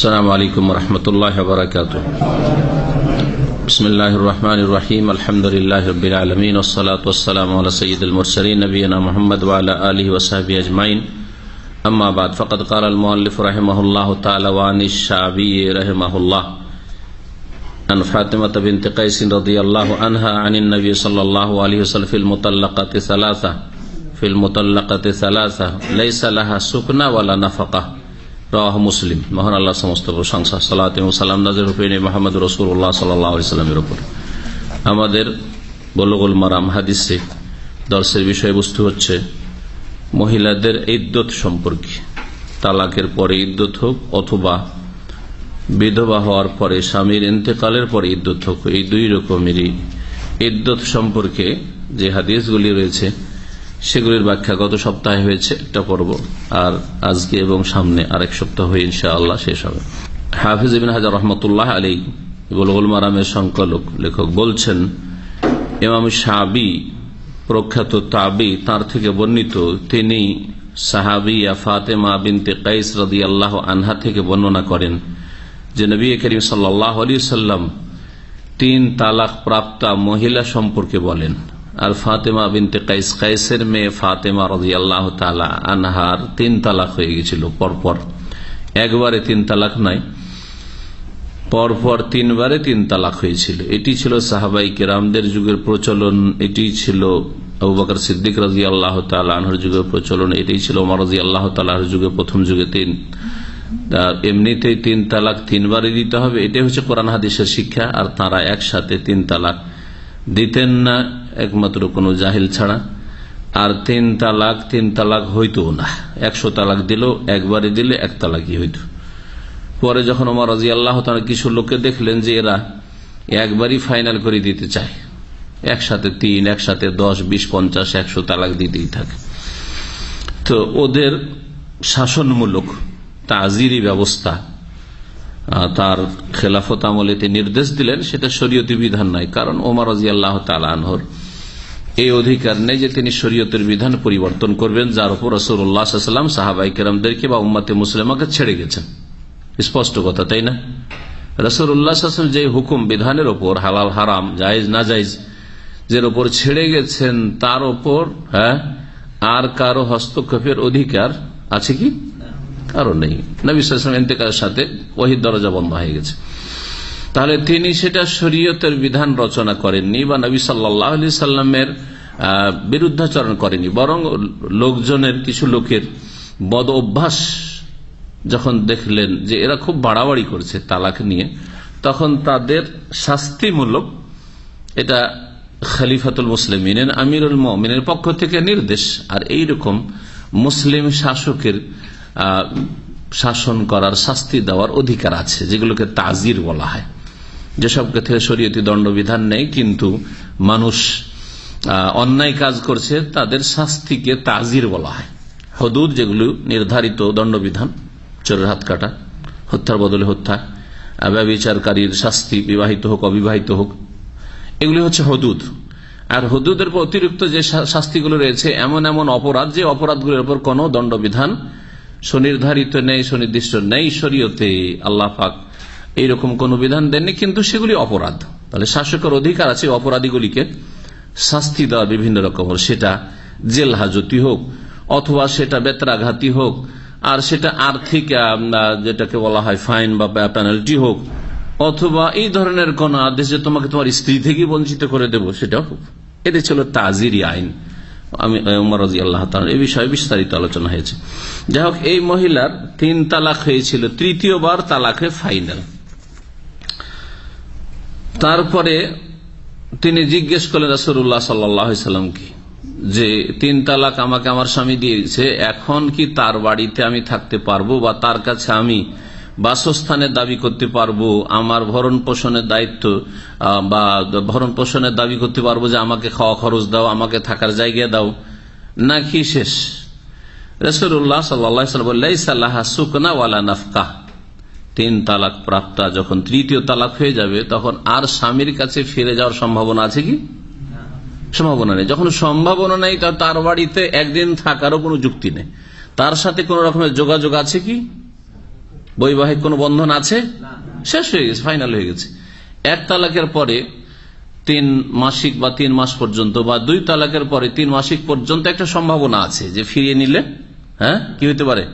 السلام عليكم ورحمة الله وبركاته. بسم الله الرحمن الرحيم. الحمد لله رب العالمين والصلاة والسلام على سيد المرسلين نبينا محمد وعلى آله وصحبه أجمعين. أما بعد فقد قال المؤلف رحمه الله تعالى وعن الشعبي رحمه الله. عن فاطمة بنت قيس رضي الله عنها عن النبي صلى الله عليه وسلم في المطلقة ثلاثة. في المطلقة ثلاثة. ليس لها سكنة ولا نفقة. রাহ মুসলিম। মহান আল্লাহ সমস্ত প্রশংসা, সালাত এবং সালাম নাজর হুফিন মোহাম্মদ রসুল্লাহ সাল্লামের উপর। আমাদের বলগুল মারাম হাদিসে দর্শের বিষয়বস্তু হচ্ছে মহিলাদের ইদ্যত সম্পর্কে। তালাকের পরে ইদ্যত হোক অথবা বিধবা হওয়ার পরে স্বামীর ইন্তেকালের পরে ইদ্যত হোক, এই দুই রকমেরই ইদ্যত সম্পর্কে যে হাদিসগুলি রয়েছে সেগুলির ব্যাখ্যা গত সপ্তাহে হয়েছে, একটা পর্ব। আর আজকে এবং সামনে আরেক সপ্তাহ হয়ে ইনশা আল্লাহ শেষ হবে। হাফিজ ইবিন হাজার রহমতুল্লাহ আলী গোলগুল মারামের সংকলক, লেখক বলছেন, ইমাম সাবি প্রখ্যাত তাবি, তার থেকে বর্ণিত, তিনি সাহাবিয়া ফাতেমা বিনতে কাইস রদি আল্লাহ আনহা থেকে বর্ণনা করেন যে নবী করিম সাল্লাহ আলী সাল্লাম তিন তালাক প্রাপ্তা মহিলা সম্পর্কে বলেন। আর ফাতেমা বিনতে কাইস, কাইসের মেয়ে ফাতেমা রাজি আল্লাহ তালা আনহার তিন তালাক হয়ে গেছিল, পরপর। একবারে তিন তালাক নাই, পরপর তিনবারে তিন তালাক হয়েছিল। এটি ছিল সাহাবাই কেরামদের যুগের প্রচলন, এটি ছিল আবু বাকর সিদ্দিক রাজি আল্লাহ তালাহর যুগের প্রচলন, এটি ছিল ওমর রাজি আল্লাহ তালাহর যুগে প্রথম যুগে তিন। এমনিতেই তিন তালাক তিনবারই দিতে হবে, এটাই হচ্ছে কোরআন হাদিসের শিক্ষা, আর তারা একসাথে তিন তালাক দিতেন না। একমাত্র কোন জাহিল ছাড়া। আর তিন তালাক তিন তালাক হইতো না। একশো তালাক দিল একবারে দিলে এক তালাকই হইত। পরে যখন ওমর রাজি আল্লাহ কিছু লোককে দেখলেন যে এরা একবারই ফাইনাল করে দিতে চায়, একসাথে তিন, একসাথে দশ, বিশ, পঞ্চাশ, একশো তালাক দিতেই থাকে। তো ওদের শাসনমূলক, তাজিরি ব্যবস্থা তার খেলাফত আমলে তিনি নির্দেশ দিলেন, সেটা শরীয়তি বিধান নাই কারণ ওমর রাজি আল্লাহ তালানহর এই অধিকার নেই যে তিনি শরীয়তের বিধান পরিবর্তন করবেন, যার উপর রসুল্লাহাম সাহাবাই কেরামদেরকে বা উম্মাতে মুসলিমাকে ছেড়ে গেছেন। স্পষ্ট কথা, তাই না? রসুল্লাহাম যে হুকুম, বিধানের ওপর, হালাল, হারাম, জায়েজ, না জায়েজ, যের ওপর ছেড়ে গেছেন, তার ওপর হ্যাঁ আর কারও হস্তক্ষেপের অধিকার আছে কি? কারণ নেই। নবী সাল্লাম এতেকালের সাথে ওহিদ দরজা বন্ধ হয়ে গেছে। তাহলে তিনি সেটা শরীয়তের বিধান রচনা করেননি বা নবী সাল্লাহ আলি সাল্লামের বিরুদ্ধাচরণ করেনি বরং লোকজনের, কিছু লোকের বদ অভ্যাস যখন দেখলেন যে এরা খুব বাড়াবাড়ি করছে তালাক নিয়ে, তখন তাদের শাস্তিমূলক এটা খালিফাতুল মুসলিমিনের, আমিরুল মিনের পক্ষ থেকে নির্দেশ। আর এই রকম মুসলিম শাসকের শাসন করার শাস্তি দেওয়ার অধিকার আছে, যেগুলোকে তাজির বলা হয়। যেসব ক্ষেত্রে শরীয়তি দণ্ডবিধান নেই, কিন্তু মানুষ অন্যায় কাজ করছে, তাদের শাস্তিকে তাজির বলা হয়। হদুদ, যেগুলো নির্ধারিত দণ্ডবিধান, চোরের হাত কাটা, হত্যার বদলে হত্যা ব্যবচারকারীর শাস্তি, বিবাহিত হোক, অবিবাহিত হোক, এগুলি হচ্ছে হদুদ। আর হদুদের অতিরিক্ত যে শাস্তিগুলো রয়েছে, এমন এমন অপরাধ, যে অপরাধগুলোর উপর কোন দণ্ডবিধান সুনির্ধারিত নেই, সুনির্দিষ্ট নেই শরীয়তে আল্লাহ পাক এইরকম কোন বিধান দেননি, কিন্তু সেগুলি অপরাধ। তাহলে শাসকের অধিকার আছে অপরাধীগুলিকে শাস্তি দেওয়ার বিভিন্ন রকমের সেটা জেল হাজতি হোক, অথবা সেটা বেতরাঘাতি হোক, আর সেটা আর্থিক যেটাকে বলা হয় ফাইন বা পেনাল্টি হোক, অথবা এই ধরনের কোন আদেশ যে তোমাকে তোমার স্ত্রী থেকে বঞ্চিত করে দেব সেটা হোক। এটা ছিল তাজিরি আইন। এই বিষয়ে বিস্তারিত আলোচনা হয়েছে। যাই হোক এই মহিলার তিন তালাক হয়েছিল, তৃতীয়বার তালাকে ফাইনাল। তারপরে তিনি জিজ্ঞেস করলেন রসুল্লাহ সাল্লামকে যে তিন তালাক আমাকে আমার স্বামী দিয়েছে, এখন কি তার বাড়িতে আমি থাকতে পারব বা তার কাছে আমি বাসস্থানের দাবি করতে পারব, আমার ভরণ পোষণের দায়িত্ব বা ভরণ পোষণের দাবি করতে পারব যে আমাকে খাওয়া খরচ দাও, আমাকে থাকার জায়গা দাও, নাকি শেষ? রসুল্লাহ সাল্লাহ সুকনা ওয়ালা নাফকা। তিন তালাক প্রাপ্তা যখন তৃতীয় তালাক হয়ে যাবে, তখন আর স্বামীর কাছে ফিরে যাওয়ার সম্ভাবনা আছে কি? সম্ভাবনা নেই। যখন সম্ভাবনা নেই তার বাড়িতে একদিন থাকারও কোনো যুক্তি নেই। তার সাথে কোন রকমের যোগাযোগ আছে কি? বৈবাহিক কোন বন্ধন আছে? শেষ হয়ে গেছে ফাইনাল হয়ে গেছে। এক তালাকের পরে তিন মাসিক বা তিন মাস পর্যন্ত বা দুই তালাকের পরে তিন মাসিক পর্যন্ত একটা সম্ভাবনা আছে যে ফিরিয়ে নিলে হ্যাঁ কি হতে পারে?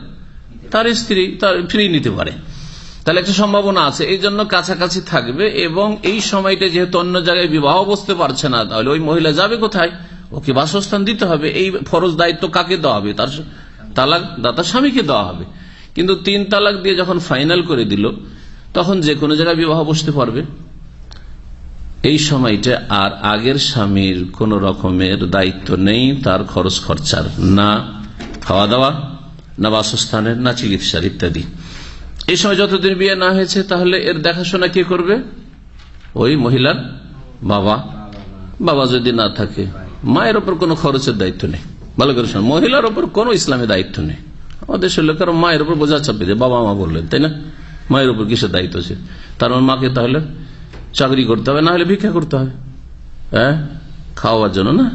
তার স্ত্রী তার ফিরিয়ে নিতে পারে। তাহলে একটা সম্ভাবনা আছে এই জন্য কাছাকাছি থাকবে এবং এই সময়টা যেহেতু অন্য জায়গায় বিবাহ বসতে পারছে না তাহলে ওই মহিলা যাবে কোথায়? ওকে বাসস্থান দিতে হবে এই ফরজ দায়িত্ব কাকে দেওয়া হবে? তার তালাক দাতা স্বামীকে দেওয়া হবে। কিন্তু তিন তালাক দিয়ে যখন ফাইনাল করে দিল, তখন যে কোনো জায়গায় বিবাহ বসতে পারবে। এই সময়টা আর আগের স্বামীর কোন রকমের দায়িত্ব নেই, তার খরচ খরচার। না খাওয়া দাওয়া না বাসস্থানের, না চিকিৎসার ইত্যাদি। এই সময় যতদিন বিয়ে না হয়েছে, তাহলে এর দেখাশোনা কে করবে? ওই মহিলার বাবা। বাবা যদি না থাকে, মায়ের ওপর কোনো খরচের দায়িত্ব নেই। ভালো করে মহিলার ওপর কোনো ইসলামের দায়িত্ব নেই। দেশের লোকের মায়ের উপর বোঝা চাপে যে বাবা মা বললেন, তাই না? মায়ের ওপর কিসের দায়িত্ব আছে তার মানে মাকে তাহলে চাকরি করতে হবে, না হলে ভিক্ষা করতে হবে। হ্যাঁ? খাওয়ার জন্য, না?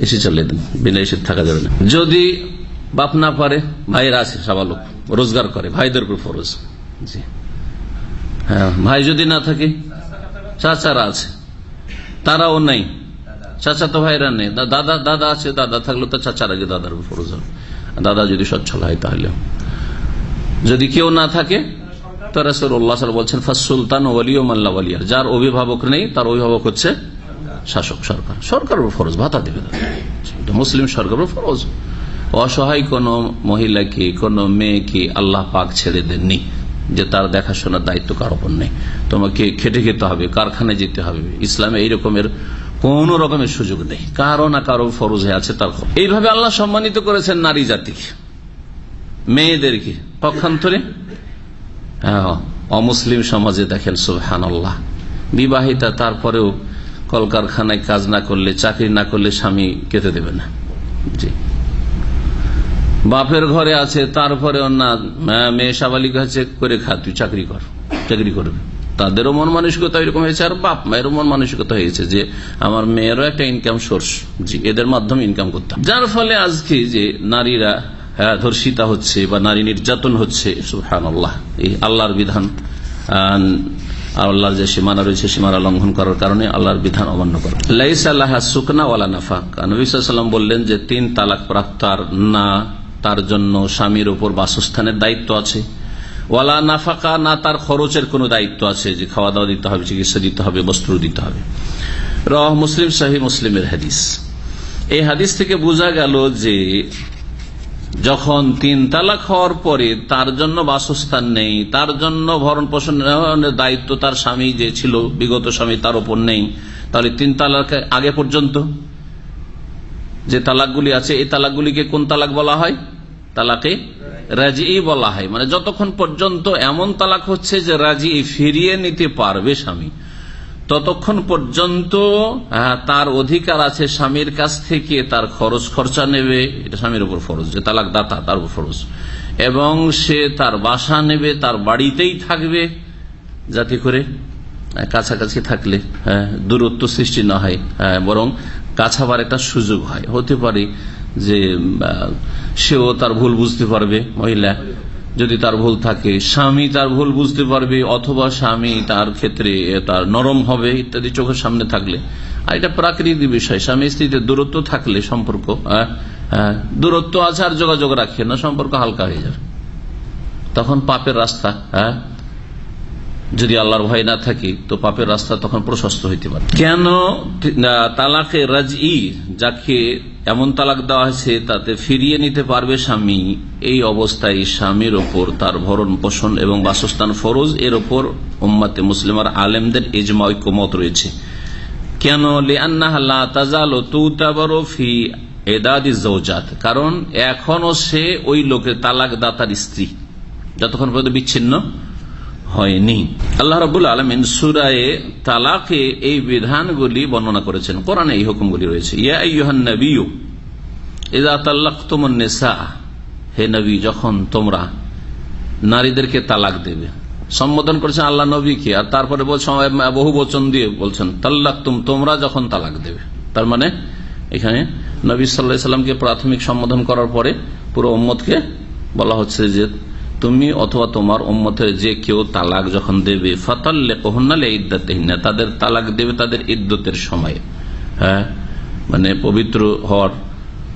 এসে চলে দেন, বিনা এসে থাকা যাবে না। যদি বাপ না পারে, ভাইয়েরা আছে, সাবালক, রোজগার করে, ভাইদের উপর ফরজ। জি। হ্যাঁ ভাই যদি না থাকে, চাচারা আছে, তারাও নাই। চাচা তো ভাইরা নেই। দাদা দাদা আছে, দাদা থাকলে তো চাচার আগে দাদার উপর ফরজ হবে। দাদা যদি সচ্ছল হয় তাহলে। যদি কেউ না থাকে বলছেন সুলতান যার অভিভাবক নেই, তার অভিভাবক হচ্ছে শাসক, সরকার। সরকার ফরজ, ভাতা দেবে মুসলিম সরকার ফরজ। অসহায় কোন মহিলাকে, কোন মেয়েকে আল্লাহ পাক ছেড়ে দেননি, যে তার দেখাশোনার দায়িত্ব কার ওপর নেই। তোমাকে খেটে খেতে হবে, কারখানায় যেতে হবে। ইসলামে এই রকমের কোন রকমের সুযোগ নেই। কারও না কারও ফরজ হয়ে আছে তার এইভাবে আল্লাহ সম্মানিত করেছেন নারী জাতিকে। মেয়েদেরকে। পক্ষান্তরে? অমুসলিম সমাজে দেখেন সুহান বিবাহিতা তারপরেও কলকারখানায় কাজ না করলে, চাকরি না করলে স্বামী কেটে দেবে না। বাপের ঘরে আছে তারপরে না মেয়ে সাবালিকা হচ্ছে করে খা, তুই চাকরি কর, চাকরি করবে। তাদেরও মন মানসিকতা এরকম হয়েছে আর বাপ মায়েরও মন মানসিকতা হয়েছে যে আমার মেয়েরও একটা ইনকাম সোর্স এদের মাধ্যমে ইনকাম করতে যার ফলে আজকে যে নারীরা হ্যাঁ, ধর্ষিতা হচ্ছে বা নারী নির্যাতন হচ্ছে আল্লাহ এই আল্লাহর বিধান আল্লাহর যে সীমানা রয়েছে সীমানা লঙ্ঘন করার কারণে আল্লাহর বিধান অমান্য করে। লাইস আল্লাহ সুকনা ওয়ালা নাফা নবীলাম বললেন যে তিন তালাক প্রাপ্তার না তার জন্য স্বামীর উপর বাসস্থানের দায়িত্ব আছে। ওয়ালা নাফাকা, না তার খরচের কোন দায়িত্ব আছে যে খাওয়া দাওয়া দিতে হবে, চিকিৎসা দিতে হবে, বস্ত্র দিতে হবে। রহ মুসলিম শাহী মুসলিমের হাদিস। এই হাদিস থেকে বোঝা গেল যে যখন তিন তালাক হওয়ার পরে তার জন্য বাসস্থান নেই, তার জন্য ভরণ পোষণের দায়িত্ব তার স্বামী যে ছিল, বিগত স্বামী তার উপর নেই, তাহলে তিন তালাক আগে পর্যন্ত যে তালাকগুলি আছে, এই তালাকগুলিকে কোন তালাক বলা হয়? তালাকে রাজি বলা হয়। মানে যতক্ষণ পর্যন্ত এমন তালাক হচ্ছে যে রাজি ফিরিয়ে নিতে পারবে স্বামী, ততক্ষণ পর্যন্ত তার অধিকার আছে স্বামীর কাছ থেকে, তার খরচ খরচা নেবে, এটা স্বামীর উপর ফরজ, যে তালাক দাতা তার উপর ফরজ। এবং সে তার বাসা নেবে, তার বাড়িতেই থাকবে, যাতে করে কাছাকাছি থাকলে দূরত্ব সৃষ্টি না হয় হ্যাঁ বরং কাছাবার একটা সুযোগ হয়। হতে পারে যে সেও তার ভুল বুঝতে পারবে, মহিলা। যদি তার ভুল থাকে, স্বামী তার ভুল বুঝতে পারবে, অথবা স্বামী তার ক্ষেত্রে তার নরম হবে, ইত্যাদি চোখের সামনে থাকলে। আর এটা প্রাকৃতিক বিষয়, স্বামী স্ত্রীতে দূরত্ব থাকলে সম্পর্ক দূরত্ব আছে আর যোগাযোগ রাখে না, সম্পর্ক হালকা হয়ে যাবে তখন পাপের রাস্তা হ্যাঁ যদি আল্লাহর ভয় না থাকে, তো পাপের রাস্তা তখন প্রশস্ত হইতে পারে। কেন তালাকে রাজি যাকে এমন তালাক দেওয়া হয়েছে, তাতে ফিরিয়ে নিতে পারবে স্বামী, এই অবস্থায় স্বামীর ওপর তার ভরণ পোষণ এবং বাসস্থান ফরজ, এর ওপর উম্মাতে মুসলিমার আলেমদের ইজমা, ঐক্যমত রয়েছে। কেন? কারণ এখনও সে ওই লোকের তালাক দাতার স্ত্রী। যতক্ষণ পর্যন্ত বিচ্ছিন্ন হয়নি। আল্লাহ রবুল আলমিন সুরায় তালাকে এই বিধানগুলি বর্ণনা করেছেন। কোরআনে এই হুকুমগুলি রয়েছে। হে নবী, যখন তোমরা নারীদেরকে তালাক দেবে। সম্বোধন করেছেন আল্লাহ নবীকে, আর তারপরে বহু বচন দিয়ে বলছেন তাল্লাক তুম তোমরা যখন তালাক দেবে। তার মানে এখানে নবী সাল্লাহ সাল্লামকে প্রাথমিক সম্বোধন করার পরে পুরো উম্মতকে বলা হচ্ছে যে তুমি অথবা তোমার উম্মতের যে কেউ তালাক যখন দেবে ফতাল্লে কহনালে ইদ্দাতেহীনা তাদের তালাক দেবে তাদের ইদ্যতের সময়। হ্যাঁ? মানে পবিত্র হওয়ার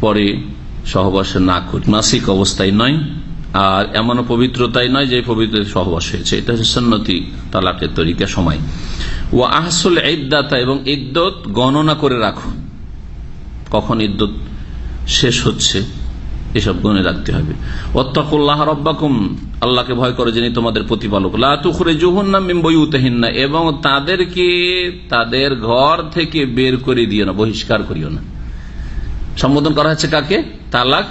পরে সহবাসে না করি। মাসিক অবস্থায় নয়, আর এমন পবিত্রতাই নয় যে পবিত্র সহবাস হয়েছে। এটা হচ্ছে সন্নতি তালাকের তরিকা, সময়। ও আহসুল ইদ্দাতা, এবং ইদ্যত গণনা করে রাখো। কখন ইদ্যত শেষ হচ্ছে? এসব গুনে রাখতে হবে। অত্তাকুল্লাহ রব্বাকুম, আল্লাহকে ভয় করে যিনি তোমাদের প্রতিপালক। লাতুখরে জুহুন্না মিম্বইউতহিন্না এবং তাদেরকে তাদের ঘর থেকে বের করে দিও না, বহিষ্কার করিও না। সম্বোধন করা হচ্ছে কাকে? তালাক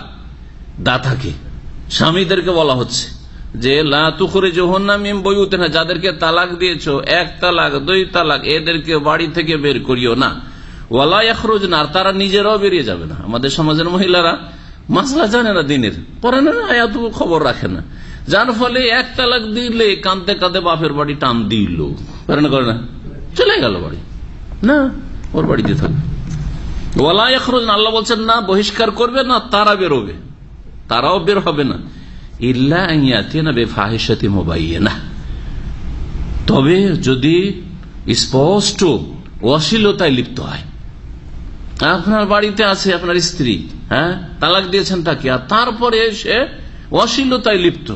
দাতাকে। স্বামীদেরকে বলা হচ্ছে যে লাতুখরে মিম বইউতে না যাদেরকে তালাক দিয়েছ, এক তালাক, দুই তালাক, এদেরকে বাড়ি থেকে বের করিও না। ওয়ালা এখরোজ না তারা নিজেরাও বেরিয়ে যাবে না। আমাদের সমাজের মহিলারা মাসলা জানে না দিনের। পরে না এত খবর রাখে না। যার ফলে এক তালাক দিলে কানতে কাঁদে বাপের বাড়ি টান দিল। করে না করে না, চলে গেল বাড়ি। না, ওর বাড়িতে থাকবে এখরোজ আল্লাহ বলছেন, না, বহিষ্কার করবে না, তারা বেরোবে। তারাও বের হবে না। ইল্লা মোবাইয়ে না তবে যদি স্পষ্ট অশ্লীলতায় লিপ্ত হয় আপনার বাড়িতে আছে আপনার স্ত্রী হ্যাঁ? তালাক দিয়েছেন তাকে, আর তারপরে এসে অশ্লীলতায় লিপ্ত।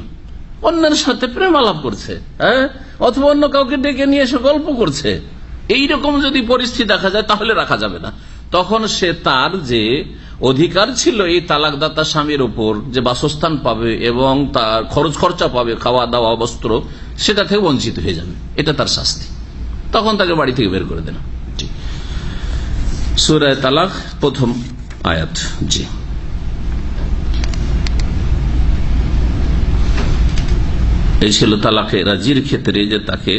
অন্যের সাথে প্রেম আলাপ করছে হ্যাঁ? অথবা অন্য কাউকে ডেকে নিয়ে এসে গল্প করছে। এইরকম যদি পরিস্থিতি দেখা যায়, তাহলে রাখা যাবে না। তখন সে তার যে অধিকার ছিল, এই তালাকদাতা স্বামীর উপর যে বাসস্থান পাবে এবং তার খরচ খরচা পাবে, খাওয়া দাওয়া, বস্ত্র সেটা থেকে বঞ্চিত হয়ে যাবে। এটা তার শাস্তি। তখন তাকে বাড়ি থেকে বের করে দেন। সুরায় তালাক প্রথম আয়াত, জি। এই ছিল তালাকে রাজির ক্ষেত্রে যে তাকে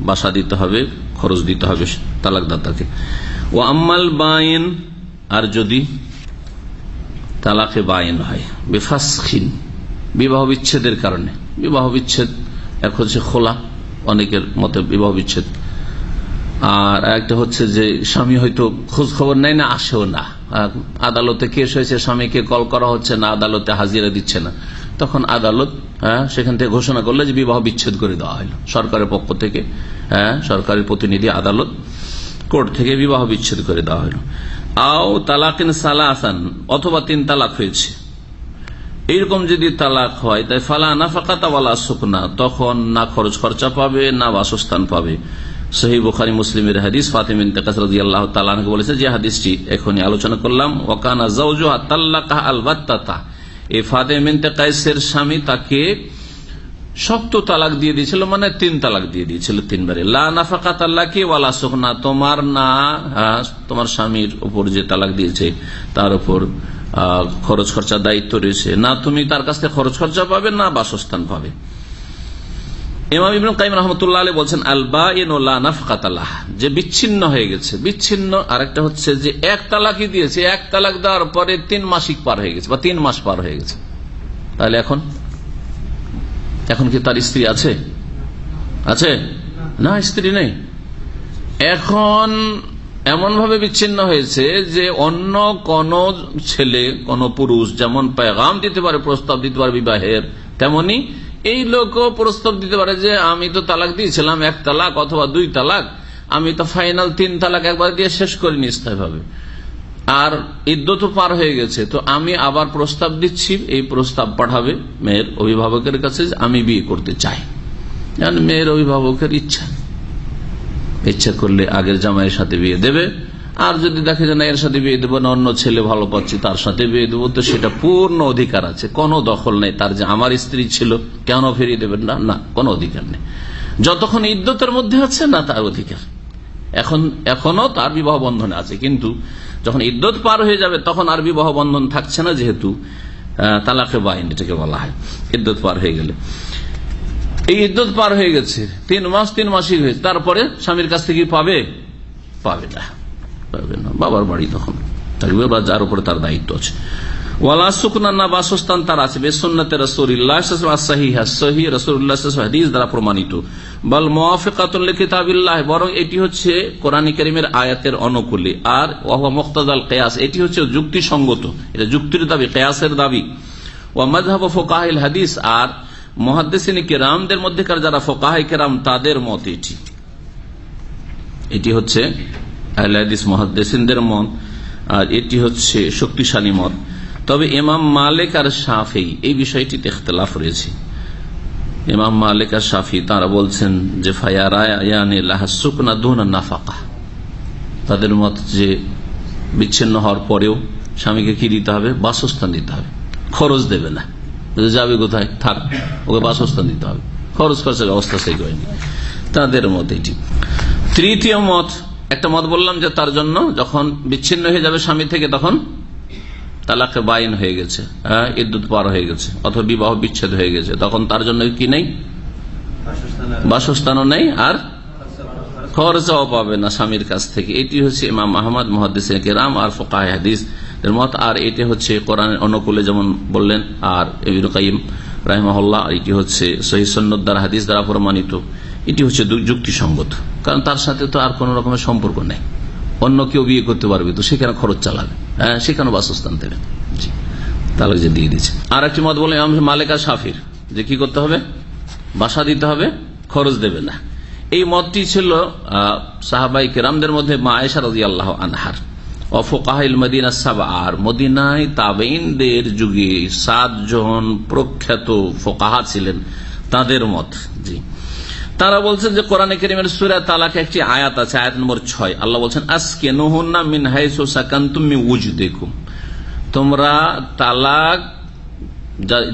বাসা দিতে হবে, খরচ দিতে হবে তালাকদাতাকে ও আম্মাল বাইন আর যদি তালাকে বাইন হয়, বেফাসখিন, বিবাহ বিচ্ছেদের কারণে। বিবাহ বিচ্ছেদ এক হচ্ছে খোলা, অনেকের মতে বিবাহ বিচ্ছেদ। আর একটা হচ্ছে যে স্বামী হয়তো খোঁজ খবর নেয় না, আসেও না। আদালতে কেস হয়েছে, স্বামীকে কল করা হচ্ছে না, আদালতে হাজিরা দিচ্ছে না। তখন আদালত হ্যাঁ সেখান থেকে ঘোষণা করলে যে বিবাহ বিচ্ছেদ করে দেওয়া হলো। সরকারের পক্ষ থেকে হ্যাঁ সরকারের প্রতিনিধি আদালত কোর্ট থেকে বিবাহ বিচ্ছেদ করে দেওয়া হলো। আও তালাকিন সালা আসান অথবা তিন তালাক হয়েছে। এইরকম যদি তালাক হয়, তাই ফালা না ফাঁকাতাওয়ালা শুকনা তখন না খরচ খরচা পাবে, না বাসস্থান পাবে। মুসলিমের হাদিস বলেছে, যে এখনই আলোচনা করলাম কাইসের স্বামী তাকে শক্ত তালাক দিয়ে দিয়েছিল মানে তিন তালাক দিয়ে দিয়েছিল তিনবারে। তাল্লাকি ওয়ালা তোমার না তোমার স্বামীর উপর যে তালাক দিয়েছে, তার উপর খরচ খরচা দায়িত্ব রয়েছে। না, তুমি তার কাছ থেকে খরচ খরচা পাবে, না বাসস্থান পাবে। ইমাম ইবন কাইম রহমতুল্লাহ আলী বলছেন আলবা নাফকাতালাহ যে বিচ্ছিন্ন হয়ে গেছে। বিচ্ছিন্ন আরেকটা হচ্ছে যে এক তালাকই দিয়েছে, এক তালাক দেওয়ার পরে তিন মাসিক পার হয়ে গেছে, বা তিন মাস পার হয়ে গেছে। তাহলে এখন? এখন কি তার স্ত্রী আছে? আছে? না, স্ত্রী নেই। এখন এমন ভাবে বিচ্ছিন্ন হয়েছে যে অন্য কোন ছেলে, কোন পুরুষ, যেমন পেগাম দিতে পারে, প্রস্তাব দিতে পারে বিবাহের, তেমনি এই লোকও প্রস্তাব দিতে পারে যে, আমি তো তালাক দিয়েছিলাম, এক তালাক অথবা দুই তালাক। আমি তো ফাইনাল তিন তালাক একবার দিয়ে শেষ করিনি স্থায়ীভাবে আর ইদ্য তো পার হয়ে গেছে। তো আমি আবার প্রস্তাব দিচ্ছি, এই প্রস্তাব পাঠাবে মেয়ের অভিভাবকের কাছে আমি বিয়ে করতে চাই। মেয়ের অভিভাবকের ইচ্ছা। ইচ্ছা করলে আগের জামাইয়ের সাথে বিয়ে দেবে। আর যদি দেখে যে না, এর সাথে বিয়ে দেবো না, অন্য ছেলে ভালো পাচ্ছি, তার সাথে বিয়ে দেবো, তো সেটা পূর্ণ অধিকার আছে। কোনো দখল নেই। তার যে আমার স্ত্রী ছিল, কেন ফিরিয়ে দেবেন না? না, কোনো অধিকার নেই। যতক্ষণ ইদ্যতের মধ্যে আছে, না, তার অধিকার। এখন, এখনও তার বিবাহ বন্ধনে আছে। কিন্তু যখন ইদ্যত পার হয়ে যাবে, তখন আর বিবাহ বন্ধন থাকছে না, যেহেতু তালাকে বাইন, এটাকে বলা হয়। ইদ্যত পার হয়ে গেলে। এই ইদ্যত পার হয়ে গেছে। তিন মাস, তিন মাসই হয়েছে। তারপরে স্বামীর কাছ থেকে পাবে? পাবে না। পাবে না। বাবার বাড়ি তখন। থাকবে বা যার উপরে তার দায়িত্ব আছে। ওয়ালা না, বাসস্থান তার আছে। বেসন্নাতে দ্বারা প্রমাণিত। বল বরং এটি হচ্ছে কোরআন করিমের আয়াতের অনুকূলে। আর এটি হচ্ছে যুক্তিসঙ্গত। এটা যুক্তির দাবি, কেয়াসের দাবি। ও মজহাব ফোকাহিল হাদিস, আর মহাদ্দেসিনী কেরামদের মধ্যেকার যারা ফোকাহাই কেরাম, তাদের মত এটি। এটি হচ্ছে আহলে হাদিস মহাদ্দেসিনদের মত আর এটি হচ্ছে শক্তিশালী মত। তবে ইমাম মালিক আর সাফি এই বিষয়টিতে ইখতলাফ রয়েছে। ইমাম মালিক আর সাফি তারা বলছেন যে ফায়ারায়ানুকনা দুনা নাফাকা। তাদের মত যে, বিচ্ছিন্ন হওয়ার পরেও স্বামীকে কি দিতে হবে? বাসস্থান দিতে হবে। খরচ দেবে না। যাবে কোথায়? থাক, ওকে বাসস্থান দিতে হবে। খরচ খরচের ব্যবস্থা সেই করেনি। তাদের মত এটি। তৃতীয় মত একটা মত বললাম যে তার জন্য যখন বিচ্ছিন্ন হয়ে যাবে স্বামী থেকে তখন তালাকে বাইন হয়ে গেছে হ্যাঁ ইদ্যুৎ পার হয়ে গেছে, অথবা বিবাহ বিচ্ছেদ হয়ে গেছে। তখন তার জন্য কি নেই? বাসস্থানও নেই আর খরচাও পাবে না স্বামীর কাছ থেকে। এটি হচ্ছে ইমাম আহমদ মহাদিস রাম আর ফোকাহ হাদিস। এর মত আর এটি হচ্ছে কোরআনের অনুকূলে যেমন বললেন আর এবিন কাইম রাহমহল্লা এটি হচ্ছে সহিসন্নদার হাদিস দ্বারা প্রমাণিত। এটি হচ্ছে যুক্তিসঙ্গত। কারণ তার সাথে তো আর কোন রকমের সম্পর্ক নেই। অন্য কেউ বিয়ে করতে পারবে তো সেখানে খরচ চালাবে। হ্যাঁ সেখানে বাসস্থান দেবে। তাহলে যে দিয়ে দিচ্ছে আর একটি মত বলে মালিকা সাফির যে কি করতে হবে? বাসা দিতে হবে, খরচ দেবে না। এই মতটি ছিল সাহাবাই কেরামদের মধ্যে মা আয়সা রাজি আল্লাহ আনহার। অফোকাহিল মদিনা সাব, আর মদিনায় তাবেইনদের যুগে সাতজন প্রখ্যাত ফোকাহা ছিলেন তাদের মত। জি তারা বলছেন যে কোরআনে করিমের সুরা তালাকে একটি আয়াত আছে, আয়াত নম্বর ছয়। আল্লাহ বলছেন আজকে নহন্না মিন হাইসো সাকান্তুমি উজ দেখুম তোমরা তালাক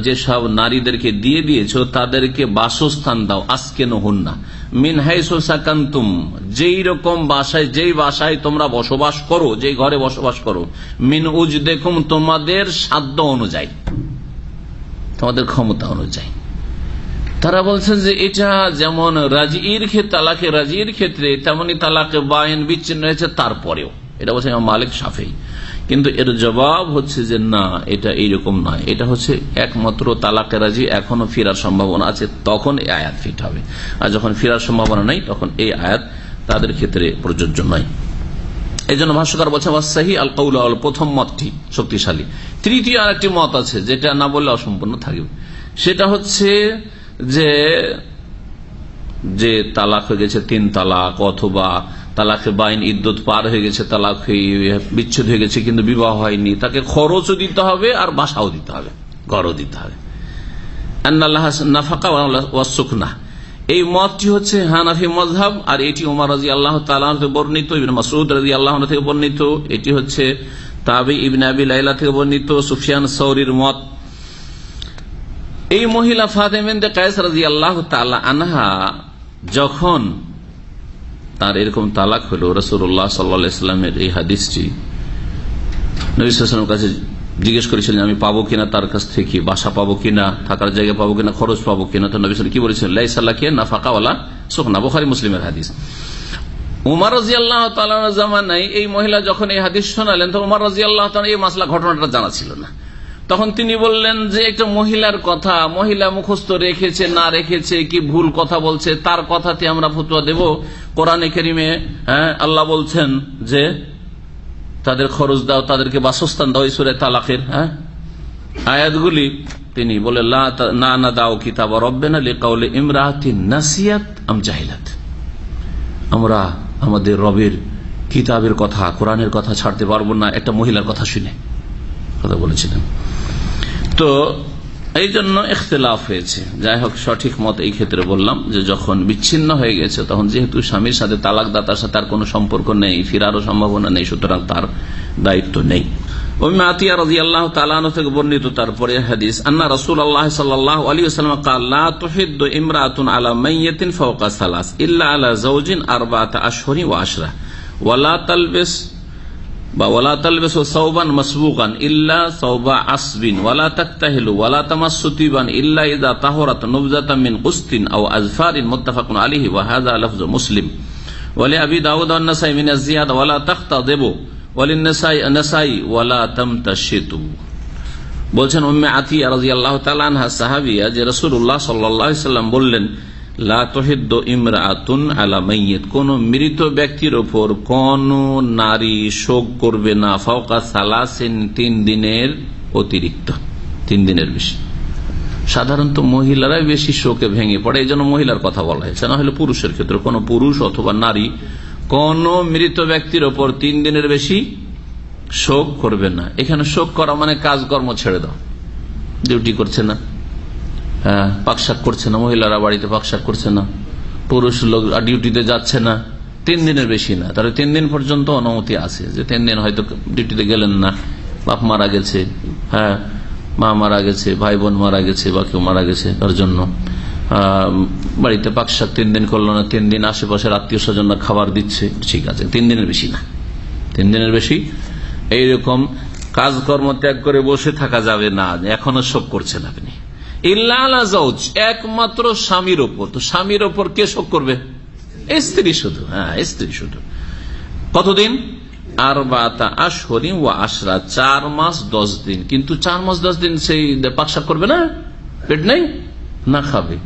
যেসব নারীদেরকে দিয়ে দিয়েছ, তাদেরকে বাসস্থান দাও আজকে নহন্না মিন হাইসো সাকান্তুম, যেই রকম বাসায়, যেই বাসায় তোমরা বসবাস করো, যেই ঘরে বসবাস করো, মিন উজ দেখুম তোমাদের সাধ্য অনুযায়ী, তোমাদের ক্ষমতা অনুযায়ী। তারা বলছেন যে এটা যেমন রাজির তালাকে রাজির ক্ষেত্রে, তেমনি তালাকে বায়ন বিচ্ছিন্ন হয়েছে তারপরেও। এটা বলছে মালিক সাফেই কিন্তু এর জবাব হচ্ছে যে না, এটা এইরকম নয়। এটা হচ্ছে একমাত্র তালাকে রাজি এখনও ফেরার সম্ভাবনা আছে, তখন এই আয়াত ফিট হবে। আর যখন ফেরার সম্ভাবনা নেই, তখন এই আয়াত তাদের ক্ষেত্রে প্রযোজ্য নয়। এই জন্য ভাষ্যকার বলছে সাহি আল কৌল প্রথম মতটি শক্তিশালী। তৃতীয় আর একটি মত আছে, যেটা না বললে অসম্পূর্ণ থাকবে। সেটা হচ্ছে যে যে তালাক হয়ে গেছে, তিন তালাক, অথবা তালাকে বাইন ইদ্যুৎ পার হয়ে গেছে, তালাক বিচ্ছেদ হয়ে গেছে, কিন্তু বিবাহ হয়নি, তাকে খরচও দিতে হবে আর বাসাও দিতে হবে, ঘরও দিতে হবে। এই মতটি হচ্ছে হানাফি মজহাব আর এটি উমার রাজি আল্লাহ বর্ণিত মাসুদ রাজি আল্লাহ থেকে বর্ণিত, এটি হচ্ছে তাবি ইবিন আবি লাইলা থেকে বর্ণিত, সুফিয়ান সৌরির মত। এই মহিলা ফাতেমেন্দে কায়েস রাজি আল্লাহ তালা আনহা যখন তার এরকম তালাক হলো রসুল্লাহ সাল্লা ইসলামের এই হাদিসটি নবীলামের কাছে জিজ্ঞেস করেছিলেন আমি পাবো কিনা তার কাছ থেকে? বাসা পাবো কিনা? থাকার জায়গা পাবো কিনা? খরচ পাবো কিনা? তো নবী কি বলেছেন লাইসাল্লাহ না ফাঁকাওয়ালা সোহনা বোখারি মুসলিমের হাদিস। উমার রাজি আল্লাহ জামানাই এই মহিলা যখন এই হাদিস শোনালেন তো উমার রাজি আল্লাহ এই মাসলা, ঘটনাটা জানা ছিল না। তখন তিনি বললেন যে একটা মহিলার কথা, মহিলা মুখস্থ রেখেছে, না রেখেছে, কি ভুল কথা বলছে, তার কথাতে আমরা ফতুয়া দেব। কোরআনে কেরিমে হ্যাঁ আল্লাহ বলছেন যে, তাদের খরচ দাও, তাদেরকে বাসস্থান দাও ঈশ্বরের তালাকের হ্যাঁ। আয়াতগুলি তিনি বলে না না দাও কিতাব রব্বেন আলী কাউলে ইমরাহাতি নাসিয়াত আম জাহিলাত। আমরা আমাদের রবের কিতাবের কথা, কোরআনের কথা ছাড়তে পারব না, একটা মহিলার কথা শুনে। কথা বলেছিলেন তো এই জন্য ইখতলাফ হয়েছে। যাই হোক, সঠিক মত এই ক্ষেত্রে বললাম যে যখন বিচ্ছিন্ন হয়ে গেছে, তখন যেহেতু স্বামীর সাথে তালাক দাতার সাথে তার কোনো সম্পর্ক নেই, ফিরারও সম্ভাবনা নেই, সুতরাং তার দায়িত্ব নেই। বর্ণিত তারপরে হাদিস, আন্না রসুল আল্লাহ তোহিদ ইমরাতুন আলা ইল্লা জৌজিন আরবাত ওয়ালা বা ওয়ালা তালবেস সৌবান মসবুকান ইল্লা সৌবা আসবিন, ওয়ালা তাকতাহিলু ওয়ালা তামাসুতিবান ইল্লা ইদা তাহরাত নুবজাতা মিন কুস্তিন আও আজফারিন, মুত্তাফাকুন আলিহি ওয়া হাযা মুসলিম। ওয়ালি আবি দাউদ ওয়ান নাসাই মিন আজ-জিয়াদ ওয়ালা তাখতাদিবু ওয়ালিন নাসাই নাসাই ওয়ালা তামতাশিতু বলছেন উম্মে আতিয়া রাদিয়াল্লাহু তাআলা আনহা, সাহাবিয়া, যে রাসূলুল্লাহ সাল্লাল্লাহু আলাইহি সাল্লাম বললেন ইমরাতুন কোন মৃত ব্যক্তির উপর কোন নারী শোক করবে না, ফাওকা সালাসিন তিন দিনের অতিরিক্ত, তিন দিনের বেশি। সাধারণত মহিলারাই বেশি শোকে ভেঙে পড়ে, এই জন্য মহিলার কথা বলা হয়েছে। না হলে পুরুষের ক্ষেত্রে কোন পুরুষ অথবা নারী কোন মৃত ব্যক্তির ওপর তিন দিনের বেশি শোক করবে না। এখানে শোক করা মানে কাজকর্ম ছেড়ে দাও। ডিউটি করছে না। পাকশাক করছে না, মহিলারা বাড়িতে পাকশাক করছে না, পুরুষ লোক ডিউটিতে যাচ্ছে না, তিন দিনের বেশি না। তাহলে তিন দিন পর্যন্ত অনুমতি আছে যে তিন দিন হয়তো ডিউটিতে গেলেন না, বাপ মারা গেছে হ্যাঁ মা মারা গেছে, ভাই বোন মারা গেছে বা কেউ মারা গেছে, তার জন্য বাড়িতে পাকশাক তিন দিন করল না, তিন দিন আশেপাশের আত্মীয় স্বজনরা খাবার দিচ্ছে, ঠিক আছে, তিন দিনের বেশি না, তিন দিনের বেশি। এইরকম কাজকর্ম ত্যাগ করে বসে থাকা যাবে না, এখনও শোক করছেন আপনি। একমাত্র স্বামীর ওপর। তো স্বামীর ওপর কে শোক করবে? স্ত্রী শুধু হ্যাঁ স্ত্রী শুধু। কতদিন? আর বাতা আশহরি ও আশরা, চার মাস দশ দিন। কিন্তু চার মাস দশ দিন সেই পাকশাক করবে না? পেট নেই? না খাবে।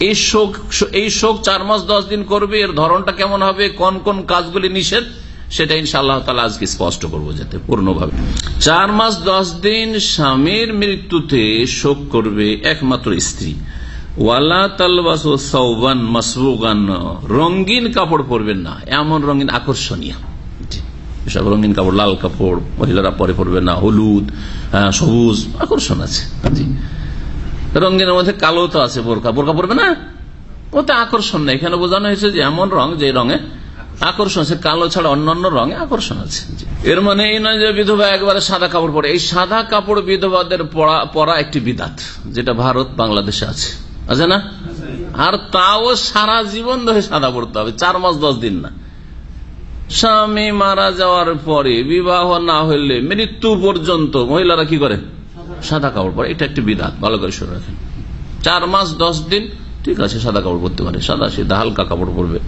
এই শোক এই শোক চার মাস দশ দিন করবে, এর ধরনটা কেমন হবে? কোন কোন কাজগুলি নিষেধ? সেটা ইনশাআল্লাহ তালা আজকে স্পষ্ট করব যাতে পূর্ণভাবে। চার মাস দশ দিন স্বামীর মৃত্যুতে শোক করবে একমাত্র স্ত্রী। ওয়ালা মাসবুগান, রঙিন কাপড় পরবেন না, এমন রঙিন আকর্ষণীয়। সব রঙিন কাপড়, লাল কাপড় মহিলারা পরে পরবে না, হলুদ সবুজ, আকর্ষণ আছে রঙিনের মধ্যে কালো তো আছে বোরকা বোরকা পরবে না? ওতে আকর্ষণ নেই। এখানে বোঝানো হয়েছে যে এমন রং যে রঙে আকর্ষণ আছে, কালো ছাড়া অন্যান্য রঙে আকর্ষণ আছে। এর মানে এই নয় যে বিধবা একবারে সাদা কাপড় পরে। এই সাদা কাপড় বিধবাদের পরা একটি বিদাত, যেটা ভারত, বাংলাদেশে আছে। আছে না? আর তাও সারা জীবন ধরে সাদা পড়তে হবে, চার মাস, দশ দিন না। স্বামী মারা যাওয়ার পরে, বিবাহ না হইলে মৃত্যু পর্যন্ত মহিলারা কি করে? সাদা কাপড় পরে। এটা একটি বিধাত ভালো করে শুনে রাখেন। চার মাস, দশ দিন, ঠিক আছে, সাদা কাপড় পরতে পারে। সাদা সিধা হালকা কাপড় পরবে।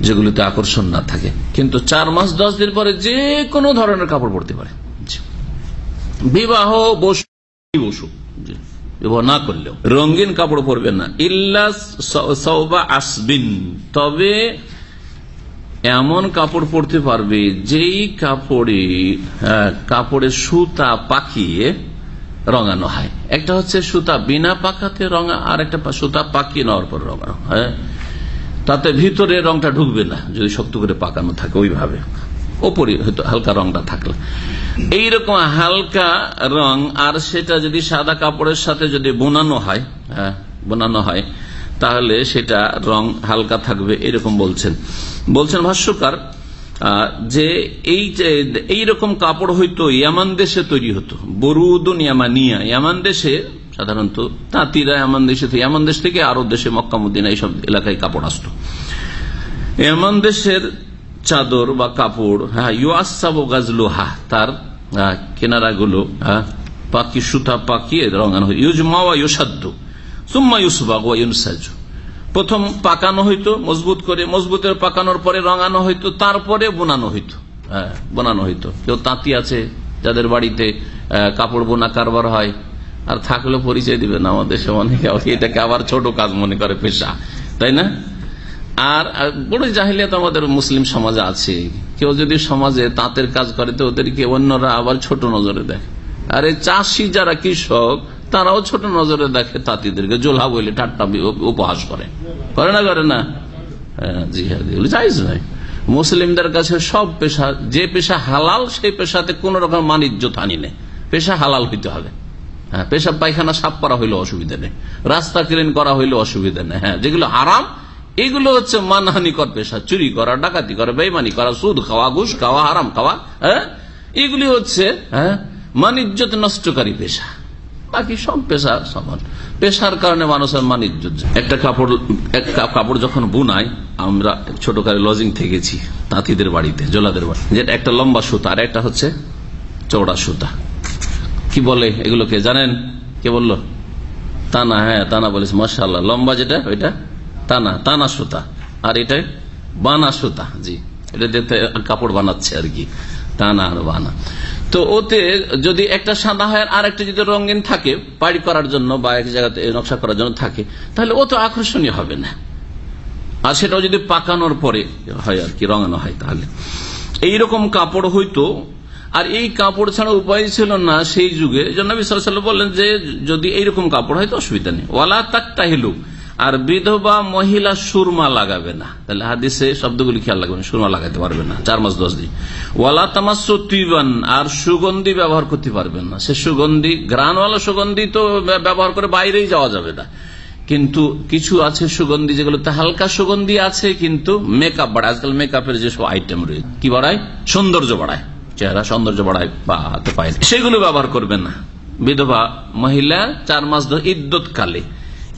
যেগুলিতে আকর্ষণ না থাকে। কিন্তু চার মাস, দশ দিন পরে যে কোনো ধরনের কাপড় পরতে পারে। বিবাহ, বসু বসু। বিবাহ না করলেও। রঙিন কাপড় পরবে না। ইল্লা সৌবা আসবিন। তবে এমন কাপড় পরতে পারবে যেই কাপড়ে কাপড়ে সুতা পাকিয়ে রঙানো হয়। একটা হচ্ছে সুতা বিনা পাকাতে রঙা, আর একটা সুতা পাকিয়ে নেওয়ার পর রঙানো হ্যাঁ। তাতে ভিতরে রংটা ঢুকবে না, যদি শক্ত করে পাকানো থাকে ওইভাবে। ওপরে হয়তো হালকা রংটা থাকলে। এইরকম হালকা রং, আর সেটা যদি সাদা কাপড়ের সাথে যদি বোনানো হয় হ্যাঁ বোনানো হয়, তাহলে সেটা রং হালকা থাকবে, এরকম বলছেন। বলছেন ভাষ্যকার যে এই এইরকম কাপড় হইতো, ইয়ামান দেশে তৈরি হতো। বরুদুন ইয়ামানিয়া, ইয়ামান দেশে সাধারণত তাঁতিরা এমন দেশে থেকে, এমন দেশ থেকে আরও দেশে মক্কামুদ্দিন এইসব এলাকায় কাপড় আসতো। এমন দেশের চাদর বা কাপড় হ্যাঁ ইউআসাব গাজলোহা, তার কেনারা গুলো পাকি সুতা পাকিয়ে রঙানো হয় ইউজমা ইউসাদ্দ, সুম্মা ইউসবাগ ইউনসাজু। প্রথম পাকানো হইতো, মজবুত করে, মজবুতের পাকানোর পরে রঙানো হইতো, তারপরে বোনানো হইতো হ্যাঁ বোনানো হইতো। কেউ তাঁতি আছে, যাদের বাড়িতে কাপড় বোনা কারবার হয় আর থাকলে পরিচয় দিবে না আমাদের অনেকে। এটাকে আবার ছোট কাজ মনে করে পেশা, তাই না? আর বড় জাহিলিয়া তো আমাদের মুসলিম সমাজে আছে। কেউ যদি সমাজে তাঁতের কাজ করে তো ওদেরকে অন্যরা আবার ছোট নজরে দেখে। আর চাষি যারা কৃষক, তারাও ছোট নজরে দেখে তাঁতিদেরকে। জোলা বলে ঠাট্টা উপহাস করে। করে না করে না? জি হ্যাঁ মুসলিমদের কাছে সব পেশা, যে পেশা হালাল, সেই পেশাতে কোন রকম মানিজ্য থানি নেই। পেশা হালাল হইতে হবে। হ্যাঁ পেশাব পায়খানা সাফ করা হইলে অসুবিধা নেই। রাস্তা ক্লিন করা হইলে অসুবিধা নেই। হ্যাঁ যেগুলো হারাম, এগুলো হচ্ছে মানহানিকর পেশা। চুরি করা, ডাকাতি করা, বেইমানি করা, সুদ খাওয়া, ঘুষ খাওয়া, হারাম খাওয়া হ্যাঁ এগুলি হচ্ছে হ্যাঁ মান ইজ্জত নষ্টকারী পেশা। বাকি সব পেশা সমান। পেশার কারণে মানুষের মান ইজ্জত একটা কাপড়, এক কাপড় যখন বুনাই, আমরা ছোটকালে লজিং থেকেছি, তাঁতিদের বাড়িতে, জোলাদের বাড়ি যেটা একটা লম্বা সুতা, আর একটা হচ্ছে চৌড়া সুতা। কি বলে এগুলোকে? জানেন? কে বলল? তানা হ্যাঁ তানা বলেছে মাসাল্লাহ লম্বা যেটা, ওইটা তানা তানা সুতা। আর এটা বানা সুতা, জি। এটা দেখতে কাপড় বানাচ্ছে আর কি। টানা আর বানা। তো ওতে যদি একটা সাদা হয় আর একটা যদি রঙিন থাকে বাড়ি করার জন্য বা এক জায়গাতে নকশা করার জন্য থাকে, তাহলে ও তো আকর্ষণীয় হবে না। আর সেটাও যদি পাকানোর পরে হয় আর কি, রঙানো হয় তাহলে। এইরকম কাপড় হইতো আর এই কাপড় ছাড়া উপায় ছিল না সেই যুগে। বললেন যে, যদি এইরকম কাপড় হয় তো অসুবিধা নেই। ওয়ালা তাক তাহিলু আর বিধবা মহিলা সুরমা লাগাবে না। তাহলে হাদিসে শব্দগুলি খেয়াল লাগবে সুরমা লাগাতে পারবে না। চার মাস, দশ দিন। ওয়ালা তামাস তুইবান আর সুগন্ধি ব্যবহার করতে পারবেন না। সে সুগন্ধি গ্রানওয়ালা সুগন্ধি তো ব্যবহার করে বাইরেই যাওয়া যাবে না। কিন্তু কিছু আছে সুগন্ধি যেগুলোতে হালকা সুগন্ধি আছে, কিন্তু মেকআপ বাড়ায়। আজকাল মেকআপের যেসব আইটেম রয়েছে কি বাড়ায়? সৌন্দর্য বাড়ায়। চেহারা সৌন্দর্য বাড়ায় বা হাতে পায় সেগুলো ব্যবহার করবেন না। বিধবা মহিলা চার মাস ধরে ইদ্যত কালে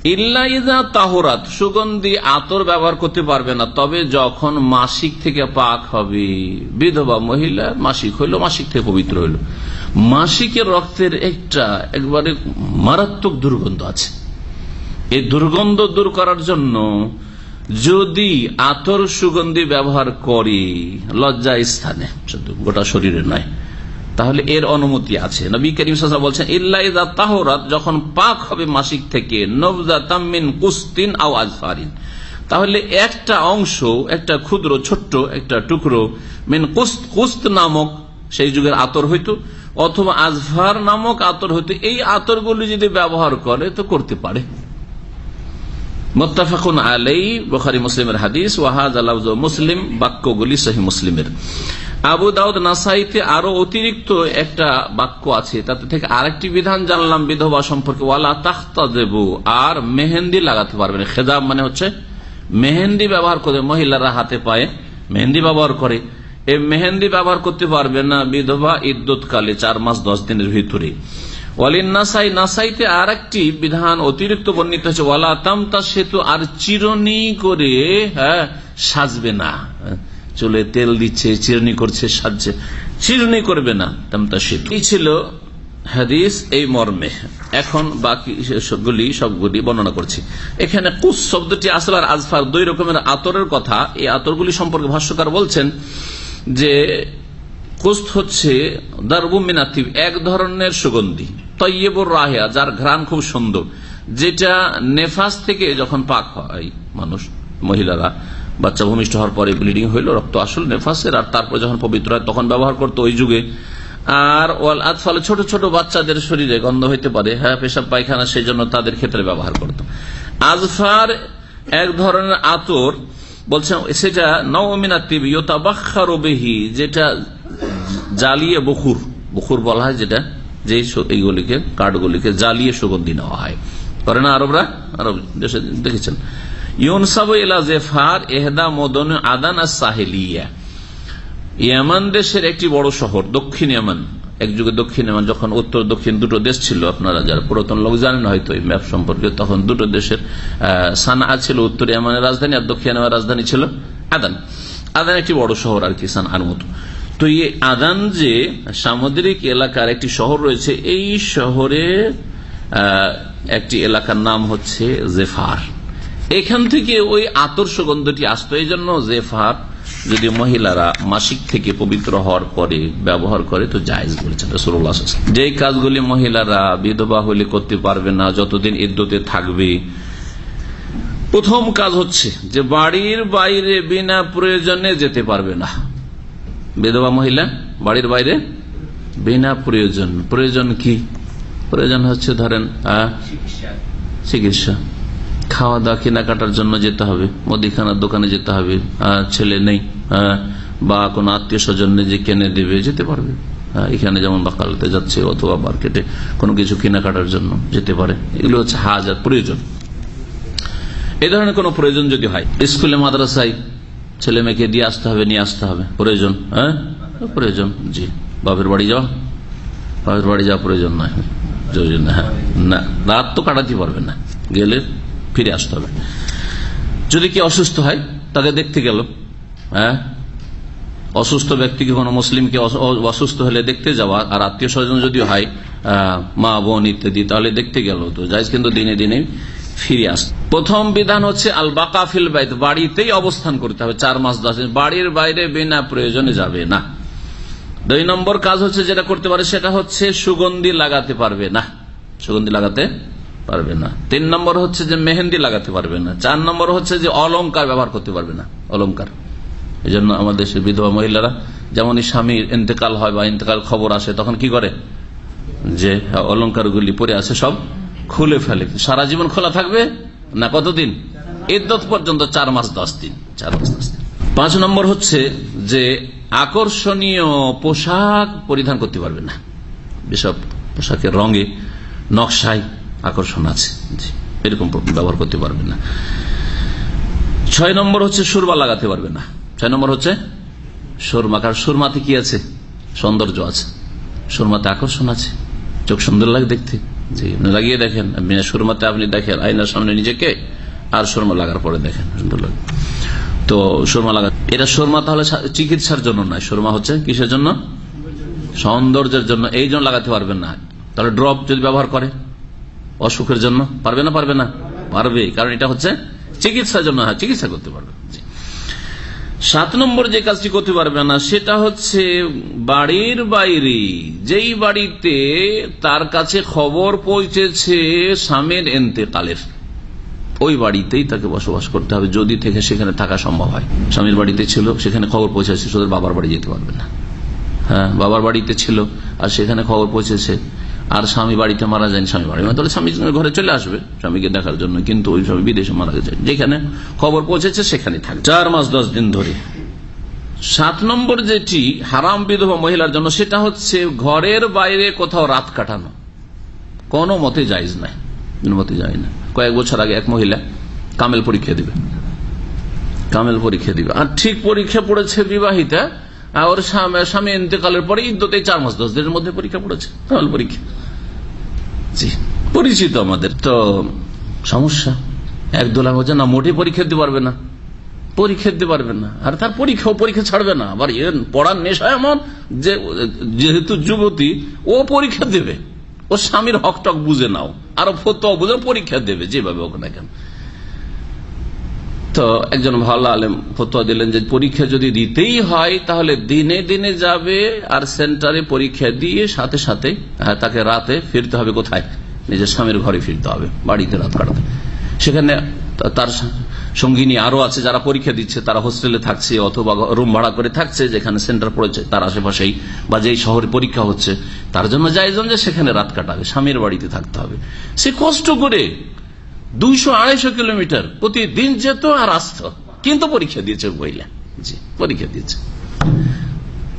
ইল্লাইদা তাহরাত, সুগন্ধি, আতর ব্যবহার করতে পারবে না। তবে যখন মাসিক থেকে পাক হবে, বিধবা মহিলা মাসিক হইল, মাসিক থেকে পবিত্র হইল। মাসিকের রক্তের একটা একবারে মারাত্মক দুর্গন্ধ আছে। এই দুর্গন্ধ দূর করার জন্য যদি আতর সুগন্ধি ব্যবহার করি, লজ্জা স্থানে। গোটা শরীরে নয়। তাহলে এর অনুমতি আছে। নবী করিম বলছেন, ইল্লা তাহরাত যখন পাক হবে মাসিক থেকে, নবজা তামিন কুস্তিন আও আজফারিন তাহলে একটা অংশ, একটা ক্ষুদ্র, ছোট্ট, একটা টুকরো, মিন কুস্ত কুস্ত নামক সেই যুগের আতর হইতো, অথবা আজফার নামক আতর হইতো, এই আতরগুলি যদি ব্যবহার করে, তো করতে পারে। মোত্তাফাকুন আলাই বখারি মুসলিমের হাদিস ওয়াহাজ আলাউজ মুসলিম বাক্যগুলি সহি মুসলিমের আবু দাউদ নাসাইতে আরও অতিরিক্ত একটা বাক্য আছে, তাতে থেকে আরেকটি বিধান জানলাম বিধবা সম্পর্কে, ওয়ালা তাখতা দেব আর মেহেন্দি লাগাতে পারবেন। খেজাব মানে হচ্ছে, মেহেন্দি ব্যবহার করে মহিলারা হাতে পায়ে মেহেন্দি ব্যবহার করে। এই মেহেন্দি ব্যবহার করতে পারবে না বিধবা ইদ্যুৎ কালে চার মাস দশ দিনের ভিতরে। ওয়ালিন নাসাই নাসাইতে আর একটি বিধান অতিরিক্ত বর্ণিত হচ্ছে, ওয়ালা তামতা সেতু আর চিরনি করে হ্যাঁ সাজবে না। চুলে তেল দিচ্ছে, চিরনি করছে, সাজছে। চিরনি করবে না তামতা সেতু এই ছিল হাদিস এই মর্মে। এখন বাকি সবগুলি সবগুলি বর্ণনা করছি। এখানে কুস শব্দটি আসল আর আজফার দুই রকমের আতরের কথা। এই আতরগুলি সম্পর্কে ভাষ্যকার বলছেন যে কুস্ত হচ্ছে দারবুমিনাতিব এক ধরনের সুগন্ধি। তৈবর রাহিয়া, যার ঘ্রাণ খুব সুন্দর, যেটা নেফাস থেকে যখন পাক হয় মানুষ, মহিলারা, বাচ্চা ভূমিষ্ঠ হওয়ার পরে ব্লিডিং হইল, রক্ত আসল নেফাসের, আর তারপর যখন পবিত্র হয় তখন ব্যবহার করতো ওই যুগে। আর ওয়াল আতফালে ছোট ছোট বাচ্চাদের শরীরে গন্ধ হইতে পারে হ্যাঁ পেশাব পায়খানা, সেই জন্য তাদের ক্ষেত্রে ব্যবহার করত। আজফার এক ধরনের আতর বলছেন সেটা নবমিনাতিবি যেটা জ্বালিয়ে বকুর বকুর বলা হয় যেটা যে এইগুলিকে, কাঠগুলিকে জ্বালিয়ে সুগন্ধি নেওয়া হয়। করে না আরবরা? আরব দেশে দেখেছেন। ইউনসাব এলা জেফার এহদা মদন আদান আর সাহেলিয়া। ইয়ামান দেশের একটি বড় শহর, দক্ষিণ ইয়ামান। এক যুগে দক্ষিণ ইয়ামান যখন উত্তর, দক্ষিণ দুটো দেশ ছিল, আপনারা যারা পুরাতন লোক জানেন হয়তো এই ম্যাপ সম্পর্কে, তখন দুটো দেশের সানা ছিল উত্তর ইয়ামানের রাজধানী আর দক্ষিণ ইয়ামানের রাজধানী ছিল আদান। আদান একটি বড় শহর আর কি সানার মতো। তো এই আদান যে সামুদ্রিক এলাকার একটি শহর রয়েছে, এই শহরে একটি এলাকার নাম হচ্ছে জেফার। এখান থেকে ওই আতর সুগন্ধটি আসতো, এই জন্য জেফার যদি মহিলারা মাসিক থেকে পবিত্র হওয়ার পরে ব্যবহার করে, তো জায়জ বলেছেন যে কাজগুলি মহিলারা বিধবা হলে করতে পারবে না, যতদিন ইদ্যতে থাকবে। প্রথম কাজ হচ্ছে যে বাড়ির বাইরে বিনা প্রয়োজনে যেতে পারবে না। বিধবা মহিলা বাড়ির বাইরে বিনা প্রয়োজন। প্রয়োজন কি? প্রয়োজন হচ্ছে ধরেন চিকিৎসা। খাওয়া দাওয়া কেনাকাটার জন্য যেতে হবে মুদিখানার দোকানে যেতে হবে ছেলে নেই বা কোন আত্মীয় স্বজন যে কেনে দেবে যেতে পারবে। এখানে যেমন বাকালতে যাচ্ছে অথবা মার্কেটে কোনো কিছু কেনাকাটার জন্য যেতে পারে। এগুলো হচ্ছে হাজার প্রয়োজন। এই ধরনের কোনো প্রয়োজন যদি হয় স্কুলে মাদ্রাসায় ছেলে মেয়েকে দিয়ে আসতে হবে, নিয়ে আসতে হবে। প্রয়োজন হ্যাঁ? প্রয়োজন, জি। বাপের বাড়ি যাওয়া? বাপের বাড়ি যাওয়া প্রয়োজন নয়। প্রয়োজন না হ্যাঁ। না, রাত তো কাটাতে পারবে না। গেলে ফিরে আসতে হবে। যদি কি অসুস্থ হয়, তাকে দেখতে গেল হ্যাঁ? অসুস্থ ব্যক্তিকে, কোনো মুসলিমকে অসুস্থ হলে দেখতে যাওয়া আর আত্মীয় স্বজন যদি হয় মা, বোন ইত্যাদি, তাহলে দেখতে গেল। তো যাই কিন্তু দিনে দিনে ফিরে আস। প্রথম বিধান হচ্ছে আল বাকাফিল বাইত, বাড়িতেই অবস্থান করতে হবে, চার মাস দশ বাড়ির বাইরে বিনা প্রয়োজনে যাবে না। দুই নম্বর কাজ হচ্ছে যেটা করতে পারে, সেটা হচ্ছে সুগন্ধি লাগাতে পারবে না। সুগন্ধি লাগাতে পারবে না। তিন নম্বর হচ্ছে যে মেহেন্দি লাগাতে পারবে না। চার নম্বর হচ্ছে যে অলংকার ব্যবহার করতে পারবে না, অলংকার। এই জন্য আমাদের দেশের বিধবা মহিলারা যেমনই স্বামীর ইন্তেকাল হয় বা ইন্তেকাল খবর আসে, তখন কি করে? যে অলংকার গুলি পরে আছে সব খুলে ফেলে। সারা জীবন খোলা থাকবে না কতদিন? ইদ্যত পর্যন্ত চার মাস দশ দিন, চার মাস দশ দিন। পাঁচ নম্বর হচ্ছে যে আকর্ষণীয় পোশাক পরিধান করতে পারবে না। যেসব পোশাকের রঙে নকশায় আকর্ষণ আছে এরকম ব্যবহার করতে পারবে না। ছয় নম্বর হচ্ছে সুরমা লাগাতে পারবে না। ছয় নম্বর হচ্ছে সুরমা, কারণ সুরমাতে কি আছে? সৌন্দর্য আছে। সুরমাতে আকর্ষণ আছে। চোখ সুন্দর লাগে দেখতে। লাগিয়ে দেখেন। সুরমাতে আপনি দেখেন, আয়নার সামনে নিজেকে আর সুরমা লাগার পরে দেখেন তো সুরমা লাগা এটা সুরমা তাহলে চিকিৎসার জন্য নয়। সুরমা হচ্ছে কিসের জন্য? সৌন্দর্যের জন্য। এই জন্য লাগাতে পারবেন না। তাহলে ড্রপ যদি ব্যবহার করে, অসুখের জন্য, পারবে না পারবে না? পারবে কারণ এটা হচ্ছে চিকিৎসার জন্য চিকিৎসা করতে পারবে। সাত নম্বর যে কাজটি করতে পারবে না, সেটা হচ্ছে বাড়ির বাইরে। যেই বাড়িতে তার কাছে খবর পৌঁছেছে স্বামীর এন্তেকালের, ওই বাড়িতেই তাকে বসবাস করতে হবে, যদি থেকে সেখানে থাকা সম্ভব হয়। স্বামীর বাড়িতে ছিল, সেখানে খবর পৌঁছেছে শুধু বাবার বাড়ি যেতে পারবে না। হ্যাঁ বাবার বাড়িতে ছিল, আর সেখানে খবর পৌঁছেছে আর স্বামী বাড়িতে মারা যায়নি, স্বামী বাড়ি। তাহলে স্বামী ঘরে চলে আসবে, স্বামীকে দেখার জন্য কিন্তু ওই স্বামী বিদেশে মারা গেছে। যেখানে খবর পৌঁছেছে সেখানে থাকবে। চার মাস, দশ দিন ধরে। সাত নম্বর যেটি হারাম বিধবা মহিলার জন্য, সেটা হচ্ছে ঘরের বাইরে কোথাও রাত কাটানো। কোনো মতে জায়জ নাই। মতে যায় না কয়েক বছর আগে এক মহিলা কামেল পরীক্ষা দিবে। কামেল পরীক্ষা দিবে। আর ঠিক পরীক্ষা পড়েছে বিবাহিতা, আর স্বামী ইন্তেকালের পরে ইদ্যতে চার মাস, দশ দিনের মধ্যে পরীক্ষা পড়েছে। কামেল পরীক্ষা জি। পরিচিত আমাদের, তো সমস্যা। এক দোলা লাখ না মোটে পরীক্ষা দিতে পারবে না। পরীক্ষা দিতে পারবে না। আর তার পরীক্ষা পরীক্ষা ছাড়বে না। আবার পড়ার নেশা এমন যে, যেহেতু যুবতী, ও পরীক্ষা দেবে। ও স্বামীর হক টক বুঝে নাও। আরও ফতো বুঝে পরীক্ষা দেবে, যেভাবে হোক না কেন। তো একজন ভালো আলেম ফতোয়া দিলেন যে পরীক্ষা যদি দিতেই হয় তাহলে দিনে দিনে যাবে আর সেন্টারে পরীক্ষা দিয়ে সাথে সাথে হ্যাঁ, তাকে রাতে ফিরতে হবে কোথায়? নিজের স্বামীর ঘরে ফিরতে হবে বাড়িতে রাত কাটাতে। সেখানে তার সঙ্গিনী আরও আছে যারা পরীক্ষা দিচ্ছে তারা হোস্টেলে থাকছে অথবা রুম ভাড়া করে থাকছে যেখানে সেন্টার পড়েছে তার আশেপাশেই বা যেই শহরে পরীক্ষা হচ্ছে তার জন্য যাইজন যে সেখানে রাত কাটাবে স্বামীর বাড়িতে থাকতে হবে। সে কষ্ট করে দুইশো আড়াইশো কিলোমিটার। প্রতিদিন যেত আর আসত। কিন্তু পরীক্ষা দিয়েছে মহিলা জি, পরীক্ষা দিয়েছে।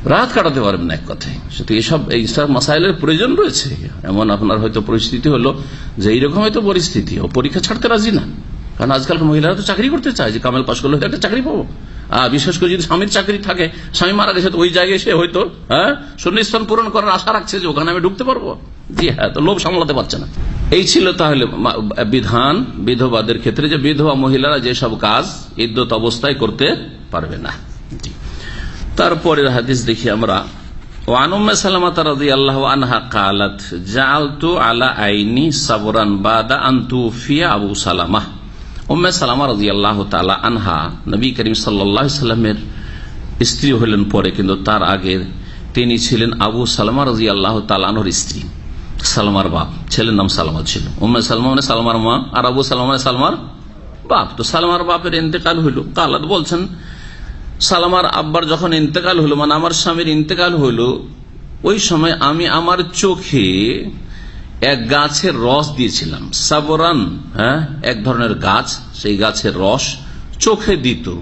রাত কাটাতে পারবেন না এক কথায়। শুধু এসব এই সব মাসাইলের প্রয়োজন রয়েছে। এমন আপনার হয়তো পরিস্থিতি হলো যে এইরকম হয়তো পরিস্থিতি। ও পরীক্ষা ছাড়তে রাজি না। কারণ আজকাল মহিলারা তো চাকরি করতে চায় যে কামেল পাশ করলে একটা চাকরি পাবো। বিশেষ করে যদি স্বামীর চাকরি থাকে স্বামী মারা গেছে তো ওই জায়গায় সে হয়তো হ্যাঁ শূন্যস্থান পূরণ করার আশা রাখছে যে ওখানে আমি ঢুকতে পারবো জি হ্যাঁ তো লোভ সামলাতে পারছে না এই ছিল তাহলে মা- বিধান বিধবাদের ক্ষেত্রে যে বিধবা মহিলারা যেসব কাজ ইদ্যত অবস্থায় করতে পারবে না জি তারপরের হাদিস দেখি আমরা وعن ام سلمة رضي الله عنها قالت جعلت على عيني صبرا بعد ان توفي ابو سلمة উম্মে সালামা রাজি আল্লাহ তালা আনহা নবী করিম সাল্লামের স্ত্রী হলেন পরে, কিন্তু তার আগের তিনি ছিলেন আবু সালমা রাজি আল্লাহ তালানোর স্ত্রী, সালমার বাপ। ছেলের নাম সালমা ছিল। উম্মে সালমা মানে সালমার মা, আর আবু সালমা মানে সালমার বাপ। তো সালমার বাপের ইন্তেকাল হইল। কালাত বলছেন, সালামার আব্বার যখন ইন্তেকাল হলো মানে আমার স্বামীর ইন্তেকাল হলো ওই সময় আমি আমার চোখে এক গাছের রস দিয়েছিলাম। সাবরান হ্যাঁ? এক ধরনের গাছ সেই গাছের রস চোখে দিত।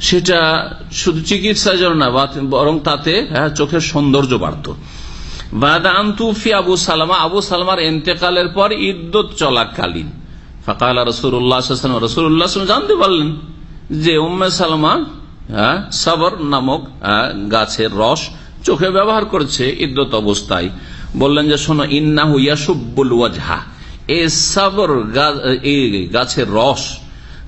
সেটা শুধু চিকিৎসার জন্য না বরং তাতে হ্যাঁ, চোখের সৌন্দর্য বাড়ত। বাদান্তুফি আবু সালামা আবু সালামার এতেকালের পর ইদ্যত চলাকালীন। ফাকাল রসুল্লাহ রসুল্লাহ জানতে পারলেন যে উম্মে সালমা হ্যাঁ, সাবর নামক হ্যাঁ, গাছের রস চোখে ব্যবহার করছে ইদ্যত অবস্থায়। বললেন যে শোনো, ইন্নাহু ইয়াসুব্বুল ওয়াজহা। এ সাবর গাছের রস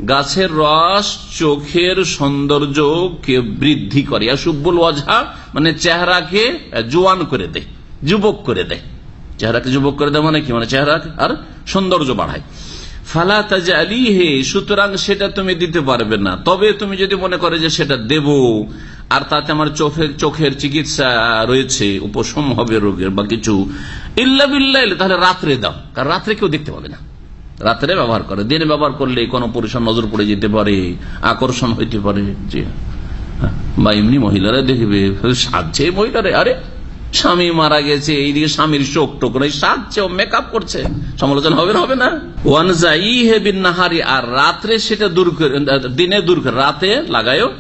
গাছের রস চোখের সৌন্দর্যকে বৃদ্ধি করে। ইয়াসুব্বুল ওয়াজহা মানে চেহারাকে জোয়ান করে দেয়, যুবক করে দেয়। চেহারাকে যুবক করে দেয় মানে কি? মানে চেহারা আর সৌন্দর্য বাড়ায়। ফালা তাজালি হে সুতরাং সেটা তুমি দিতে পারবে না। তবে তুমি যদি মনে করে যে সেটা দেব আর তাতে আমার চোখের চোখের চিকিৎসা রয়েছে, উপশম হবে রোগের বা কিছু। ইল্লা বিল্লা তাহলে রাত্রে দাও। কারণ রাত্রে কেউ দেখতে পাবে না। রাত্রে ব্যবহার করে। দিনে ব্যবহার করলে কোনো পুরুষের নজর পড়ে যেতে পারে, আকর্ষণ হইতে পারে। জি। হ্যাঁ। বা এমনি মহিলারা দেখবে, সাজছে মহিলারা। আরে, স্বামী মারা গেছে, এইদিকে স্বামীর শোক টোক নেই সাজছে, ও মেকআপ করছে। সমালোচনা হবে না হবে না? ওয়ান যাই হে বিন নাহারি আর রাত্রে সেটা দূর দিনে দূর রাতে লাগায়ও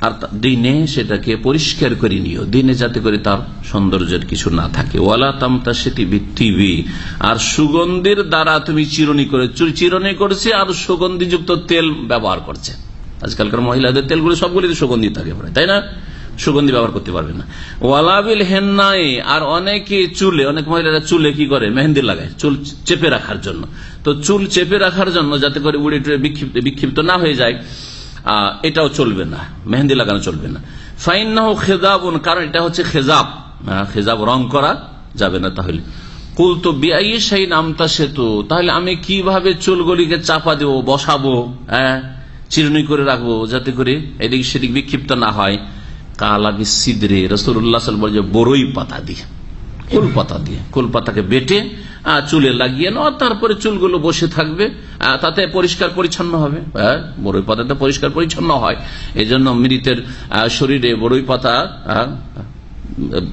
আর দিনে সেটাকে পরিষ্কার করে নিও। দিনে যাতে করে তার সৌন্দর্যের কিছু না থাকে। ওয়ালা তামতা সেটি ভিত্তিবি আর সুগন্ধির দ্বারা তুমি চিরনি করে চিরনি করছে আর সুগন্ধিযুক্ত তেল ব্যবহার করছে। আজকালকার মহিলাদের তেলগুলি সবগুলিতে সুগন্ধি থাকে তাই না? সুগন্ধি ব্যবহার করতে পারবে না। ওয়ালাবিল হেন্নাই আর অনেকে চুলে অনেক মহিলারা চুলে কি করে? মেহেন্দি লাগায়, চুল চেপে রাখার জন্য। তো চুল চেপে রাখার জন্য যাতে করে উড়ে টুড়ে বিক্ষিপ্ত না হয়ে যায়। এটাও চলবে না। মেহেন্দি লাগানো চলবে না। ফাইন না হোক খেজাব কারণ এটা হচ্ছে খেজাব খেজাব রং করা যাবে না তাহলে। কুল তো বিআই সেই নামটা সেতু তাহলে আমি কীভাবে চুলগুলিকে চাপা দেবো, বসাবো হ্যাঁ চিরুনি করে রাখব যাতে করে এদিক সেদিক বিক্ষিপ্ত না হয়। কালা বিসিদ্রে রসুল্লাহ বলে যে বড়ই পাতা দিয়ে কুল পাতা দিয়ে। কুল পাতাকে বেটে চুলে লাগিয়ে নেওয়া তারপরে চুলগুলো বসে থাকবে তাতে পরিষ্কার পরিচ্ছন্ন হবে। বড়ই পাতা তো পরিষ্কার পরিচ্ছন্ন হয়। এজন্য জন্য মৃতের শরীরে বড়ই পাতা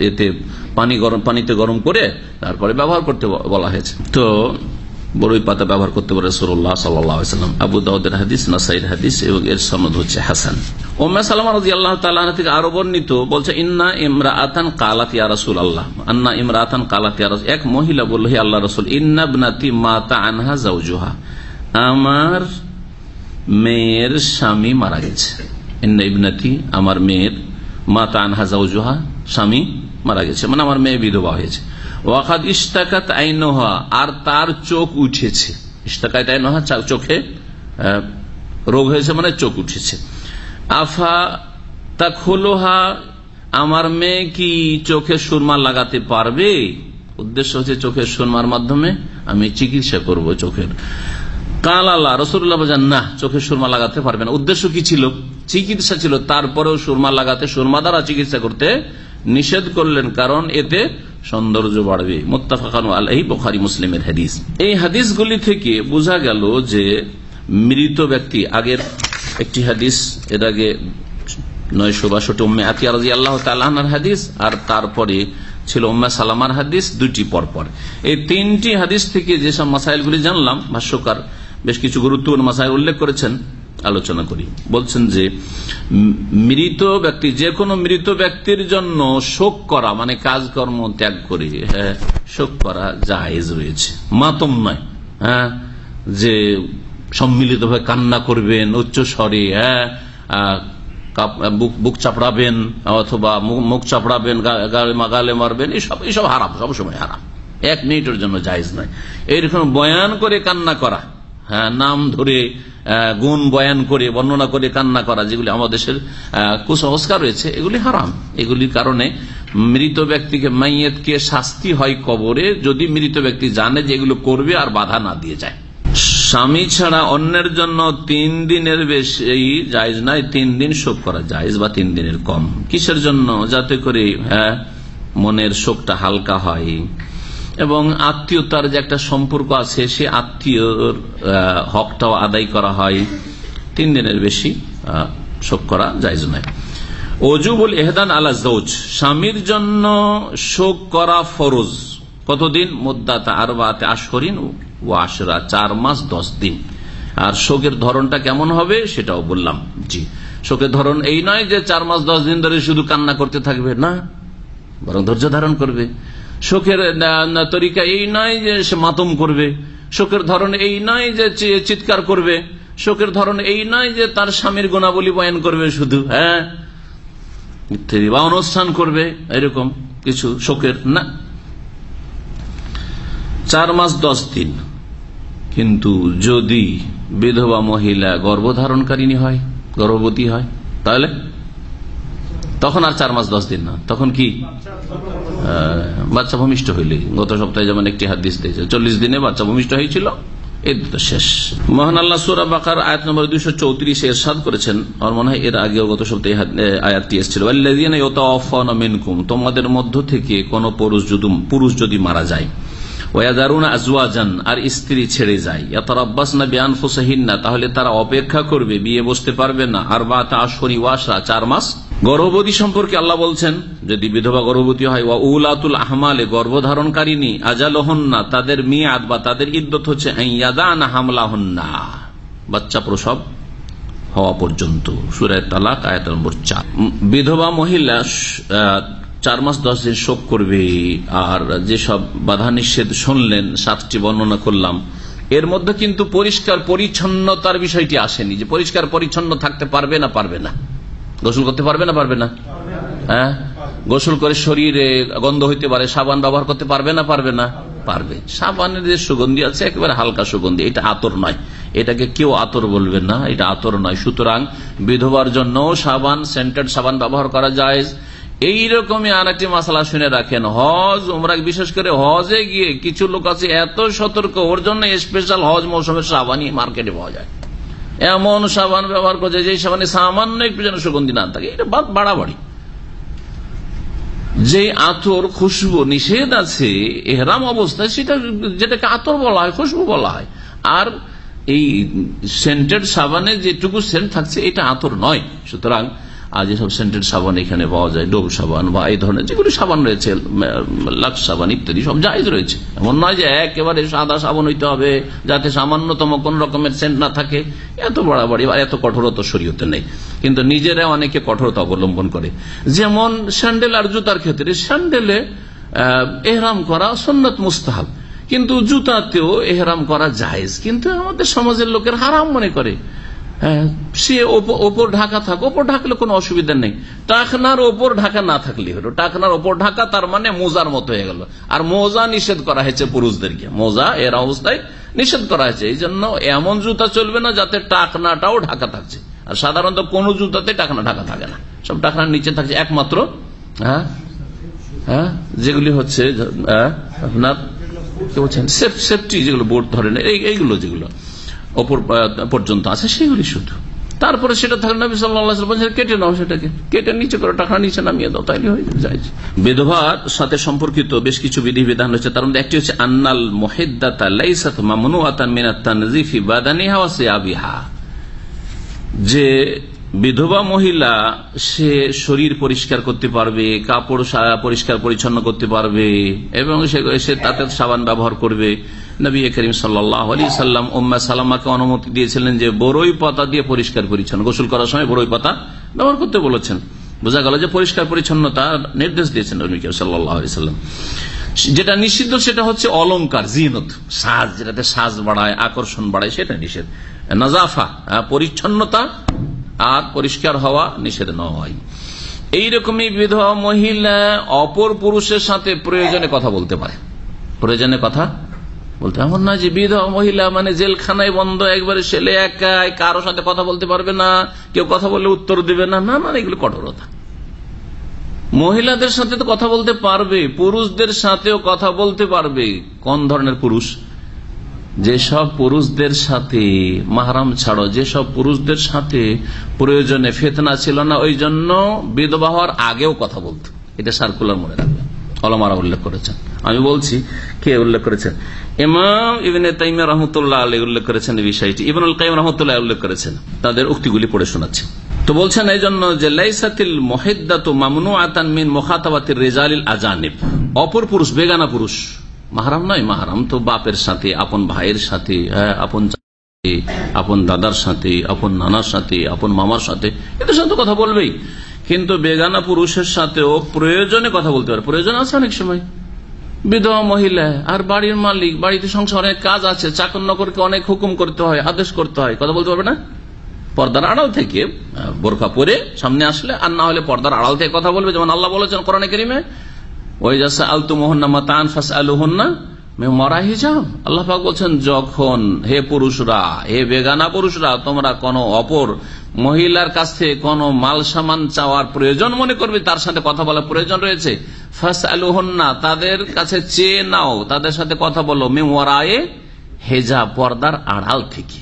এতে পানি গরম, পানিতে গরম করে তারপরে ব্যবহার করতে বলা হয়েছে। তো বড়ই পাতা ব্যবহার করতে পারে সুরল্লাহ সাল্লাম। আবু দাউদের হাদিস, নাসাইর হাদিস এবং এর সনদ হচ্ছে হাসান। ওম্মা সালাম রাজি আল্লাহ তালা থেকে আরও বর্ণিত বলছে, ইন্না ইমরা আতান কালাতিয়া রাসুল আল্লাহ আন্না ইমরা আতান কালাতিয়া রাসুল, এক মহিলা বলল, হে আল্লাহ রসুল ইন্নাবনাতি মাতা আনহা জাউজুহা আমার মেয়ের স্বামী মারা গেছে। ইন্না ইবনাতি, আমার মেয়ের মাতা আনহা জাউজুহা স্বামী মারা গেছে। মানে আমার মেয়ে বিধবা হয়েছে। ওয়াখাদ ইস্তাকাত আইনহা, আর তার চোখ উঠেছে। ইস্তাকাত আইনহা চোখে রোগ হয়েছে মানে চোখ উঠেছে। আফা তা খোলোহা আমার মেয়ে কি চোখে সুরমা লাগাতে পারবে? উদ্দেশ্য হচ্ছে চোখের সুরমার মাধ্যমে আমি চিকিৎসা করব চোখের। কাল রসুল্লাহ বাজান না চোখের সুরমা লাগাতে পারবে না। উদ্দেশ্য কি ছিল? চিকিৎসা ছিল। তারপরেও সুরমা লাগাতে, সুরমা দ্বারা চিকিৎসা করতে নিষেধ করলেন। কারণ এতে সৌন্দর্য বাড়বে। মোত্তাফাকানু আলহি বোখারি মুসলিমের হাদিস। এই হাদিসগুলি থেকে বোঝা গেল যে মৃত ব্যক্তি, আগের একটি হাদিস, এর আগে নয়শো বাষট্টি উম্মে আতিয়া রাজি আল্লাহ তাল্লাহার হাদিস, আর তারপরে ছিল উম্মা সালামার হাদিস দুটি পরপর। এই তিনটি হাদিস থেকে যেসব মাসাইলগুলি জানলাম, ভাষ্যকার বেশ কিছু গুরুত্বপূর্ণ মাসাইল উল্লেখ করেছেন। আলোচনা করি। বলছেন যে মৃত ব্যক্তি যে কোনো মৃত ব্যক্তির জন্য শোক করা মানে কাজকর্ম ত্যাগ করে হ্যাঁ শোক করা জাহেজ রয়েছে। মাতম নয় হ্যাঁ যে সম্মিলিতভাবে কান্না করবেন, উচ্চ স্বরে হ্যাঁ বুক চাপড়াবেন, অথবা মুখ চাপড়াবেন গালে মারবেন, এসব এসব হারাম সবসময় হারাম। এক মিনিটের জন্য জায়জ নয়। এইরকম বয়ান করে কান্না করা হ্যাঁ নাম ধরে গুণ বয়ান করে, বর্ণনা করে, কান্না করা, যেগুলি আমাদের দেশের কুসংস্কার রয়েছে, এগুলি হারাম। এগুলির কারণে মৃত ব্যক্তিকে মাইয়েতকে শাস্তি হয় কবরে যদি মৃত ব্যক্তি জানে যে এগুলো করবে আর বাধা না দিয়ে যায়। স্বামী ছাড়া অন্যের জন্য তিন দিনের বেশি জায়জ নাই তিন দিন শোক করা জায়জ বা তিন দিনের কম। কিসের জন্য? যাতে করে মনের শোকটা হালকা হয়। এবং আত্মীয়তার যে একটা সম্পর্ক আছে, সে আত্মীয়র হকটাও আদায় করা হয়। তিন দিনের বেশি শোক করা যায় নয় অজুবুল এহদান আলা জৌজ স্বামীর জন্য শোক করা ফরজ। কতদিন? মুদাত আরবাতে আশরিন ও আশরা, চার মাস দশ দিন। আর শোকের ধরনটা কেমন হবে সেটাও বললাম। জি, শোকের ধরন এই নয় যে চার মাস দশ দিন ধরে শুধু কান্না করতে থাকবে, না। বরং ধৈর্য ধারণ করবে। শোকের তরিকা এই নয় যে সে মাতম করবে। শোকের ধরন এই নয় যে চিৎকার করবে। শোকের ধরন এই নয় যে তার স্বামীর গুণাবলী বয়ান করবে শুধু হ্যাঁ? বা অনুষ্ঠান করবে, এরকম কিছু শোকের না। চার মাস দশ দিন। কিন্তু যদি বিধবা মহিলা গর্ভধারণকারিনী হয়, গর্ভবতী হয়, তাহলে? তখন আর চার মাস দশ দিন না। তখন কি বাচ্চা ভূমিষ্ঠ হইলে। গত সপ্তাহে যেমন একটি হাত দিয়েছে, চল্লিশ দিনে বাচ্চা ভূমিষ্ঠ হয়েছিল শেষ। মহান আয়াত নম্বর চৌত্রিশে এরশাদ করেছেন মনে হয় এর আগেও গত সপ্তাহে তোমাদের মধ্য থেকে কোন পুরুষ যদি পুরুষ যদি মারা যায় ওয়াদারুনা আজওয়াজান, আর স্ত্রী ছেড়ে যায় ইয়াতারাব্বাস না বিয়ান ফুসাহিন না তাহলে তারা অপেক্ষা করবে, বিয়ে বসতে পারবে না। আর বা তা ওয়াসা চার মাস গর্ভবতী সম্পর্কে আল্লাহ বলছেন যদি বিধবা গর্ভবতী হয়। ওয়া উলাতুল আহমালে গর্ভধারণকারিনী আজালহন্না, তাদের মিয়াদ বা তাদের ইদ্যত হচ্ছে বাচ্চা প্রসব হওয়া পর্যন্ত। সুরায় তালাক, আয়াত নম্বর চার। বিধবা মহিলা চার মাস দশ দিন শোক করবে। আর যেসব বাধা নিষেধ শুনলেন, সাতটি বর্ণনা করলাম। এর মধ্যে কিন্তু পরিষ্কার পরিচ্ছন্নতার বিষয়টি আসেনি। যে পরিষ্কার পরিচ্ছন্ন থাকতে পারবে না পারবে না। গোসল করতে পারবে না পারবে না? হ্যাঁ? গোসল করে শরীরে গন্ধ হইতে পারে, সাবান ব্যবহার করতে পারবে না পারবে না? পারবে। সাবানের যে সুগন্ধি আছে, একেবারে হালকা সুগন্ধি। এটা আতর নয়। এটাকে কেউ আতর বলবে না, এটা আতর নয়। সুতরাং বিধবার জন্য সাবান সেন্টেড সাবান ব্যবহার করা যায় এইরকমই আর একটি মশলা শুনে রাখেন। হজ ওমরা বিশেষ করে হজে গিয়ে কিছু লোক আছে, এত সতর্ক, ওর জন্য স্পেশাল হজ মৌসুমের সাবানই মার্কেটে পাওয়া যায়। এমন সাবান ব্যবহার করছে যে সাবানে সামান্য একটু যেন সুগন্ধি না থাকে, এটা বাদ বাড়াবাড়ি। যে আতর, খুশবু নিষেধ আছে, এহরাম অবস্থায় সেটা যেটাকে আতর বলা হয়, খুশবু বলা হয়। আর এই সেন্টেড সাবানে যেটুকু সেন্ট থাকছে, এটা আতর নয়। সুতরাং আজ এসব সেন্টেড সাবান এখানে পাওয়া যায়, ডোব সাবান বা এই ধরনের যেগুলি সাবান রয়েছে লাক্স সাবান ইত্যাদি, সব জায়জ রয়েছে। এমন নয় যে একেবারে সাদা সাবান হইতে হবে, যাতে সামান্যতম কোন রকমের সেন্ট না থাকে। এত বাড়াবাড়ি বা এত কঠোরতা শরীয়তে নেই। কিন্তু নিজেরা অনেকে কঠোরতা অবলম্বন করে। যেমন স্যান্ডেল আর জুতার ক্ষেত্রে, স্যান্ডেলে এহরাম করা সন্ন্যত মুস্তাহাব। কিন্তু জুতাতেও এহরাম করা জায়েজ। কিন্তু আমাদের সমাজের লোকের হারাম মনে করে। সে ওপর ঢাকা থাক, ওপর ঢাকলে কোনো অসুবিধা নেই। টাকনার ওপর ঢাকা না থাকলে হলো। টাকনার ওপর ঢাকা, তার মানে মোজার মতো হয়ে গেল। আর মোজা নিষেধ করা হয়েছে পুরুষদেরকে। মোজা এর অবস্থায় নিষেধ করা হয়েছে। এই জন্য এমন জুতা চলবে না যাতে টাকনাটাও ঢাকা থাকছে। আর সাধারণত কোন জুতাতে টাকনা ঢাকা থাকে না। সব টাকনার নিচে থাকছে একমাত্র হ্যাঁ? হ্যাঁ? যেগুলি হচ্ছে আপনার কি বলছেন? সেফটি যেগুলো বোর্ড ধরেন এইগুলো যেগুলো। পর্যন্ত আছে সেগুলি শুধু। তারপরে সেটা থাকলে নবী সাল্লাহ কেটে নাও সেটাকে। কেটে নিচে করে টাকা নিচে নামিয়ে দাও, তাইলে হয়ে বিধবার সাথে সম্পর্কিত বেশ কিছু বিধি বিধান রয়েছে, তার মধ্যে একটি হচ্ছে, আন্নাল মহেদাতা লাইসাত মামনু আতান মিনাত তানজিফি বাদানিহা ওয়া সিয়াবিহা। যে বিধবা মহিলা, সে শরীর পরিষ্কার করতে পারবে, কাপড় পরিষ্কার পরিচ্ছন্ন করতে পারবে, এবং সে তাতে সাবান ব্যবহার করবে। নবী করিম সাল্লাহ সাল্লাম উম্মা সালামাকে অনুমতি দিয়েছিলেন যে বড়ই পাতা দিয়ে পরিষ্কার পরিচ্ছন্ন, গোসল করার সময় বড়ই পাতা ব্যবহার করতে বলেছেন। বোঝা গেল যে পরিষ্কার পরিচ্ছন্নতা নির্দেশ দিয়েছেন নবী করিম সাল্লাহ সাল্লাম। যেটা নিষিদ্ধ সেটা হচ্ছে অলঙ্কার জিনত, সাজ, যেটাতে সাজ বাড়ায়, আকর্ষণ বাড়ায়, সেটা নিষেধ। নাজাফা, পরিচ্ছন্নতা আর পরিষ্কার হওয়া নিষেধ নয়। এইরকমই বিধবা মহিলা অপর পুরুষের সাথে প্রয়োজনে কথা বলতে পারে। প্রয়োজনে কথা বলতে এমন না যে বিধবা মহিলা মানে জেলখানায় বন্ধ, একবারে ছেলে একাই কারও সাথে কথা বলতে পারবে না, কেউ কথা বললে উত্তর দেবে না না না, এগুলো কঠোরতা। মহিলাদের সাথে তো কথা বলতে পারবে, পুরুষদের সাথেও কথা বলতে পারবে, কোন ধরনের পুরুষ? যেসব পুরুষদের সাথে মাহারাম ছাড়ো, যেসব পুরুষদের সাথে প্রয়োজনে ফেতনা ছিল না, ওই জন্য বিধবা হওয়ার আগেও কথা বলতো। এটা সার্কুলার মনে রাখবে। অলমারা উল্লেখ করেছেন। আমি বলছি, কে উল্লেখ করেছেন? ইমাম ইবিন তাইম রহমতুল্লাহ আলী উল্লেখ করেছেন এই বিষয়টি। ইবনুল কাইম রহমতুল্লাহ উল্লেখ করেছেন। তাদের উক্তিগুলি পড়ে শোনাচ্ছে। তো বলছেন এই জন্য যে, লাইসাতিল মহেদ্দাত মামনু আতান মিন মোখাতাবাতির রেজালিল আজানিব। অপর পুরুষ, বেগানা পুরুষ। মাহারাম নয়, মাহারাম তো বাপের সাথে, আপন ভাইয়ের সাথে আপন আপন দাদার সাথে, আপন নানার সাথে, আপন মামার সাথে, এদের সাথে কথা বলবেই। কিন্তু বেগানা পুরুষের সাথেও প্রয়োজনে কথা বলতে পারে। প্রয়োজন আছে অনেক সময়। বিধবা মহিলা, আর বাড়ির মালিক, বাড়িতে সংসার অনেক কাজ আছে চাকর নকরকে অনেক হুকুম করতে হয়, আদেশ করতে হয়, কথা বলতে পারবে না? পর্দার আড়াল থেকে বোরখা পরে সামনে আসলে, আর না হলে পর্দার আড়াল থেকে কথা বলবে, যেমন আল্লাহ বলেছেন কোরআনে কেরিমে ওই যাসা আলতু মোহন্না মাতান ফাস আলু হন্না মরা হিজাব। আল্লাহ বলছেন, যখন হে পুরুষরা, হে বেগানা পুরুষরা, তোমরা কোন অপর মহিলার কাছ থেকে কোন মাল সামান চাওয়ার প্রয়োজন মনে করবে, তার সাথে কথা বলার প্রয়োজন রয়েছে। ফাস আলু হন্না তাদের কাছে চেয়ে নাও, তাদের সাথে কথা বলো। মেমোরায়ে হেজা পর্দার আড়াল থেকে।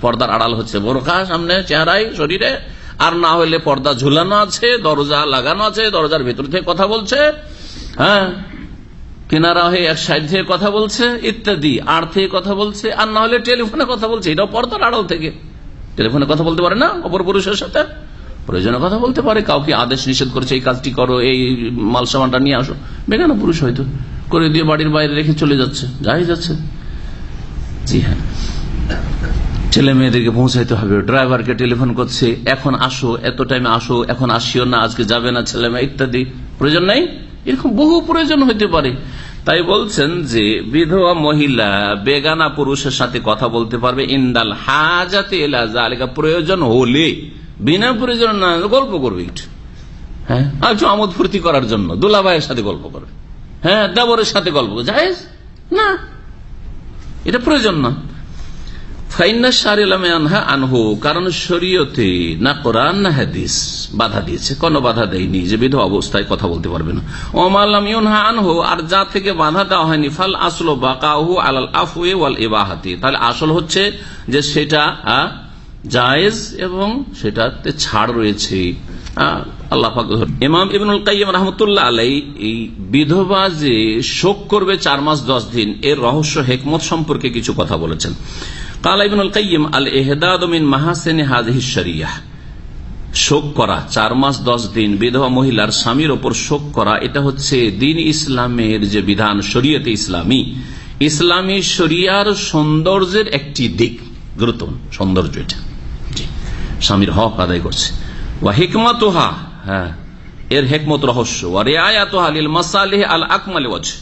পর্দার আড়াল হচ্ছে বোরখা, সামনে চেহারায়, শরীরে। আর না হলে পর্দা ঝুলানো আছে, দরজা লাগানো আছে, দরজার ভেতর থেকে কথা বলছে। হ্যাঁ? কেনারা হয়ে এক সাইড থেকে কথা বলছে, ইত্যাদি। আর থেকে কথা বলছে, আর না হলে টেলিফোনে কথা বলছে। এটাও পর্দার আড়াল থেকে। টেলিফোনে কথা বলতে পারে না অপর পুরুষের সাথে? প্রয়োজনে কথা বলতে পারে। কাউকে আদেশ নিষেধ করেছে, এই কাজটি করো, এই মাল সামানটা নিয়ে আসো। বেগানো পুরুষ হয়তো। করে দিয়ে বাড়ির বাইরে রেখে চলে যাচ্ছে। যাই যাচ্ছে। জি হ্যাঁ। ছেলে মেয়েদেরকে পৌঁছাইতে হবে। ড্রাইভারকে টেলিফোন করছে, এখন আসো, এত টাইমে আসো, এখন আসিও না, আজকে যাবে না ছেলে মেয়ে, ইত্যাদি। প্রয়োজন নাই? এরকম বহু প্রয়োজন হইতে পারে। তাই বলছেন যে, বিধবা মহিলা, বেগানা পুরুষের সাথে কথা বলতে পারবে। ইন্দাল হাজাতে এলাজা প্রয়োজন হলে, বিনা প্রয়োজন না গল্প করবে একটু। হ্যাঁ? একটু আমোদ ফুর্তি করার জন্য, দুলাভাইয়ের সাথে গল্প করবে। হ্যাঁ দেবরের সাথে গল্প জায়েজ? না। এটা প্রয়োজন না। আনহু, কারণ শরীয়তে না কোরআন, না হাদিস বাধা দিয়েছে। কোন বাধা দেয়নি, যে বিধ অবস্থায় কথা বলতে পারবে না। ওমাল্লাম ইউনহা আনহু, আর যা থেকে বাধা দেওয়া হয়নি, ফাল আসলো বাকাহু আলাল আফুয়ে ওয়াল ইবাহাতি। তাহলে আসল হচ্ছে যে সেটা জায়েজ এবং সেটাতে ছাড় রয়েছে। ইমাম ইবনুল কাইম রহমতুল্লাহ আলাই এই বিধবা যে শোক করবে চার মাস দশ দিন, এর রহস্য, হেকমত সম্পর্কে কিছু কথা বলেছেন। শোক করা, চার মাস দশ দিন বিধবা মহিলার স্বামীর ওপর শোক করা, এটা হচ্ছে দিন ইসলামের যে বিধান, শরীয়তে ইসলামী। ইসলামী শরিয়ার সৌন্দর্যের একটি দিক, গুরুত্বপূর্ণ সৌন্দর্য এটা। স্বামীর হক আদায় করছে। ওয়া হিকমাতোহা হ্যাঁ এর হেকমত রহস্য। ওয়া মাসালিহ আল আকমাল ওয়াজ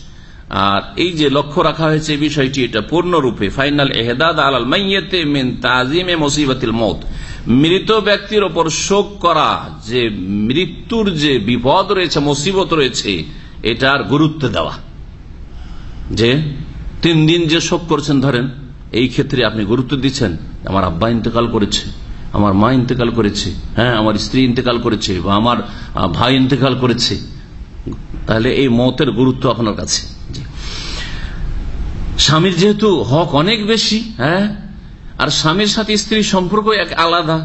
আর এই যে লক্ষ্য রাখা হয়েছে বিষয়টি, এটা পূর্ণরূপে, ফাইনাল এহদাদ আল মাইয়েতে মিন তাজিমে মুসিবতিল মত মৃত ব্যক্তির ওপর শোক করা, যে মৃত্যুর যে বিপদ রয়েছে, মুসিবত রয়েছে, এটার গুরুত্ব দেওয়া যে তিন দিন যে শোক করছেন, ধরেন, এই ক্ষেত্রে আপনি গুরুত্ব দিচ্ছেন, আমার আব্বা ইন্তেকাল করেছে, আমার মা ইন্তেকাল করেছে হ্যাঁ আমার স্ত্রী ইন্তেকাল করেছে, বা আমার ভাই ইন্তেকাল করেছে, তাহলে এই মতের গুরুত্ব আপনার কাছে। স্বামীর যেহেতু হক অনেক বেশি হ্যাঁ? আর স্বামীর সাথে স্ত্রীর সম্পর্ক এক আলাদা।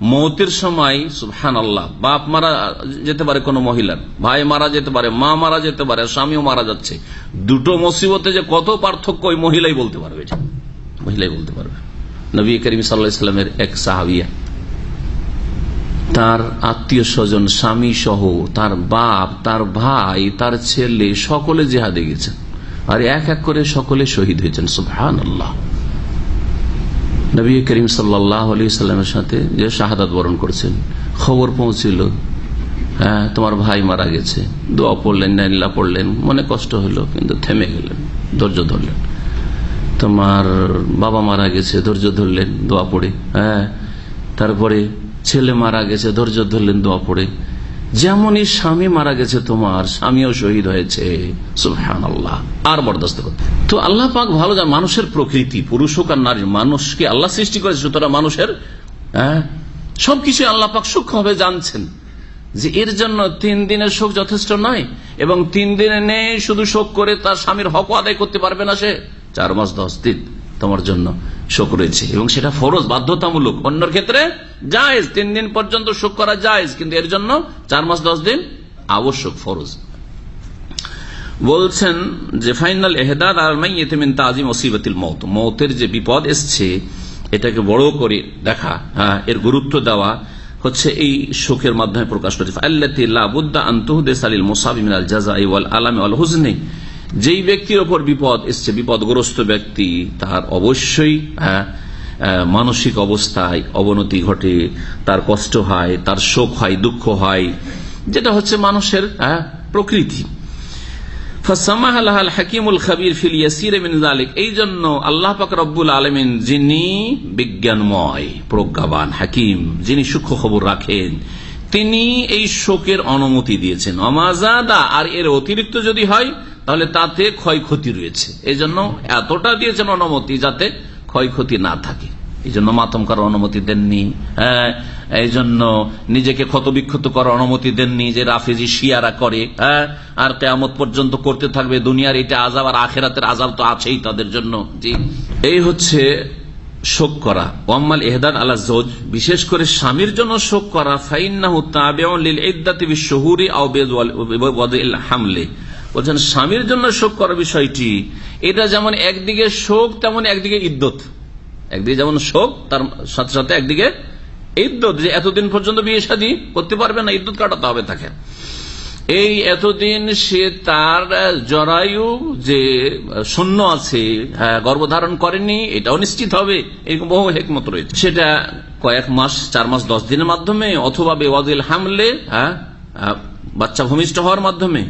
মৌতের সময় সুহান আল্লাহ বাপ মারা যেতে পারে কোনো মহিলার, ভাই মারা যেতে পারে, মা মারা যেতে পারে স্বামীও মারা যাচ্ছে। দুটো মুসিবতে যে কত পার্থক্য ওই মহিলাই বলতে পারবে মহিলাই বলতে পারবে। নবী করিম সাল্লা এক সাহাবিয়া, তার আত্মীয় স্বজন স্বামী সহ তার বাপ, তার ভাই, তার ছেলে, সকলে জেহাদে গেছেন আর এক এক করে সকলে শহীদ হয়েছেন সুহান আল্লাহ নবী করিম সাল্লাহ আলী সাল্লামের সাথে যে শাহাদাত বরণ করছেন, খবর পৌঁছিল হ্যাঁ তোমার ভাই মারা গেছে, দোয়া পড়লেন নাইল্লা পড়লেন, মনে কষ্ট হলো, কিন্তু থেমে গেলেন, ধৈর্য ধরলেন। তোমার বাবা মারা গেছে, ধৈর্য ধরলেন, দোয়া পড়ে হ্যাঁ তারপরে ছেলে মারা গেছে, ধৈর্য ধরলেন, দোয়া পড়ে যেমনই স্বামী মারা গেছে তোমার, স্বামীও শহীদ হয়েছে। আল্লাহ আর বরদাস্ত করতে। তো আল্লাহ পাক ভালো জান মানুষের প্রকৃতি, পুরুষ হোক আর নারী, মানুষকে আল্লাহ সৃষ্টি করেছে, সুতরাং মানুষের হ্যাঁ সবকিছু আল্লাহ পাক সূক্ষ্মভাবে জানছেন যে এর জন্য তিন দিনের শোক যথেষ্ট নয়, এবং তিন দিনে নেই শুধু শোক করে তার স্বামীর হক আদায় করতে পারবে না সে। চার মাস দশ দিন। তোমার জন্য শোক রয়েছে। এবং সেটা ফরজ, বাধ্যতামূলক। অন্যর ক্ষেত্রে জায়েজ, তিন দিন পর্যন্ত শোক করা জায়েজ, কিন্তু এর জন্য চার মাস, দশ দিন আবশ্যক, ফরজ। বলছেন যে, ফাইনাল এহদাদ আলমাইমিন তাজিম ওসিবতিল মত মতের যে বিপদ এসছে, এটাকে বড় করে দেখা হ্যাঁ এর গুরুত্ব দেওয়া হচ্ছে এই শোকের মাধ্যমে প্রকাশ করেছে। আল্লাহ আন্তহুদেস আলীল মোসাবিমিনাল জাজা ওয়াল আলামে আল হুজনে। যেই ব্যক্তির ওপর বিপদ এসছে, বিপদগ্রস্ত ব্যক্তি, তার অবশ্যই হ্যাঁ মানসিক অবস্থায় অবনতি ঘটে, তার কষ্ট হয়, তার শোক হয়, দুঃখ হয়, যেটা হচ্ছে মানুষের প্রকৃতি। খবর রাখেন, তিনি এই শোকের অনুমতি দিয়েছেন। অমাজাদা আর এর অতিরিক্ত যদি হয় তাহলে তাতে ক্ষয়ক্ষতি রয়েছে। এই জন্য এতটা দিয়েছেন অনুমতি যাতে ক্ষয়ক্ষতি না থাকে। এই জন্য মাতম করার অনুমতি দেননি। হ্যাঁ এই জন্য নিজেকে ক্ষতবিক্ষত করার অনুমতি দেননি যে রাফেজি শিয়ারা করে। হ্যাঁ আর কেয়ামত পর্যন্ত করতে থাকবে দুনিয়ার এটা আজাব আর আখেরাতের আজাব তো আছেই তাদের জন্য। জি। এই হচ্ছে শোক করা। ওয়াম্মাল এহদান আলা জোজ বিশেষ করে স্বামীর জন্য শোক করা। ফাইন্নাহু তাবিউন লিল ইদ্দাতি বিশুহুরি আও হামলে বলছেন স্বামীর জন্য শোক করার বিষয়টি এটা যেমন একদিকে শোক তেমন একদিকে ইদ্যত। একদিকে যেমন শোক তার সাথে সাথে একদিকে ইদ্যত যে এতদিন পর্যন্ত বিয়ে শাদী করতে পারবে না ইদ্যুৎ কাটাতে হবে তাকে। এই এতদিন সে তার জরায়ু যে শূন্য আছে হ্যাঁ, গর্ভধারণ করেনি এটাও নিশ্চিত হবে এরকম বহু হেকমত রয়েছে। সেটা কয়েক মাস চার মাস দশ দিনের মাধ্যমে অথবা বেওয়াদিল হামলে হ্যাঁ, বাচ্চা ভূমিষ্ঠ হওয়ার মাধ্যমে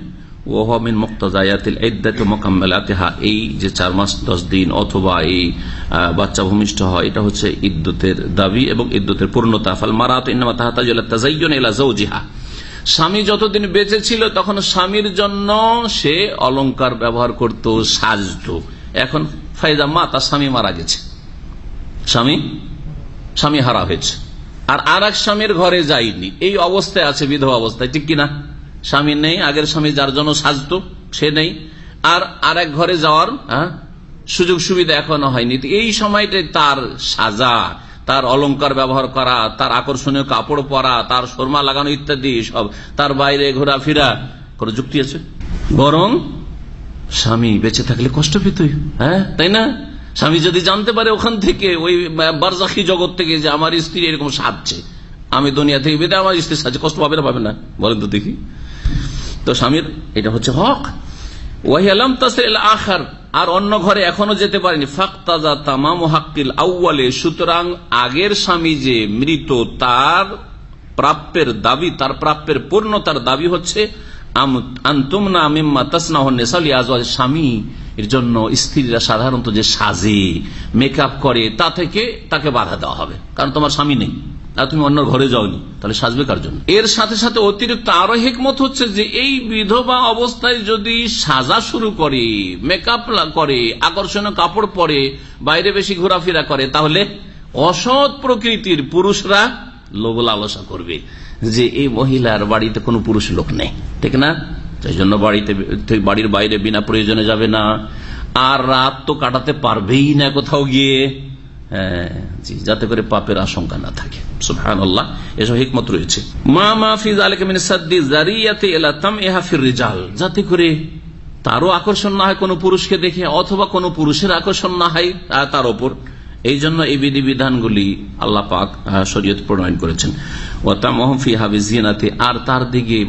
ওহমিন মুক্তাজায়াতিল ইদ্দাত মোকাম্মেলাতেহা এই যে চার মাস, দশ দিন অথবা এই বাচ্চা ভূমিষ্ঠ হয়, এটা হচ্ছে ইদ্যুতের দাবি এবং ইদ্যুতের পূর্ণতা। ফাল মারাত ইন্নামা তাহাতাজুল্লাহ তাজাইয়ুন ইলা যাওজিহা। স্বামী যতদিন বেঁচে ছিল, তখন স্বামীর জন্য সে অলংকার ব্যবহার করত, সাজত। এখন ফায়দা মা, তার স্বামী মারা গেছে। স্বামী স্বামী হারা হয়েছে। আর আর এক স্বামীর ঘরে যায়নি। এই অবস্থায় আছে বিধবা অবস্থায়, ঠিক কিনা? স্বামী নেই আগের স্বামী যার জন্য সাজত সে নেই। আর আর এক ঘরে যাওয়ার হ্যাঁ, সুযোগ সুবিধা এখনও হয়নি। এই সময়টাই তার সাজা তার অলংকার ব্যবহার করা তার আকর্ষণীয় কাপড় পরা তার শর্মা লাগানো ইত্যাদি সব তার বাইরে ঘোরাফেরা কোন যুক্তি আছে? বরং স্বামী বেঁচে থাকলে কষ্ট পেত হ্যাঁ তাই না? স্বামী যদি জানতে পারে ওখান থেকে ওই বারজাখি জগৎ থেকে যে আমার স্ত্রী এরকম সাজছে আমি দুনিয়া থেকে বেঁধে আমার স্ত্রী সাজছে কষ্ট পাবে না পাবে না? বলেন তো দেখি। তো স্বামীর এটা হচ্ছে হক। ওয়াহিয়ালাম তাসের আখার। আর অন্য ঘরে এখনও যেতে পারেনি। ফাক্তাজা তামাম হাক্কিল আউ্বালে সুতরাং আগের স্বামী যে মৃত, তার প্রাপ্যের দাবি, তার প্রাপ্যের পূর্ণতার দাবি হচ্ছে আন্তুম না মিম্মা তাসনা নেশালি আজওয়াজ। স্বামী এর জন্য স্ত্রীরা সাধারণত যে সাজে, মেকআপ করে, তা থেকে তাকে বাধা দেওয়া হবে। কারণ তোমার স্বামী নেই। আর তুমি অন্য ঘরে যাওনি, তাহলে সাজবে কার জন্য? এর সাথে সাথে অতিরিক্ত আরও হেকমত হচ্ছে যে এই বিধবা অবস্থায় যদি সাজা শুরু করে মেকআপ করে, আকর্ষণীয় কাপড় পরে, বাইরে বেশি ঘোরাফেরা করে, তাহলে অসৎ প্রকৃতির পুরুষরা লোভ লালসা করবে যে এই মহিলার বাড়িতে কোনো পুরুষ লোক নেই, ঠিক না? সেই জন্য বাড়িতে, বাড়ির বাইরে বিনা প্রয়োজনে যাবে না। আর রাত তো কাটাতে পারবেই না কোথাও গিয়ে। যাতে করে পাপের আশঙ্কা না থাকে। সুহান আল্লাহ এসব হিকমত রয়েছে। মা মাহফিজ রিজাল, যাতে করে তারও আকর্ষণ না হয় কোন পুরুষকে দেখে, অথবা কোন পুরুষের আকর্ষণ না হয় তার ওপর। এই জন্য এই বিধি বিধানগুলি আল্লাহ পাক শরীয়ত প্রণয়ন করেছেন। ওতা মহফি হাবিজিনাতে আর তার দিকে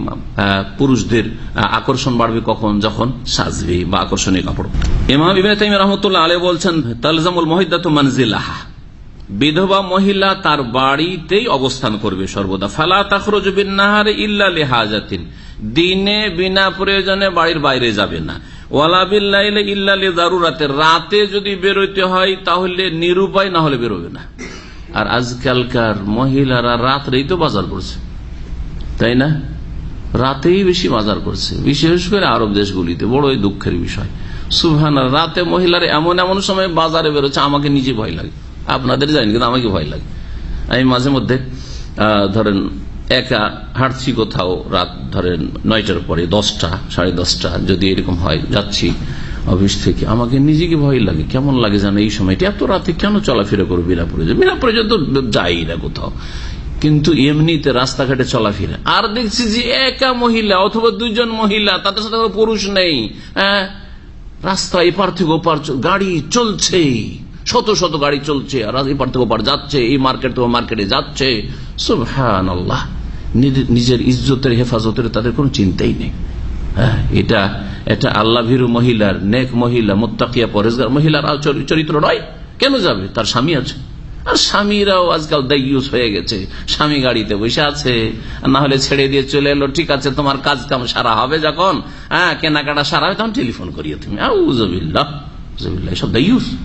পুরুষদের আকর্ষণ বাড়বে কখন? যখন সাজবে বা আকর্ষণীয় কাপড়। ইমাম ইবিন রহমতুল্লাহ আলী বলছেন, তালজামুল মহিদাত মানজিলাহা। বিধবা মহিলা তার বাড়িতেই অবস্থান করবে সর্বদা। ফালা তাখরজ বিন্নাহারে ইল্লা লেহাজাতিন। দিনে বিনা প্রয়োজনে বাড়ির বাইরে যাবে না। রাতে যদি বেরোতে হয় তাহলে নিরুপায় না হলে বেরোবে না। আর আজকালকার মহিলারা রাত্রেই তো বাজার করছে। তাই না? রাতেই বেশি বাজার করছে। বিশেষ করে আরব দেশগুলিতে, বড়ই দুঃখের বিষয়। সুহান রাতে মহিলার এমন এমন সময় বাজারে বেরোচ্ছে, আমাকে নিজে ভয় লাগে। আপনাদের জানি কিন্তু আমাকে ভয় লাগে। আমি মাঝে মধ্যে ধরেন একা হাঁটছি কোথাও রাত ধরেন নয়টার পরে, দশটা, সাড়ে দশটা, যদি এরকম হয়, যাচ্ছি অফিস থেকে। আমাকে নিজেকে ভয় লাগে, কেমন লাগে জানো এই সময়টা? এত রাতে কেন চলাফেরা করব? বিনা প্রয়োজন বিনা প্রয়োজন তো যাই না কোথাও। কিন্তু এমনিতে রাস্তাঘাটে চলাফেরা। আর দেখছি যে একা মহিলা অথবা দুইজন মহিলা, তাদের সাথে পুরুষ নেই হ্যাঁ? রাস্তা এপার থেকে ওপার গাড়ি চলছে। শত শত গাড়ি চলছে, আর এপার থেকে ওপার যাচ্ছে, এই মার্কেট থেকে মার্কেটে যাচ্ছে। সুবহান আল্লাহ নিজের ইজ্জতের হেফাজতের তাদের কোনো চিন্তাই নেই। হ্যাঁ, এটা এটা আল্লাহ ভীরু মহিলার নেক মহিলা মোত্তাকিয়া পরেজগার মহিলার চরিত্র নয়। কেন যাবে? তার স্বামী আছে। আর স্বামীরাও আজকাল দাইয়ুস হয়ে গেছে। স্বামী গাড়িতে বসে আছে। না হলে ছেড়ে দিয়ে চলে এলো ঠিক আছে তোমার কাজ কাম সারা হবে যখন। হ্যাঁ কেনাকাটা সারা হবে তখন টেলিফোন করিয়ে তুমি। আউজবিল্লাহ সব দাইয়ুস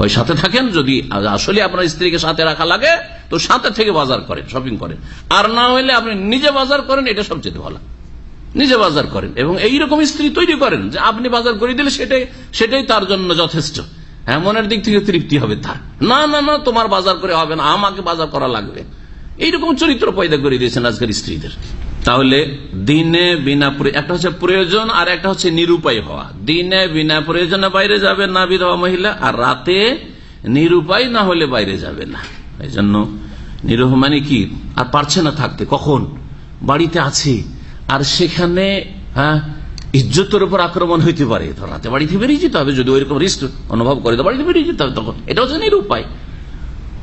ওই সাথে থাকেন, যদি আসলে আপনার স্ত্রীকে সাথে রাখা লাগে, তো সাথে থেকে বাজার করেন শপিং করেন। আর না হলে আপনি নিজে বাজার করেন, এটা সবচেয়ে ভালো। নিজে বাজার করেন। এবং এইরকম স্ত্রী তৈরি করেন যে আপনি বাজার করে দিলে সেটাই সেটাই তার জন্য যথেষ্ট। হ্যাঁ মনের দিক থেকে তৃপ্তি হবে তার। না না না, তোমার বাজার করে হবে না, আমাকে বাজার করা লাগবে। এইরকম চরিত্র পয়দা করে দিয়েছেন আজকের স্ত্রীদের। তাহলে দিনে বিনা একটা হচ্ছে প্রয়োজন আর একটা হচ্ছে নিরুপায় হওয়া। দিনে বিনা প্রয়োজনে বাইরে যাবে না বিধবা মহিলা, আর রাতে নিরুপায় না হলে বাইরে যাবে না। এই জন্য নিরহ মানে কি? আর পারছে না থাকতে। কখন? বাড়িতে আছে। আর সেখানে হ্যাঁ ইজ্জতের উপর আক্রমণ হইতে পারে। রাতে বাড়িতে বেরিয়ে যেতে হবে, যদি ওইরকম রিস্ক অনুভব করে, তো বাড়িতে বেরিয়ে যেতে হবে তখন। এটা হচ্ছে নিরুপায়।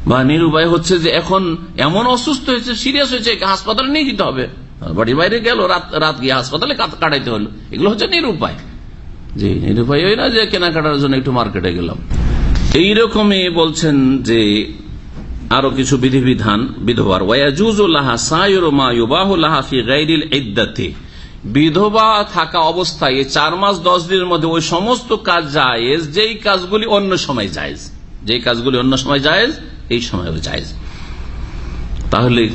বা নিরুপায় হচ্ছে যে এখন এমন অসুস্থ হয়েছে, সিরিয়াস হয়েছে হাসপাতালে নিয়ে যেতে হবে। বাড়ির বাইরে গেল, রাত গিয়ে হাসপাতালে কাটাইতে হলো। এগুলো হচ্ছে নিরুপায়। জি, নিরুপায় ওই না যে কেনাকাটার জন্য একটু মার্কেটে গেলাম। এইরকমই বলছেন যে আরও কিছু বিধিবিধান, বিধবার বিধবা থাকা অবস্থায় চার মাস, দশ দিনের মধ্যে ওই সমস্ত কাজ জায়েজ, যেই কাজগুলি অন্য সময় জায়েজ। যেই কাজগুলি অন্য সময় জায়েজ, এই সময় জায়েজ। তাহলে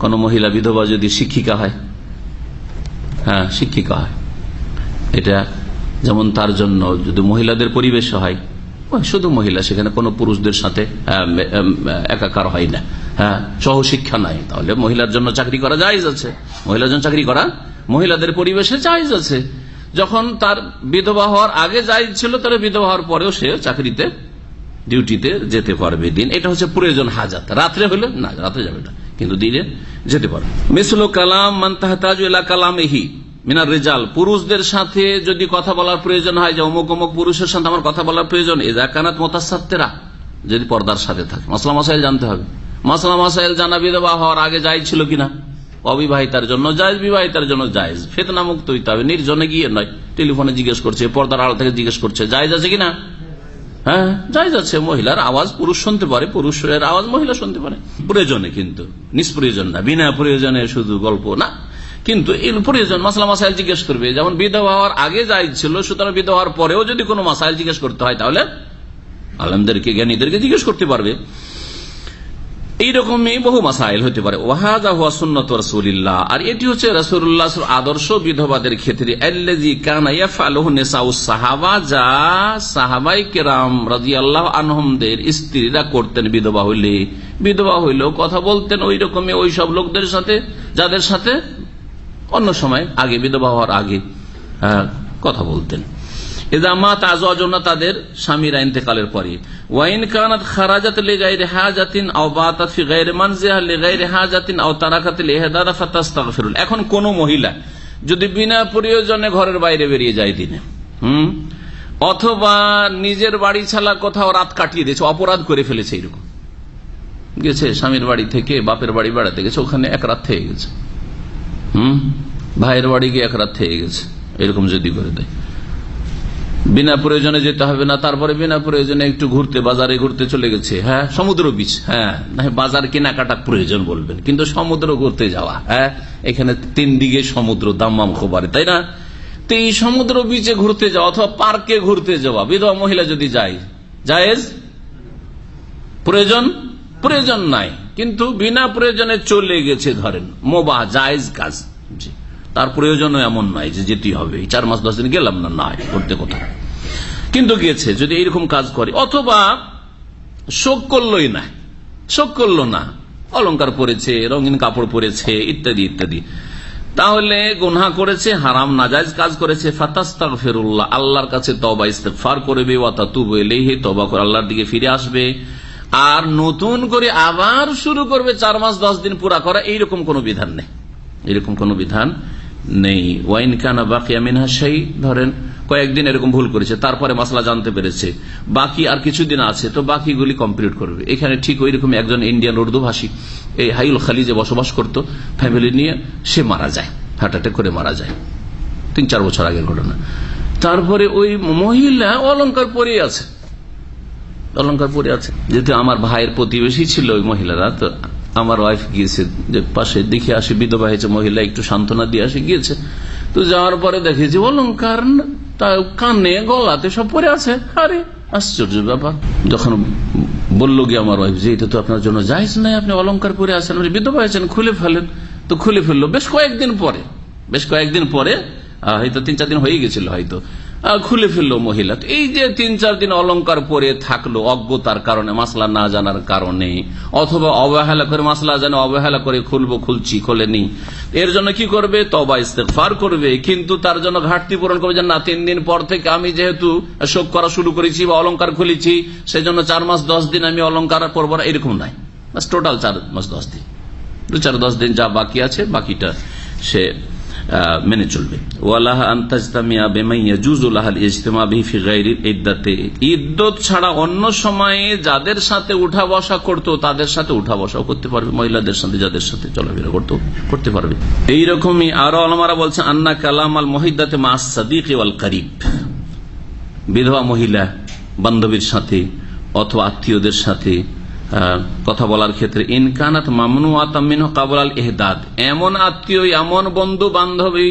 কোন মহিলা, বিধবা যদি শিক্ষিকা হয় হ্যাঁ শিক্ষিকা হয়, এটা যেমন তার জন্য যদি মহিলাদের পরিবেশ হয় শুধু মহিলা, সেখানে কোনো পুরুষদের সাথে একাকার হয় না হ্যাঁ সহশিক্ষা নাই, তাহলে মহিলার জন্য চাকরি করা জায়জ আছে, মহিলার জন্য চাকরি করা, মহিলাদের পরিবেশে জায়জ আছে, যখন তার বিধবা হওয়ার আগে জায়জ ছিল, তাহলে বিধবা হওয়ার পরেও সে চাকরিতে ডিউটিতে যেতে পারবে দিন। এটা হচ্ছে প্রয়োজন হাজাত। রাত্রে হলে না রাতে যাবে না। কিন্তু দিনে যেতে পারবে। মিসল কালাম মান্তাহতাজ কালাম এহি মিনার রেজাল। পুরুষদের সাথে যদি কথা বলার প্রয়োজন হয়, যে অমুক অমুক পুরুষের সাথে আমার কথা বলার প্রয়োজন, এজা কানাত মোতাসাত্তেরা, যদি পর্দার সাথে থাকে। মাসলা মাসাইল জানতে হবে। মাসলা মাসাইল জানা বিধবা হওয়ার আগে যাই ছিল কিনা? অবিবাহিতার জন্য জায়জ, বিবাহিতার জন্য জায়জ। ফেতনা মুক্ত হইতে হবে, নির্জনে গিয়ে নয়। টেলিফোনে জিজ্ঞেস করছে, পর্দার আড়াল থেকে জিজ্ঞেস করছে, জায়জ আছে কিনা? হ্যাঁ? যাই যাচ্ছে, মহিলার আওয়াজ পুরুষ শুনতে পারে, পুরুষের আওয়াজ মহিলা শুনতে পারে। প্রয়োজনে কিন্তু, নিষ্প্রয়োজন না। বিনা প্রয়োজনে শুধু গল্প না। কিন্তু প্রয়োজন মাসলা মাসাইল জিজ্ঞেস করবে, যেমন বিধবা হওয়ার আগে যাই ছিল সুতরাং বিধ হওয়ার পরেও যদি কোনো মাসাইল জিজ্ঞেস করতে হয়, তাহলে আলমদেরকে, জ্ঞানীদেরকে জিজ্ঞেস করতে পারবে। এইরকমই বহু মাসাইল হতে পারে। ওয়াহাজা হুয়া সুন্নত আর এটি হচ্ছে রসুল্লাহ আদর্শ বিধবাদের ক্ষেত্রে। সাহাবাই আনহমদের স্ত্রীরা করতেন বিধবা হইলে। বিধবা হইলেও কথা বলতেন ওই রকমই ওই সব লোকদের সাথে, যাদের সাথে অন্য সময় আগে বিধবা হওয়ার আগে কথা বলতেন। এদামা তাজনা তাদের স্বামীরা ইন্তেকালের পরে ওয়াইন কানাত খারাজাত লেগাইরে হাজাতিন আও বাতাত ফি গায়রে মানজিহা লেগাইরে হাজাতিন আও তারাকাত লিহাদাদা ফাতাস্তাগফিরুল এখন কোন মহিলা যদি বিনা প্রয়োজনে ঘরের বাইরে বেরিয়ে যায় দিনে, হুম? অথবা নিজের বাড়ি ছাড়া কোথাও রাত কাটিয়ে দিয়েছে, অপরাধ করে ফেলেছে এরকম। গেছে স্বামীর বাড়ি থেকে, বাপের বাড়ি বেড়াতে গেছে, ওখানে এক রাত থেকে গেছে। হুম? ভাইয়ের বাড়ি গিয়ে এক রাত থেকে গেছে, এরকম যদি করে দেয়। বিনা প্রয়োজনে যেতে হবে না, তারপরে বিনা প্রয়োজনে একটু ঘুরতে, বাজারে ঘুরতে চলে গেছে। হ্যাঁ সমুদ্র বিচ হ্যাঁ বাজার কেনাকাটা প্রয়োজন বলবেন, কিন্তু সমুদ্র ঘুরতে যাওয়া হ্যাঁ এখানে তিন দিকে সমুদ্র, দাম্মাম খোবারে, তাই না? তো এই সমুদ্র বিচে ঘুরতে যাওয়া অথবা পার্কে ঘুরতে যাওয়া, বিধবা মহিলা যদি যায়, জায়েজ? প্রয়োজন? প্রয়োজন নাই, কিন্তু বিনা প্রয়োজনে চলে গেছে ধরেন, মোবা, জায়েজ কাজ, জি। তার প্রয়োজনও এমন নয় যে যেতে হবে। চার মাস, দশ দিন গেলাম না নয় করতে কোথাও কিন্তু গেছে যদি এরকম কাজ করে, অথবা শোক করলই না, শোক করল না অলঙ্কার পরেছে, রঙিন কাপড় পরেছে, ইত্যাদি ইত্যাদি। তাহলে গুনহা করেছে, হারাম নাজাইজ কাজ করেছে ফাতাস্তাক ফেরুল্লাহ আল্লাহর কাছে তবা ইস্তেফার করবে ওয়াতা তুব এলেহে তবা করে আল্লাহর দিকে ফিরে আসবে। আর নতুন করে আবার শুরু করবে, চার মাস, দশ দিন পুরা করা, এইরকম কোন বিধান নেই। এরকম কোন বিধান নেই। ওয়াইন কানা বাকিয়া মিনহা সেই ধরেন, কয়েকদিন এরকম ভুল করেছে, তারপরে মশলা জানতে পেরেছে। বাকি আর কিছুদিন আছে, তো বাকিগুলি কমপ্লিট করবে। এখানে ঠিক ওই রকম একজন ইন্ডিয়ান উর্দু ভাষী এই হাইল খালিজে বসবাস করত ফ্যামিলি নিয়ে সে মারা যায় হার্ট অ্যাটাক করে মারা যায়। তিন চার বছর আগের ঘটনা। তারপরে ওই মহিলা অলঙ্কার পরে আছে। অলঙ্কার পরে আছে। যেহেতু আমার ভাইয়ের প্রতিবেশী ছিল ওই মহিলারা, তো আমার ওয়াইফ গিয়েছে। যে পাশে দেখে আসে, বিধবা হয়েছে, মহিলা একটু সান্ত্বনা দিয়ে আসে, গিয়েছে। তো যাওয়ার পরে দেখেছি অলঙ্কার কানে, গলাতে সব পরে আছে। আরে, আশ্চর্য ব্যাপার। যখন বলল গিয়ে আমার ওয়াইফ যে, এটা তো আপনার জন্য যাইজ নাই আপনি অলঙ্কার পরে আছেন বিধবা হয়েছেন, খুলে ফেলেন। তো খুলে ফেলল। বেশ কয়েকদিন পরে, বেশ কয়েকদিন পরে হয়তো তিন চার দিন হয়ে গেছিল হয়তো। খুলে ফেলল মহিলা। এই যে তিন, চার দিন অলঙ্কার পরে থাকল, অজ্ঞতার কারণে, মাসলা না জানার কারণে, অথবা অবহেলা করে, মাসলা জানে অবহেলা করে খুলবো, খুলছি, খোলেনি। এর জন্য কি করবে? তবা ইস্তেফার করবে। কিন্তু তার জন্য ঘাটতি পূরণ করবে যে, না, তিন দিন পর থেকে আমি যেহেতু শোক করা শুরু করেছি বা অলঙ্কার খুলেছি, সেজন্য চার মাস, দশ দিন আমি অলঙ্কার করব এরকম নাই। টোটাল চার মাস, দশ দিন। দু, চার, দশ দিন যা বাকি আছে, বাকিটা সে মেনে চলবে। ওয়ালাহ বেমাইয়া ইজতেমা ছাড়া অন্য সময়ে যাদের সাথে উঠা বসা করতো, তাদের সাথে উঠা বসাও করতে পারবে। মহিলাদের সাথে, যাদের সাথে চলাফেরা করতো, করতে পারবে। এইরকমই আরও আলমারা বলছে, আন্না কালাম আল মহিদাতে মাস সাদিক ওয়াল বিধবা মহিলা, বান্ধবীর সাথে অথবা আত্মীয়দের সাথে কথা বলার ক্ষেত্রে ইনকানাত মামনু আতামিন কাবুল আল এহদাদ এমন আত্মীয়, এমন বন্ধু বান্ধবী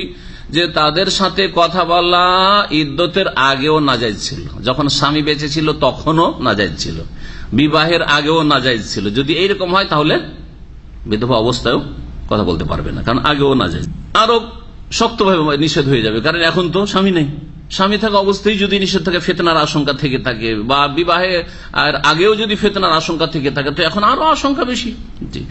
যে তাদের সাথে কথা বলা ইদ্যতের আগেও নাজাইজ ছিল। যখন স্বামী বেঁচে ছিল, তখনও নাজাইজ ছিল। বিবাহের আগেও নাজাইজ ছিল। যদি এইরকম হয়, তাহলে বিধবা অবস্থায়ও কথা বলতে পারবে না, কারণ আগেও না যায় আরও শক্তভাবে নিষেধ হয়ে যাবে, কারণ এখন তো স্বামী নেই। স্বামী থাকা অবস্থায় যদি নিষেধ থাকে, ফেতনার আশঙ্কা থেকে থাকে, বা বিবাহে আর আগেও যদি ফেতনার আশঙ্কা থেকে থাকে, তো এখন আরও আশঙ্কা বেশি। জি।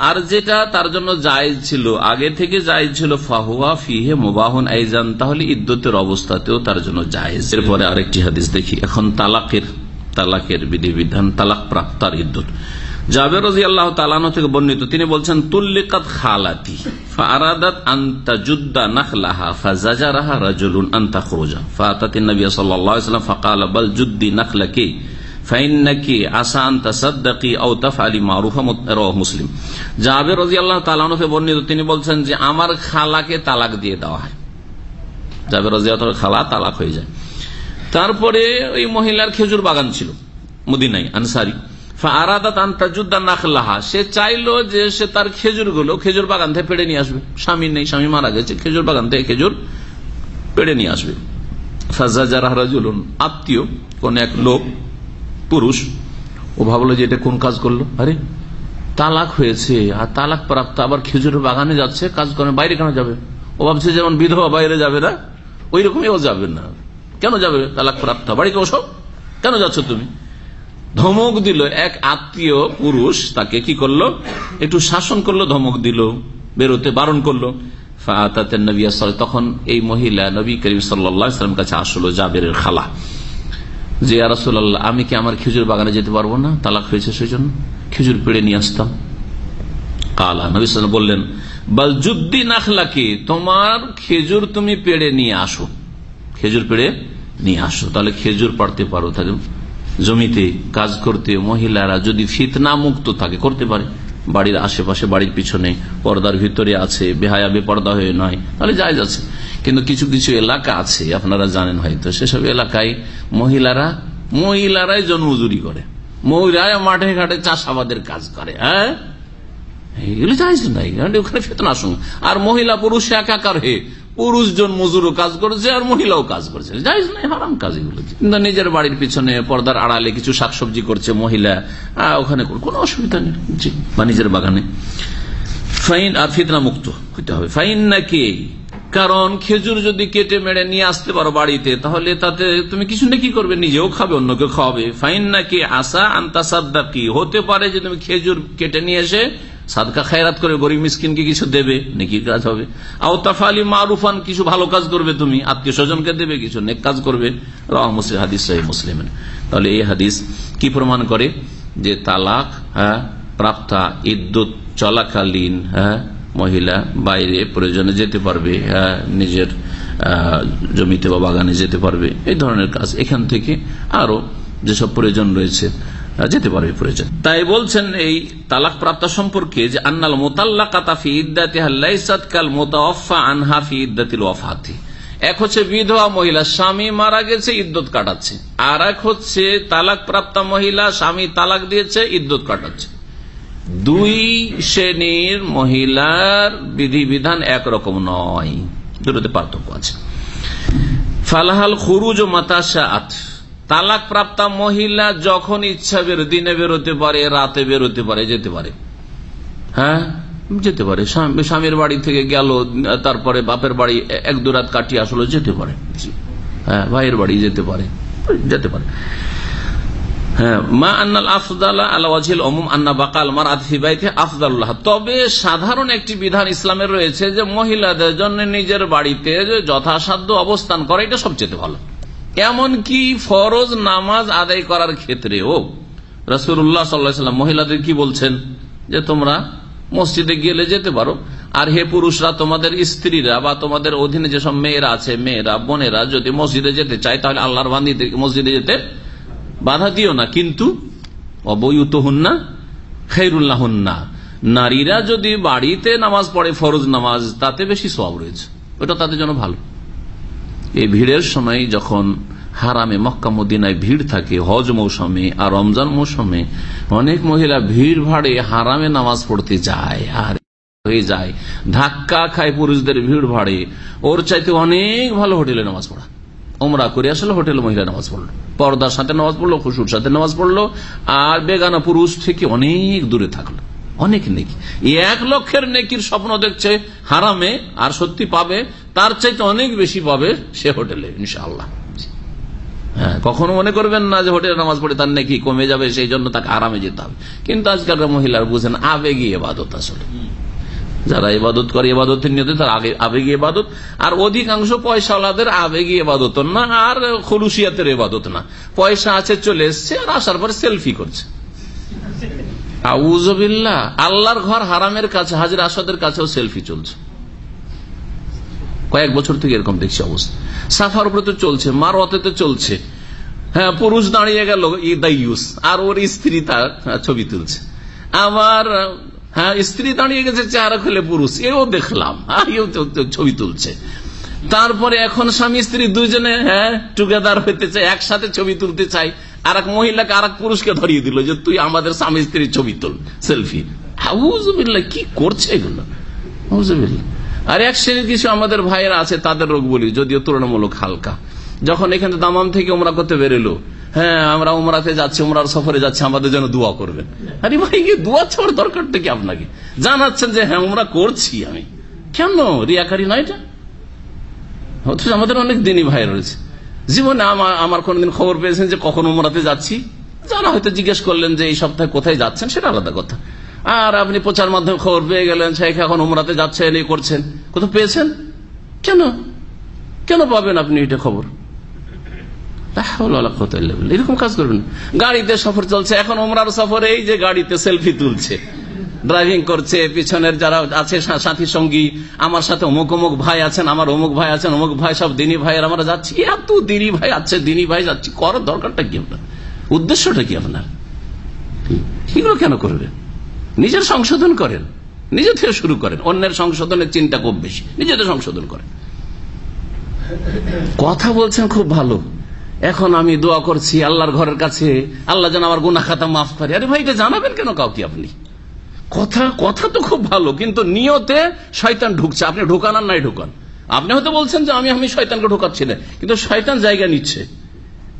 আর যেটা তার জন্য জায়েজ ছিল, আগে থেকে জায়েজ ছিল, ফাহুয়া ফিহে মোবাহন আইজান, তাহলে ইদ্যতের অবস্থাতেও তার জন্য জায়েজ। এরপরে আরেকটি হাদিস দেখি। এখন তালাকের তালাকের বিধিবিধান, তালাক প্রাপ্তার ইদ্যত। জাবের রাজি আল্লাহ তালানো থেকে বর্ণিত, তিনি বলছেন, তুল্লিকাত খালাতি মুসলিম। তিনি বলছেন যে, আমার খালাকে তালাক দিয়ে দেওয়া হয়। জাবের খালা তালাক হয়ে যায়। তারপরে ওই মহিলার খেজুর বাগান ছিল মদিনাই আনসারি। সে চাইলো যে সে তার খেজুরগুলো খেজুর বাগান থেকে পেড়ে নিয়ে আসবে। স্বামী নেই, স্বামী মারা গেছে, খেজুর বাগান থেকে খেজুর পেড়ে নিয়ে আসবে। আত্মীয়, কোন এক লোক, পুরুষ, ও ভাবলো যে এটা কোন কাজ করল? আরে, তালাক হয়েছে, আর তালাক প্রাপ্ত, আবার খেজুরের বাগানে যাচ্ছে, কাজ করে বাইরে কেন যাবে? ও ভাবছে যেমন বিধবা বাইরে যাবে না ওই রকমই ও যাবে না। কেন যাবে তালাক প্রাপ্ত? বাড়িতে ওসব কেন যাচ্ছ তুমি? ধমক দিল এক আত্মীয় পুরুষ, তাকে কি করল? একটু শাসন করল, ধমক দিল, বেরোতে বারণ করল। তখন এই মহিলা নবী করিম সাল্লাম কাছে আসলো জাবের খালা। যে আরাসুল্লাহ আমি কি আমার খেজুর বাগানে যেতে পারব না? তালাক হয়েছে সেই জন্য খেজুর পেড়ে নিয়ে আসতাম। কালা, নবী বললেন, বল যুদ্ধি নাখলাকে, তোমার খেজুর তুমি পেড়ে নিয়ে আসো। খেজুর পেড়ে নিয়ে আসো, তাহলে খেজুর পাড়তে পারো, তাহলে জমিতে কাজ করতে মহিলারা যদি ফিতনা মুক্ত থাকে, করতে পারে। বাড়ির আশেপাশে, বাড়ির পিছনে, পর্দার ভিতরে আছে, বেহায়া, বেপর্দা হয়ে নয়, তাহলে যায় যাচ্ছে কিন্তু কিছু কিছু এলাকা আছে, আপনারা জানেন হয়তো, সেসব এলাকায় মহিলারা, মহিলারাই জন্মজুরি করে। মহিলারা মাঠে ঘাটে চাষাবাদের কাজ করে হ্যাঁ? এগুলো যাইজ নাই ওখানে ফেতনা আর মহিলা পুরুষ একাকার হয়ে পুরুষজন মজুরও কাজ করেছে আর মহিলাও কাজ করেছে। যাইজ নাই হারাম কাজ এগুলো। কিন্তু নিজের বাড়ির পিছনে পর্দার আড়ালে কিছু শাকসবজি করছে মহিলা ওখানে কোনো অসুবিধা নেই বা নিজের বাগানে। ফাইন আর ফিতনা মুক্ত হইতে হবে। ফাইন নাকি? কারণ খেজুর যদি কেটে মেরে নিয়ে আসতে পারো বাড়িতে, তাহলে তাতে তুমি কিছু নাকি করবে, নিজেও খাবে, অন্যকে খাওয়াবে। ফাইন নাকি আসা আন্তাসাদ্দা কি হতে পারে যে তুমি খেজুর কেটে নিয়ে এসে সাদকা খায়রাত করে গরিব মিসকিনকে কিছু দেবে নাকি কাজ হবে। আওতাফালি মারুফান, কিছু ভালো কাজ করবে তুমি, আত্মীয় স্বজনকে দেবে, কিছু নেক কাজ করবে। মুসলিম, হাদিস সাহেব মুসলিমের তাহলে এই হাদিস কি প্রমাণ করে? যে তালাক হ্যাঁ প্রাপ্তা ইদ্যুৎ চলাকালীন হ্যাঁ মহিলা বাইরে প্রয়োজনে যেতে পারবে হ্যাঁ নিজের জমিতে বা বাগানে যেতে পারবে। এই ধরনের কাজ। এখান থেকে আরও যেসব প্রয়োজন রয়েছে যেতে পারবে প্রয়োজন তাই বলছেন এই তালাক প্রাপ্ত সম্পর্কে যে আন্নাল মোতাল্লা কাতাফি ইদ্দাতি কাল মোতাফা আনহা ফি ইদ্দাতিল এক হচ্ছে বিধবা মহিলা, স্বামী মারা গেছে ইদ্যুৎ কাটাচ্ছে। আর এক হচ্ছে তালাক প্রাপ্ত মহিলা, স্বামী তালাক দিয়েছে ইদ্যুৎ কাটাচ্ছে। দুই শ্রেণির মহিলার বিধিবিধান একরকম নয়। দুটোতে পার্থক্য আছে। ফালাহাল খুরুজ মাতাসাত তালাক প্রাপ্তা মহিলা যখন ইচ্ছা বেরো দিনে বেরোতে পারে, রাতে বেরোতে পারে, যেতে পারে। হ্যাঁ? যেতে পারে। স্বামীর বাড়ি থেকে গেল, তারপরে বাপের বাড়ি এক দু রাত কাটিয়ে আসলো, যেতে পারে। হ্যাঁ ভাইয়ের বাড়ি যেতে পারে। যেতে পারে। হ্যাঁ তবে সাধারণ একটি বিধান ইসলামের রয়েছে যে মহিলাদের জন্য নিজের বাড়িতে যথাসাধ্য অবস্থান করা, এটা সবচেয়ে ভালো। এমনকি ফরজ নামাজ আদায় করার ক্ষেত্রেও রসুল্লাহ সাল্লাম মহিলাদের কি বলছেন? যে তোমরা মসজিদে গেলে যেতে পারো। আর হে পুরুষরা, তোমাদের স্ত্রীরা বা তোমাদের অধীনে যেসব মেয়েরা আছে, মেয়েরা, বোনেরা যদি মসজিদে যেতে চায়, তাহলে আল্লাহর বান্দিতে মসজিদে যেতে বাধা দিও না। কিন্তু অবয়ুত হুন্না খেরুল্লাহ নারীরা যদি বাড়িতে নামাজ পড়ে ফরজ নামাজ, তাতে বেশি সব রয়েছে। ওটা তাদের জন্য ভালো। এই ভিড়ের সময় যখন হারামে মক্কা মদিনায় ভিড় থাকে, হজ মৌসুমে আর রমজান মৌসুমে অনেক মহিলা ভিড় ভাড়ে হারামে নামাজ পড়তে যায় আর হয়ে যায়। ধাক্কা খায় পুরুষদের ভিড় ভাড়ে। ওর চাইতে অনেক ভালো হোটেলে নামাজ পড়া। ওমরা করে আসলে, হোটেলে মহিলা নামাজ পড়ল। পর্দার সাথে নামাজ পড়ল, খুশুর সাথে নামাজ পড়ল। আর বেগানা পুরুষ থেকে অনেক দূরে থাকল। অনেক নেকি। এক লক্ষের নেকির স্বপ্ন দেখছে, হারামে, আর সত্যি পাবে, তার চাইতে অনেক বেশি পাবে সে হোটেলে, ইনশাআল্লাহ। হ্যাঁ কখনো মনে করবেন না যে হোটেলে নামাজ পড়ে তার নাকি কমে যাবে, সেই জন্য তাকে আরামে যেতে হবে। কিন্তু আজকালকার মহিলার বুঝেন, আবেগী এবাদত আসলে। যারা ইবাদত করে, ইবাদতের নিয়তে তার আগে, আবেগী ইবাদত। আর অধিকাংশ পয়সাওয়ালাদের আবেগী এবাদত না, আর খলুসিয়াতের এবাদত না। পয়সা আছে, চলে এসছে, আর আসার পরে সেলফি করছে। আল্লাহর ঘর হারামের কাছে, হাজির আসাদের কাছেও সেলফি চলছে। কয়েক বছর থেকে এরকম দেখছি অবস্থা। সাফার উপরে তো চলছে, মারওয়াতে তো চলছে। হ্যাঁ পুরুষ দাঁড়িয়ে গেল ইউস, আর ওর স্ত্রী তার ছবি তুলছে। আবার হ্যাঁ স্ত্রী দাঁড়িয়ে গেছে, চেহারা খুলে পুরুষ, এও দেখলাম আর এও ছবি তুলছে। তারপরে এখন স্বামী স্ত্রী দুজনে হ্যাঁ টুগেদার হইতে চাই একসাথে ছবি তুলতে চাই আর এক মহিলাকে আর এক পুরুষকে ধরিয়ে দিল যে তুই আমাদের স্বামী স্ত্রীর ছবি তুল, সেলফি। হাউজবিল্লা কি করছে এগুলো? আর এক শ্রেণির কিছু আমাদের ভাইয়েরা আছে, তাদের রোগ বলি, যদিও তুলনামূলক হালকা। যখন এখানে দামাম থেকে ওমরা করতে বেরোলো হ্যাঁ আমরা উমরাতে যাচ্ছি, উমরার সফরে যাচ্ছি, আমাদের জন্য দোয়া করবেন। আরে ভাই দোয়া চাওয়ার দরকারটা কি আপনাকে? জানাচ্ছেন যে হ্যাঁ উমরা করছি আমি। কেন? রিয়াকারি না এটা অথচ আমাদের অনেক দিনই ভাই রয়েছে। জীবনে আমার কোনদিন খবর পেয়েছেন যে কখন উমরাতে যাচ্ছি? যারা হয়তো জিজ্ঞেস করলেন যে এই সপ্তাহে কোথায় যাচ্ছেন, সেটা আলাদা কথা। আর আপনি প্রচার মাধ্যমে খবর পেয়ে গেলেন, শেখ এখন উমরাতে যাচ্ছেন, এই করছেন। কোথাও পেয়েছেন? কেন? কেন পাবেন আপনি এটা খবর? এরকম কাজ করবেন গাড়িতে সফর চলছে, এখন ওমরার সফরে এই যে গাড়িতে সেলফি তুলছে। ড্রাইভিং করছে, পিছনের যারা আছে সাথী সঙ্গী, আমার সাথে অমুক অমুক ভাই আছেন, আমার অমুক ভাই আছেন, অমুক ভাই সব দিনী ভাইয়ের, আমরা যাচ্ছি। এত দিনী ভাই আছে, দিনী ভাই যাচ্ছি, করার দরকারটা কি আপনার? উদ্দেশ্যটা কি আপনার? এগুলো কেন করবেন? নিজের সংশোধন করেন, নিজে থেকে শুরু করেন। অন্যের সংশোধনের চিন্তা খুব বেশি নিজেদের সংশোধন করেন। কথা বলছেন খুব ভালো। এখন আমি দোয়া করছি আল্লাহর ঘরের কাছে, আল্লাহ যেন আমার গুনা খাতা মাফ করে। আরে ভাই, এটা জানাবেন কেন কাউকে আপনি? কথা কথা তো খুব ভালো, কিন্তু নিয়তে শয়তান ঢুকছে। আপনি ঢুকান আর নাই ঢুকান। আপনি হয়তো বলছেন যে আমি আমি শয়তানকে ঢুকাচ্ছি না, কিন্তু শয়তান জায়গা নিচ্ছে।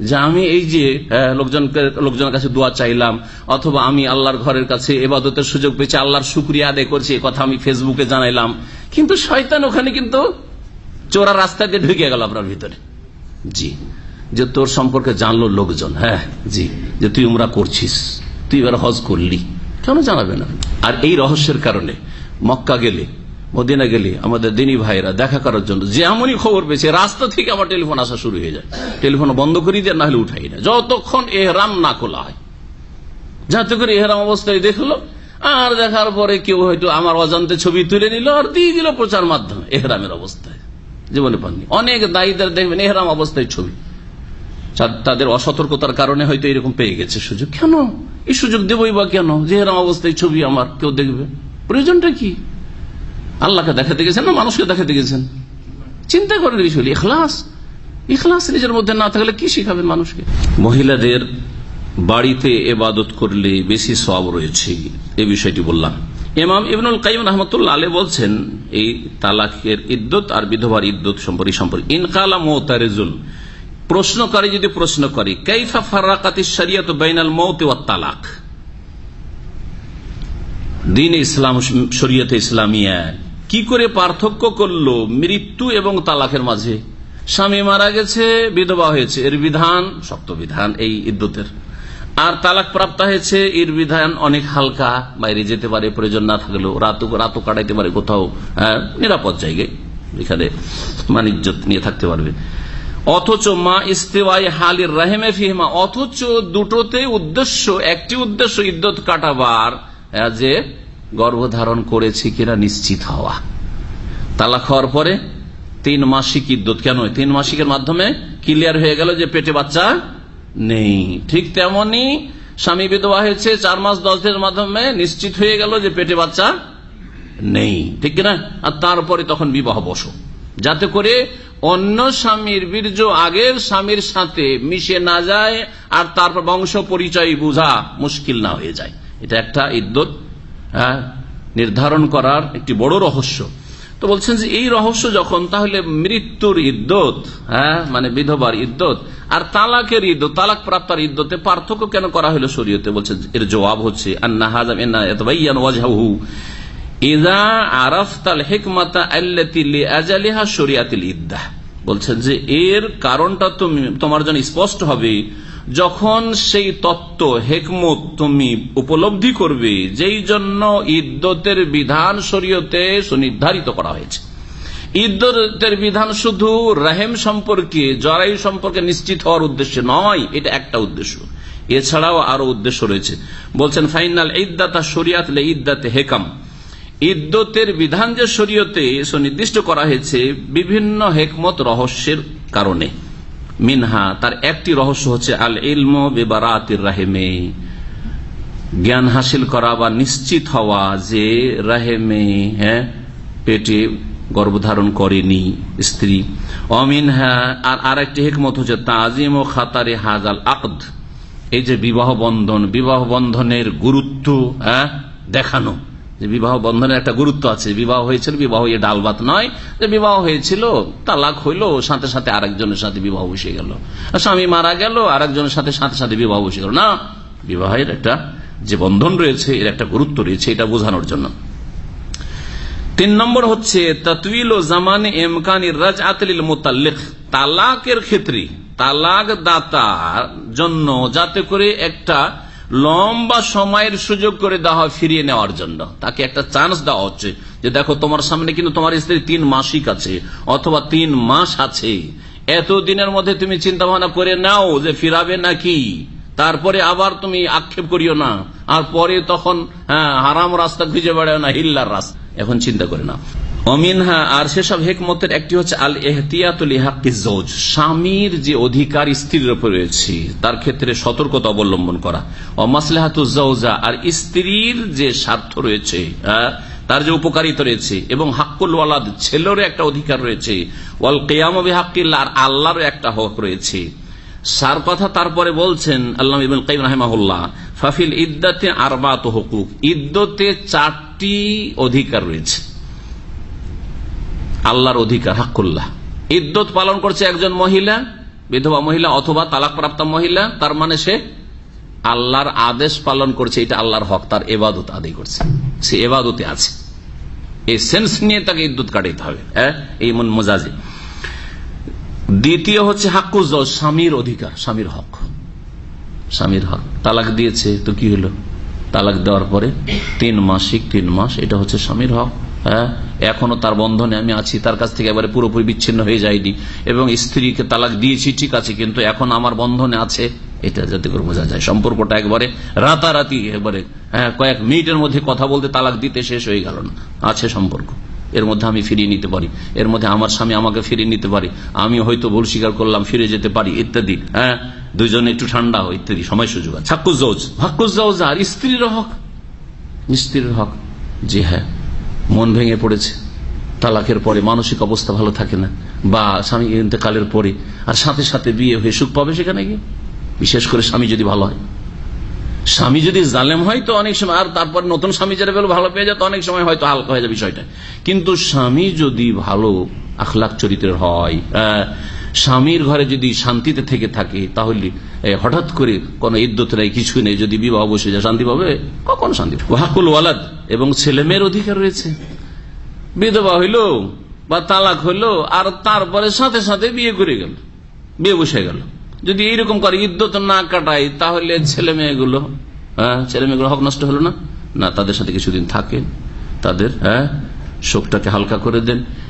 যে আমি এই যে লোকজনকে, লোকজনের কাছে দোয়া চাইলাম, অথবা আমি আল্লাহর ঘরের কাছে এবাদতের সুযোগ পেয়েছি, আল্লাহর শুক্রিয়া আদায় করছি কথা আমি ফেসবুকে জানাইলাম। কিন্তু শয়তান ওখানে কিন্তু চোরা রাস্তা দিয়ে ঢুকে গেল আপনার ভিতরে। জি। যে তোর সম্পর্কে জানলো লোকজন হ্যাঁ জি। যে তুই উমরা করছিস, তুই এবার হজ করলি। কেন জানাবে না? আর এই রহস্যের কারণে মক্কা গেলে, মদিনা গেলে আমাদের দিনী ভাইরা দেখা করার জন্য যে এমনই খবর পেয়েছে, রাস্তা থেকে আমার টেলিফোন আসা শুরু হয়ে যায়। টেলিফোন বন্ধ করি দিয়ে না হলে উঠাই না। যতক্ষণ এহরাম না খোলা হয়। যাতে করে এহরাম অবস্থায় দেখল, আর দেখার পরে কেউ হয়তো আমার অজান্তে ছবি তুলে নিল আর দিয়ে দিল প্রচার মাধ্যমে, এহরামের অবস্থায়। জীবনে পাননি। অনেক দায়ীদের দেখবেন এহরাম অবস্থায় ছবি। তাদের অসতর্কতার কারণে হয়তো এরকম পেয়ে গেছে সুযোগ। কেন? এই সুযোগ দেবই বা কেন? যে এরম অবস্থায় ছবি আমার, কেউ দেখবে। প্রয়োজনটা কি? আল্লাহকে দেখাতে গেছেন না মানুষকে দেখাতে গেছেন? চিন্তা করেন বিষয় ইখলাস। ইখলাস নিজের মধ্যে না থাকলে কি শিখাবেন মানুষকে? মহিলাদের বাড়িতে এবাদত করলে বেশি সব রয়েছে, এ বিষয়টি বললাম। এমাম ইবনুল কাইম রহমতুল্লাহ আলে বলছেন, এই তালাকের ইদ্যত আর বিধবার ইদ্যত সম্পর্কে সম্পর্কে ইনকালা মোতারেজুল প্রশ্নকারী যদি প্রশ্ন করে কাইফা ফারাকাতি শরিয়ত বাইনাল মৌতে তালাক? দিন ইসলাম শরীয়তে ইসলামিয়া কি করে পার্থক্য করল মৃত্যু এবং তালাকের মাঝে? স্বামী মারা গেছে বিধবা হয়েছে এর বিধান শক্ত বিধান এই ইদ্যুতের। আর তালাক প্রাপ্ত হয়েছে এর বিধান অনেক হালকা বাইরে যেতে পারে প্রয়োজন না থাকলেও রাত রাতও কাটাইতে পারে কোথাও হ্যাঁ, নিরাপদ জায়গায়। এখানে মানিজ্য নিয়ে থাকতে পারবে। অথচ মা ইস্তেওয়াই হালির রাহেমে ফিহেমা, অথচ দুটোতে উদ্দেশ্য, একটি উদ্দেশ্য ইদ্যত কাটাবার যে গর্ভধারণ করেছি কিনা নিশ্চিত হওয়া। তালাক হওয়ার পরে তিন মাসিক ইদ্যত, কেন? তিন মাসিকের মাধ্যমে ক্লিয়ার হয়ে গেল যে পেটে বাচ্চা নেই। ঠিক তেমনি স্বামী বিধবা হয়েছে, চার মাস, দশ দিনের মাধ্যমে নিশ্চিত হয়ে গেল যে পেটে বাচ্চা নেই। ঠিক কিনা? আর তারপরে তখন বিবাহ বসো। যাতে করে অন্য স্বামীর বীর্য আগের স্বামীর সাথে মিশে না যায় আর তারপর বংশ পরিচয় বোঝা মুশকিল না হয়ে যায়। এটা একটা ইদ্যত হ্যাঁ, নির্ধারণ করার একটি বড় রহস্য। তো বলছেন যে এই রহস্য যখন তাহলে মৃত্যুর ইদ্যত হ্যাঁ মানে বিধবার ইদ্যত আর তালাকের ইদ্যত তালাক প্রাপ্তার ইদ্যতে পার্থক্য কেন করা হলো শরীয়তে? বলছেন এর জবাব হচ্ছে আন্না হাজাম বলছেন যে এর কারণটা তুমি, তোমার জন্য স্পষ্ট হবে, যখন সেই তত্ত্ব, হেকমত তুমি উপলব্ধি করবে, যেই জন্য ইদ্যতের বিধান শরীয়তে সুনির্ধারিত করা হয়েছে। ইদ্যতের বিধান শুধু রাহেম সম্পর্কে, জরায়ু সম্পর্কে নিশ্চিত হওয়ার উদ্দেশ্যে নয়, এটা একটা উদ্দেশ্য। এছাড়াও আরও উদ্দেশ্য রয়েছে। বলছেন, ফাইনাল ইদ্দাতা শরিয়াত হেকাম। ইদ্যতের বিধান যে শরীয়তে সুনির্দিষ্ট করা হয়েছে বিভিন্ন হেকমত রহস্যের কারণে। মিনহা, তার একটি রহস্য হচ্ছে আল ইলম বেবারাতির রাহেমে। জ্ঞান হাসিল করা বা নিশ্চিত হওয়া যে রাহেমে হ্যাঁ পেটে গর্ভধারণ করেনি স্ত্রী। অমিনহা, আর একটি হেকমত হচ্ছে তাজিম ও খাতারে হাজাল আকদ। এই যে বিবাহ বন্ধন, বিবাহ বন্ধনের গুরুত্ব হ্যাঁ দেখানো। যে বিবাহ বন্ধনের একটা গুরুত্ব আছে। বিবাহ হয়েছিল, বিবাহ ইয়ে ডালবাত নয়। যে বিবাহ হয়েছিল, তালাক হইল, সাথে সাথে আরেকজনের সাথে বিবাহ বসে গেল। স্বামী মারা গেল, আরেকজনের সাথে সাথে সাথে বিবাহ বসে গেল। না, বিবাহের একটা যে বন্ধন রয়েছে, এর একটা গুরুত্ব রয়েছে এটা বোঝানোর জন্য। তিন নম্বর হচ্ছে ততবিল ও জামান এমকানি রাজ আতলিল মোতাল্লিক তালাকের ক্ষেত্রে তালাক দাতার জন্য যাতে করে একটা লম্বা সময়ের সুযোগ করে দেওয়া হয় ফিরিয়ে নেওয়ার জন্য। তাকে একটা চান্স দেওয়া হচ্ছে যে দেখো তোমার সামনে কিন্তু তোমার স্ত্রী তিন মাসিক আছে অথবা তিন মাস আছে। এত দিনের মধ্যে তুমি চিন্তা ভাবনা করে নাও যে ফিরাবে নাকি। তারপরে আবার তুমি আক্ষেপ করিও না। আর পরে তখন হ্যাঁ হারাম রাস্তা খুঁজে বেড়াও না, হিল্লার রাস্তা। এখন চিন্তা করে না অমিনহা আর সেসব হেকমতের একটি হচ্ছে আল এহতিয়াতুল ইহাকিজৌজ স্বামীর যে অধিকার স্ত্রীর উপর রয়েছে, তার ক্ষেত্রে সতর্কতা অবলম্বন করা। অমাসলেহাতুজা আর স্ত্রীর যে স্বার্থ রয়েছে তার যে উপকারিতা রয়েছে, এবং হাক্কুল ওয়ালাদ ছেলেরও একটা অধিকার রয়েছে, ওয়াল কেয়াম হাক্কিল্লা আর আল্লাহরও একটা হক রয়েছে। সার কথা তারপরে বলছেন আল্লাহ ইবুল কাইম রাহেমাহুল্লাহ, ফাফিল ইদ্দাতে আরবাত হকুক। ইদ্যতে চারটি অধিকার রয়েছে। আল্লাহর অধিকার, হাক্কুল্লাহ। ইদ্যত পালন করছে একজন মহিলা, বিধবা মহিলা অথবা তালাকপ্রাপ্ত মহিলা, তার মানে সে আল্লাহর আদেশ পালন করছে, এটা আল্লাহর হক, তার এবাদত আদায় করছে। সে এবাদতে আছে। এই সেন্স নিয়ে তাকে ইদ্যুৎ কাটাইতে হবে হ্যাঁ? এই মন মজাজে। দ্বিতীয় হচ্ছে হাক্কুজ স্বামীর অধিকার, স্বামীর হক। স্বামীর হক। তালাক দিয়েছে, তো কি হলো? তালাক দেওয়ার পরে তিন মাসিক, তিন মাস, এটা হচ্ছে স্বামীর হক। হ্যাঁ? এখনও তার বন্ধনে আমি আছি, তার কাছ থেকে এবারে পুরোপুরি বিচ্ছিন্ন হয়ে যায়নি এবং স্ত্রীকে তালাক দিয়েছি, ঠিক আছে, কিন্তু এখন আমার বন্ধনে আছে, এটা যাতে করে বোঝা যায়, সম্পর্কটা একবারে রাতারাতি, একবারে হ্যাঁ কয়েক মিনিটের মধ্যে কথা বলতে তালাক দিতে শেষ হয়ে গেল না। আছে সম্পর্ক। এর মধ্যে আমি ফিরিয়ে নিতে পারি। এর মধ্যে আমার স্বামী আমাকে ফিরিয়ে নিতে পারি। আমি হয়তো ভুল স্বীকার করলাম, ফিরে যেতে পারি, ইত্যাদি হ্যাঁ? দুজনে একটু ঠান্ডা হয় ইত্যাদি, সময় সুযোগ আছে। হাক্কুজ হাক্কুজ আর স্ত্রীর হক। স্ত্রীর হক, জি হ্যাঁ। মন ভেঙে পড়েছে। তালাকের পরে মানসিক অবস্থা ভালো থাকে না। বা স্বামী ইন্তেকালের পরে আর সাথে সাথে বিয়ে হয়ে সুখ পাবে সেখানে গিয়ে? বিশেষ করে স্বামী যদি ভালো হয়। স্বামী যদি জালেম হয় তো অনেক সময় আর তারপর নতুন স্বামী যারা পেলে ভালো পেয়ে যায় তো অনেক সময় হয়তো হালকা হয়ে যায় বিষয়টা। কিন্তু স্বামী যদি ভালো আখলাখ চরিত্রের হয় স্বামীর ঘরে যদি শান্তিতে থেকে থাকে, তাহলে হঠাৎ করে কোন ইদ্যত নেই কিছু নেই। যদি বিবাহ বসে যায়, শান্তি পাবে? কখন শান্তি? ওয়াকুল ওয়ালাদ এবং ছেলে মেয়ের অধিকার রয়েছে। বিধবা হইল বা তালাক হইল, আর তারপরে সাথে সাথে বিয়ে করে গেল, বিয়ে বসে গেল। যদি এইরকম করে ইদ্যত না কাটাই তাহলে ছেলে মেয়েগুলো হ্যাঁ ছেলে মেয়েগুলো হক নষ্ট হলো না? না, তাদের সাথে কিছুদিন থাকে তাদের হ্যাঁ শোকটাকে হালকা করে দেন।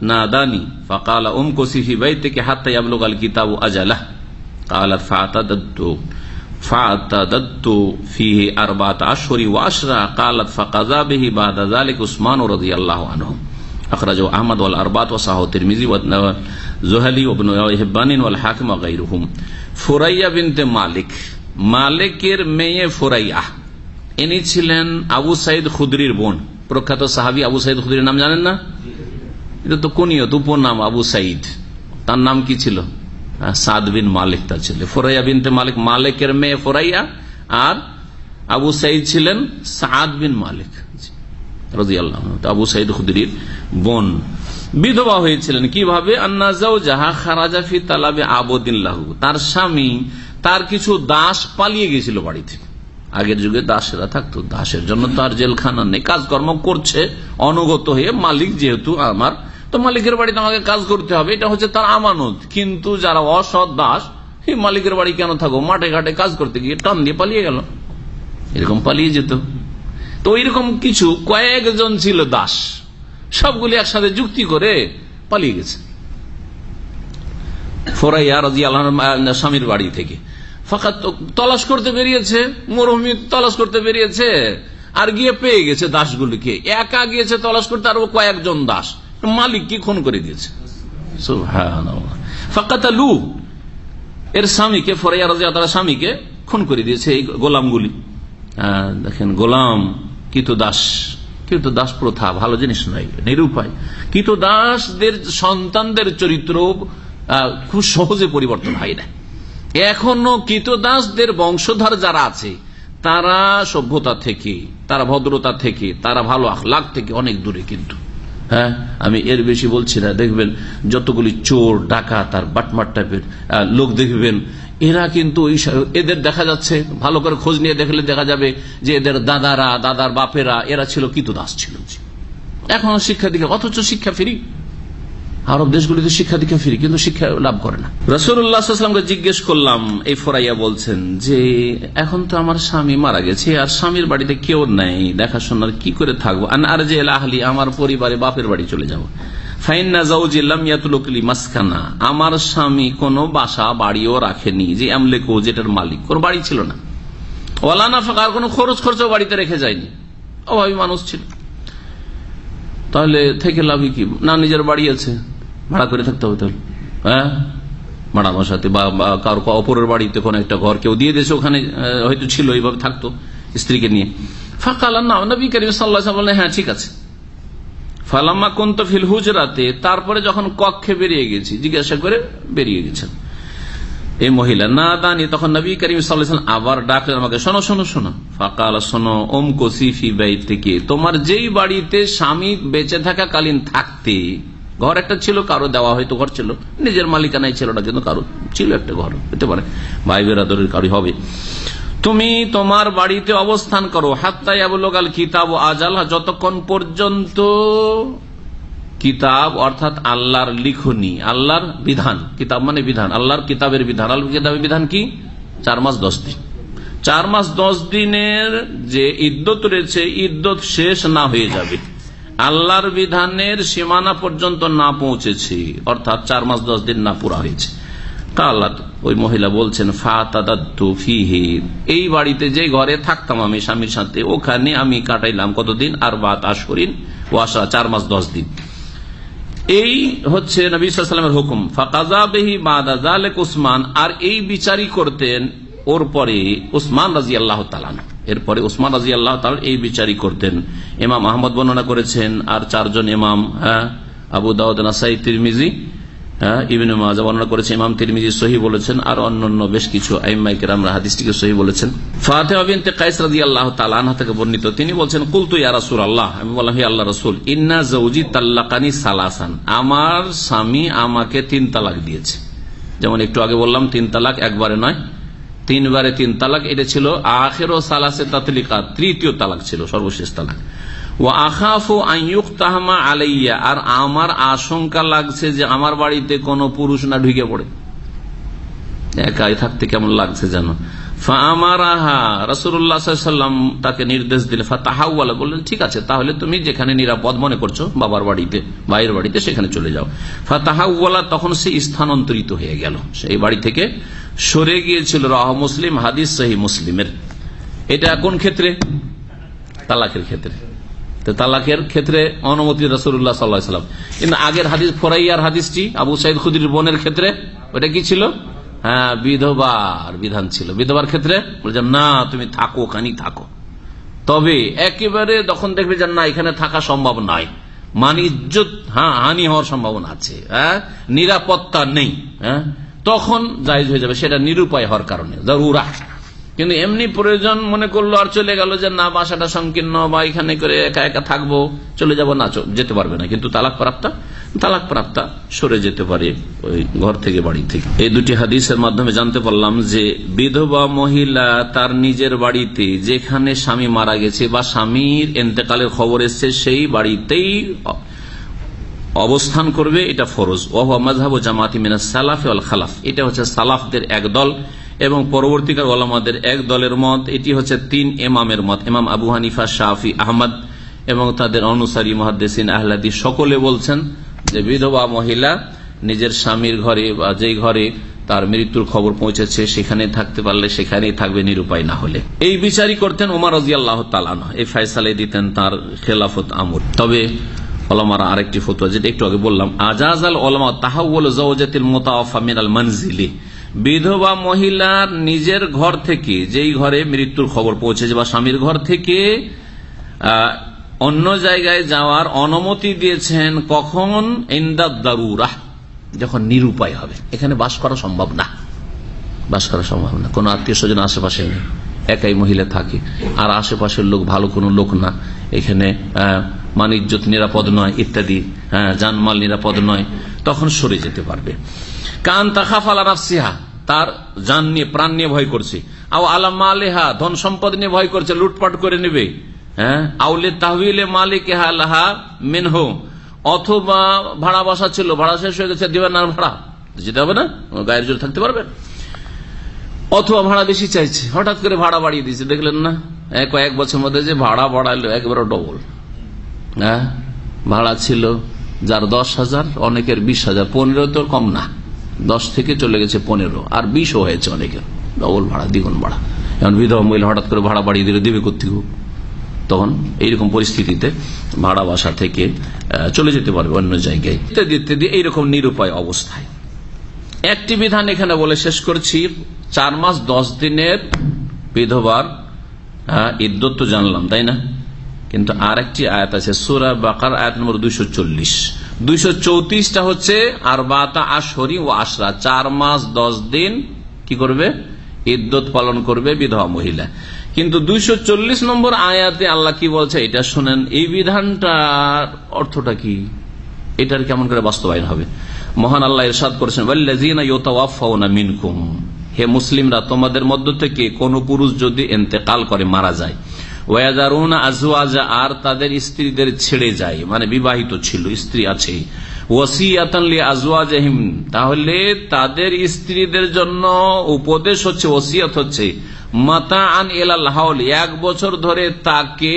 ناداني فقال أمكسي في بيتك حتى يبلغ الكتاب أجله قالت فاعتددت فاعتددت فيه أربعة أشهر وعشرة قالت فقضى به بعد ذلك عثمان رضي الله عنه أخرجه أحمد والأربعة وصححه الترمذي والزهلي وابن حبان والحاكم وغيرهم ফুরাইয়া বিনতে মালিক মালিকের মেয়ে ফুরাইয়া ইনি ছিলেন আবু সাইদ খুদরির বোন প্রখ্যাত সাহাবি আবু সাইদ খুদরির নাম জানেন না এটা তো কোনিয়ত উপনাম আবু সাইদ। তার নাম কি ছিল? সাদ বিন মালিক তার ছিল। ফোরাইয়া বিনতে মালিক, মালিকের মেয়ে ফোরাইয়া আর আবু সাইদ ছিলেন সাদ বিন মালিক। আবু সাইদ খুদরির বোন। বিধবা হয়েছিলেন। কীভাবে? তার স্বামী তার কিছু দাস পালিয়ে গেছিল বাড়ি থেকে। আগের যুগে দাসেরা থাকতো। দাসের জন্য তো আর জেলখানা নেই। কাজকর্ম করছে, অনুগত হয়ে মালিক যেহেতু আমার তো মালিকের বাড়িতে আমাকে কাজ করতে হবে, এটা হচ্ছে তার আমানত। কিন্তু যারা অসৎ, দাস মালিকের বাড়ি কেন থাকো? মাঠে ঘাটে কাজ করতে গিয়ে টান দিয়ে পালিয়ে গেল। এরকম পালিয়ে যেত। তো এরকম কিছু, কয়েকজন ছিল দাস। সবগুলি একসাথে যুক্তি করে পালিয়ে গেছে। স্বামীর বাড়ি থেকে। ফাঁকা তলাশ করতে বেরিয়েছে, মরুভূমি তলাশ করতে বেরিয়েছে, আর গিয়ে পেয়ে গেছে দাসগুলিকে। একা গিয়েছে তলাশ করতে আরও কয়েকজন দাস। মালিক কি খুন করে দিয়েছে? ফাঁকাতা লু এর স্বামীকে, ফোরাইয়া স্বামীকে খুন করে দিয়েছে এই গোলামগুলি। দেখেন, গোলাম কিত দাস কিন্তু দাস প্রথা, ভালো জিনিস নয়, নিরুপায়। কিন্তু দাসদের সন্তানদের চরিত্র খুব সহজে পরিবর্তন হয় না। এখনও কীতদাসদের বংশধর যারা আছে, তারা সভ্যতা থেকে, তারা ভদ্রতা থেকে, তারা ভালো আখলাখ থেকে অনেক দূরে কিন্তু। হ্যাঁ? আমি এর বেশি বলছি না। দেখবেন যতগুলি চোর, ডাকাত আর বাটমার টাইপের লোক দেখবেন, এরা কিন্তু এদের দেখা যাচ্ছে, ভালো করে খোঁজ নিয়ে দেখলে দেখা যাবে যে এদের দাদারা, দাদার বাপেরা, এরা ছিল দাস ছিল। এখন শিক্ষা দিকে, অথচ শিক্ষা ফিরি। আরব দেশগুলিতে শিক্ষা দীক্ষা ফিরি, কিন্তু শিক্ষা লাভ করে না। রসুল্লাহামকে জিজ্ঞেস করলাম, এই ফরাইয়া বলছেন যে, এখন তো আমার স্বামী মারা গেছে, আর স্বামীর বাড়িতে কেউ নাই, দেখাশোনার কি করে থাকব? আর যে আহলি, আমার পরিবারে বাপের বাড়ি চলে যাব। আমার স্বামী কোনো বাসা, বাড়িও রাখেনি যে আমলেকো, যেটার মালিক। কোন বাড়ি ছিল না। ওয়ালানা ফাঁকা কোনো খরচ খরচও বাড়িতে রেখে যায়নি। অভাবী মানুষ ছিল। তাহলে থেকে লাভই কি? না, নিজের বাড়ি আছে। ভাড়া করে থাকতে হবে তাহলে। হ্যাঁ? ভাড়া বসাতে বা কারও অপরের বাড়িতে কোনো একটা ঘর কেউ দিয়ে দিয়েছে, ওখানে হয়তো ছিল, এইভাবে থাকতো স্ত্রীকে নিয়ে। হ্যাঁ ঠিক আছে। ফালাম্মা ফিল হুজরাতে, তারপরে যখন কক্ষে বেরিয়ে গেছি, জিজ্ঞাসা করে বেরিয়ে গেছেন। এই মহিলা, না দানি তখন নবী করিম সাল্লাম আবার ডাকলেন আমাকে, শোনো শোনো শোনো। ফাকাল, শোনো ওম কসিফি বাই থেকে তোমার যেই বাড়িতে স্বামী বেঁচে থাকা কালীন থাকতে, ঘর একটা ছিল, কারও দেওয়া হয়তো ঘর ছিল, নিজের মালিকানাই ছিল না, কিন্তু কারও ছিল একটা ঘর, হতে পারে। ভাই বেরাদরের কারও হবে। তুমি তোমার বাড়িতে অবস্থান করো হাত্তাই আবুলোকাল কিতাব আজাল, যতক্ষণ পর্যন্ত কিতাব অর্থাৎ আল্লাহর লিখনি, আল্লাহর বিধান, কিতাব মানে বিধান, আল্লাহর কিতাবের বিধান। আল্লাহ কিতাবের বিধান কি? চার মাস দশ দিন। চার মাস দশ দিনের যে ইদ্যত রয়েছে, ইদ্যত শেষ না হয়ে যাবে। আল্লাহর বিধানের সীমানা পর্যন্ত না পৌঁছেছি, অর্থাৎ চার মাস দশ দিন না পুরা হয়েছে। কালাত ওই মহিলা বলছেন এই বাড়িতে যে ঘরে থাকতাম আমি, স্বামীর সাথে, ওখানে আমি কাটাইলাম কতদিন? আর বাত আসরিন ও আসা চার মাস দশ দিন। এই হচ্ছে নবীলামের হুকুম ফাকাজা বাদালেক উসমান আর এই বিচারই করতেন ওর পরে উসমান রাজি আল্লাহ এরপরে উসমান রাজি আল্লাহ এই বিচারই করতেন। এমাম আহমদ বর্ণনা করেছেন, আর চারজন এমাম হ্যাঁ আবু দাউদ ইবিন মাজা বর্ণনা করেছে ইমাম তিরমিজি সহি বলেছেন, আর অন্যান্য বেশ কিছু হাদিসটিকে সহি বলেছেন। আল্লাহ থেকে বর্ণিত, তিনি বলছেন, কুলতু আল্লাহ আমি বললাম আল্লাহ রসুল, ইন্না জৌজি তাল্লাকানি সালাসান আমার স্বামী আমাকে তিন তালাক দিয়েছে। যেমন একটু আগে বললাম, তিন তালাক একবারে নয়, তিনবারে তিন তালাক, এটা ছিল আখের ও সালাসে তাতলিকা, তৃতীয় তালাক ছিল, সর্বশেষ তালাক। ও তাহমা আলাইয়া। আর আমার আশঙ্কা লাগছে যে আমার বাড়িতে কোনো পুরুষ না ঢুকে পড়ে। একাই থাকতে কেমন লাগছে যেন। তাকে নির্দেশ দিলে বললেন, ঠিক আছে, তাহলে তুমি যেখানে নিরাপদ মনে করছ, বাবার বাড়িতে, ভাইয়ের বাড়িতে, সেখানে চলে যাও। ফাতাহাওয়ালা তখন সে স্থানান্তরিত হয়ে গেল। সেই বাড়ি থেকে সরে গিয়েছিল রাহ মুসলিম, হাদিস সহি মুসলিমের। এটা কোন ক্ষেত্রে? তালাকের ক্ষেত্রে। তো তালাকের ক্ষেত্রে অনুমতি রসুল্লাহ সাল্লাহাম কিন্তু আগের হাদিস, ফরাইয়ার হাদিসটি, আবু সাইদ খুদির বোনের ক্ষেত্রে, ওটা কি ছিল? হ্যাঁ বিধবার বিধান ছিল। বিধবার ক্ষেত্রে বলছেন, না, তুমি থাকো খানি থাকো। তবে একেবারে তখন দেখবে যে, না, এখানে থাকা সম্ভব নয়। মান ইজ্জত হ্যাঁ হানি হওয়ার সম্ভাবনা আছে হ্যাঁ নিরাপত্তা নেই হ্যাঁ তখন জায়জ হয়ে যাবে, সেটা নিরুপায় হওয়ার কারণে, জরুরা। কিন্তু এমনি প্রয়োজন মনে করল আর চলে গেল যে না, বাসাটা সংকীর্ণ, বা এখানে করে একা একা থাকব, চলে যাব না যেতে পারবে না। কিন্তু তালাক প্রাপ্তা তালাক প্রাপ্তা সরে যেতে পারে ওই ঘর থেকে, বাড়ি থেকে। এই দুটি হাদিসের মাধ্যমে জানতে পারলাম যে বিধবা মহিলা তার নিজের বাড়িতে যেখানে স্বামী মারা গেছে বা স্বামীর এতেকালের খবর এসছে, সেই বাড়িতেই অবস্থান করবে, এটা ফরজ। ওহা মজাহ জামাতি মিনা সালাফ খালাফ। এটা হচ্ছে সালাফদের এক দল এবং পরবর্তীকার ওলামাদের এক দলের মত, এটি হচ্ছে তিন এমামের মত এমাম আবু হানিফা শাহি আহমদ, এবং তাদের অনুসারী মহাদ্দেসিন, আহলাদি, সকলে বলছেন যে বিধবা মহিলা নিজের স্বামীর ঘরে বা যেই ঘরে তার মৃত্যুর খবর পৌঁছেছে সেখানে থাকতে পারলে সেখানেই থাকবে, নিরুপায় না হলে। এই বিচারই করতেন উমার রাজি আল্লাহ তালান এই ফায়সালে দিতেন তার খেলাফত আমর তবে ওলামারা আরেকটি ফতুয়া, যেটা একটু আগে বললাম, আজাজ আল ওলামা তাহাউল জওজাতিল মোতাফা মিনাল মনজিলি বিধবা মহিলার নিজের ঘর থেকে, যেই ঘরে মৃত্যুর খবর পৌঁছেছে বা স্বামীর ঘর থেকে অন্য জায়গায় যাওয়ার অনুমতি দিয়েছেন কখন? ইন্দাদারুরাহ যখন নিরুপায় হবে। এখানে বাস করা সম্ভব না। বাস করা সম্ভব না। কোন আত্মীয় স্বজন আশেপাশে নেই একাই মহিলা থাকে। আর আশেপাশের লোক ভালো কোনো লোক না। এখানে মানিজ্যত নিরাপদ নয়, ইত্যাদি হ্যাঁ জানমাল নিরাপদ নয়, তখন সরে যেতে পারবে। কান তাখাফ আলা নাফসিহা, তার জান নিয়ে, প্রাণ নিয়ে ভয় করছে। আও আলা মালেহা, ধন সম্পদ নিয়ে ভয় করছে, লুটপাট করে নেবে। হ্যাঁ আউলে তাহবিলে মালিক লাহা মেনহ, অথবা ভাড়া বাসা ছিল, ভাড়া শেষ হয়ে গেছে দেবেন না ভাড়া। যেতে হবে না গায়ের জোর থাকতে পারবেন অথবা ভাড়া বেশি চাইছে, হঠাৎ করে ভাড়া বাড়িয়ে দিয়েছে, দেখলেন না? কয়েক বছর মধ্যে যে ভাড়া বাড়াইলো একবারে ডবল ভাড়া ছিল যার দশ হাজার, অনেকের বিশ হাজার। পনেরো তো কম না। দশ থেকে চলে গেছে পনেরো, আর বিশও হয়েছে অনেকের। ডবল ভাড়া, দ্বিগুণ ভাড়া। এখন বিধবা মহিলা হঠাৎ করে ভাড়া বাড়িয়ে দিলে দেবে কোথেকে তখন এইরকম পরিস্থিতিতে ভাড়া বাসা থেকে চলে যেতে পারবে অন্য জায়গায়। ইত্যাদি ইত্যাদি, এইরকম নিরুপায় অবস্থায়। একটি বিধান এখানে বলে শেষ করছি। চার মাস দশ দিনের বিধবার ইদ্যত তো জানলাম, তাই না? কিন্তু আর একটি আয়াত আছে, সুরা বাকার আয়াত নম্বর দুইশো চল্লিশ। দুইশো চৌত্রিশটা হচ্ছে আর বাতা আশরি ও আশরা। চার মাস, দশ দিন কি করবে? ইদ্যত পালন করবে বিধবা মহিলা। কিন্তু দুইশো চল্লিশ নম্বর আয়াতে আল্লাহ কি বলছে? এটা শোনেন, এই বিধানটার অর্থটা কি? এটার কেমন করে বাস্তবায়ন হবে? মহান আল্লাহ ইরশাদ করেছেন মিনকুম। হে মুসলিমরা, তোমাদের মধ্য থেকে কোন পুরুষ যদি এতেকাল করে মারা যায় ওয়াজারুন আজওয়াজা, আর তাদের স্ত্রীদের ছেড়ে যায়। মানে বিবাহিত ছিল, স্ত্রী আছে। ওসিয়াতলি আজওয়াজহিম, তাহলে তাদের স্ত্রীদের জন্য উপদেশ হচ্ছে, ওসিয়ত হচ্ছে মাতা আন এলাল হাউল এক বছর ধরে তাকে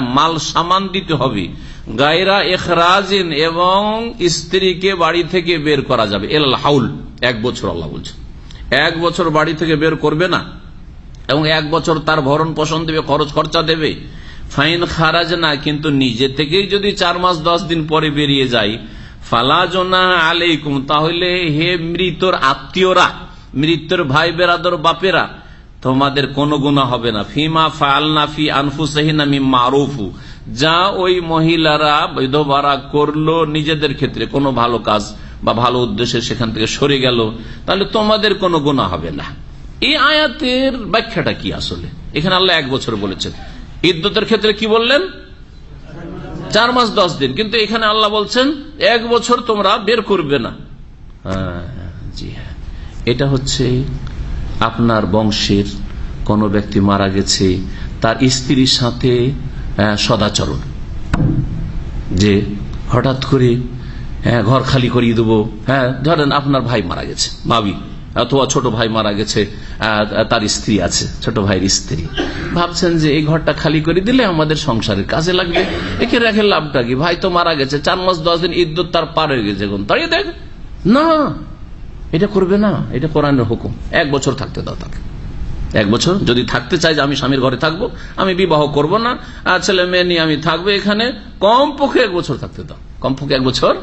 মাল সামান দিতে হবে। গায়রা এখরাজিন এবং স্ত্রীকে বাড়ি থেকে বের করা যাবে। এল হাউল এক বছর আল্লাহ বলছে। এক বছর বাড়ি থেকে বের করবে না। এবং এক বছর তার ভরণ পোষণ দেবে, খরচ খরচা দেবে। ফাইন খারাজ না, কিন্তু নিজে থেকেই যদি চার মাস, দশ দিন পরে বেরিয়ে যায়, ফালা জোনা আলাইকুম, তাহলে হে মৃতর আত্মীয়রা, মৃত্যুর ভাই বেরাদর বাপেরা, তোমাদের কোনো গুণা হবে না। ফিমা ফালনা ফি আনফুসাহিনা মি মারুফু, যা ওই মহিলারা বিধবারা করল নিজেদের ক্ষেত্রে, কোনো ভালো কাজ বা ভালো উদ্দেশ্যে সেখান থেকে সরে গেল, তাহলে তোমাদের কোনো গুণা হবে না। এই আয়াতের ব্যাখ্যাটা কি আসলে? এখানে আল্লাহ এক বছর বলেছেন। ইদ্যতের ক্ষেত্রে কি বললেন? চার মাস দশ দিন। কিন্তু এখানে আল্লাহ বলছেন এক বছর তোমরা বের করবে না। হ্যাঁ, জি হ্যাঁ। এটা হচ্ছে আপনার বংশের কোন ব্যক্তি মারা গেছে তার স্ত্রীর সাথে সদাচরণ। যে হঠাৎ করে হ্যাঁ, ঘর খালি করিয়ে দেবো। হ্যাঁ ধরেন আপনার ভাই মারা গেছে ভাবি। অথবা ছোট ভাই মারা গেছে তার স্ত্রী আছে, ছোট ভাইয়ের স্ত্রী। ভাবছেন যে এই ঘরটা খালি করে দিলে আমাদের সংসারের কাজে লাগবে। একে রেখে লাভটা কি? ভাই তো মারা গেছে, চার মাস, দশ দিন ইদ্যুৎ তার পার হয়ে গেছে এখন। তাই দেখ। না, এটা করবে না, এটা কোরআনের হুকুম। এক বছর থাকতে দাও তাকে। এক বছর যদি থাকতে চাই যে আমি স্বামীর ঘরে থাকব, আমি বিবাহ করব না ছেলে মেয়ে নিয়ে আমি থাকব এখানে, কমপক্ষে এক বছর থাকতে দাও। কমপক্ষে এক বছর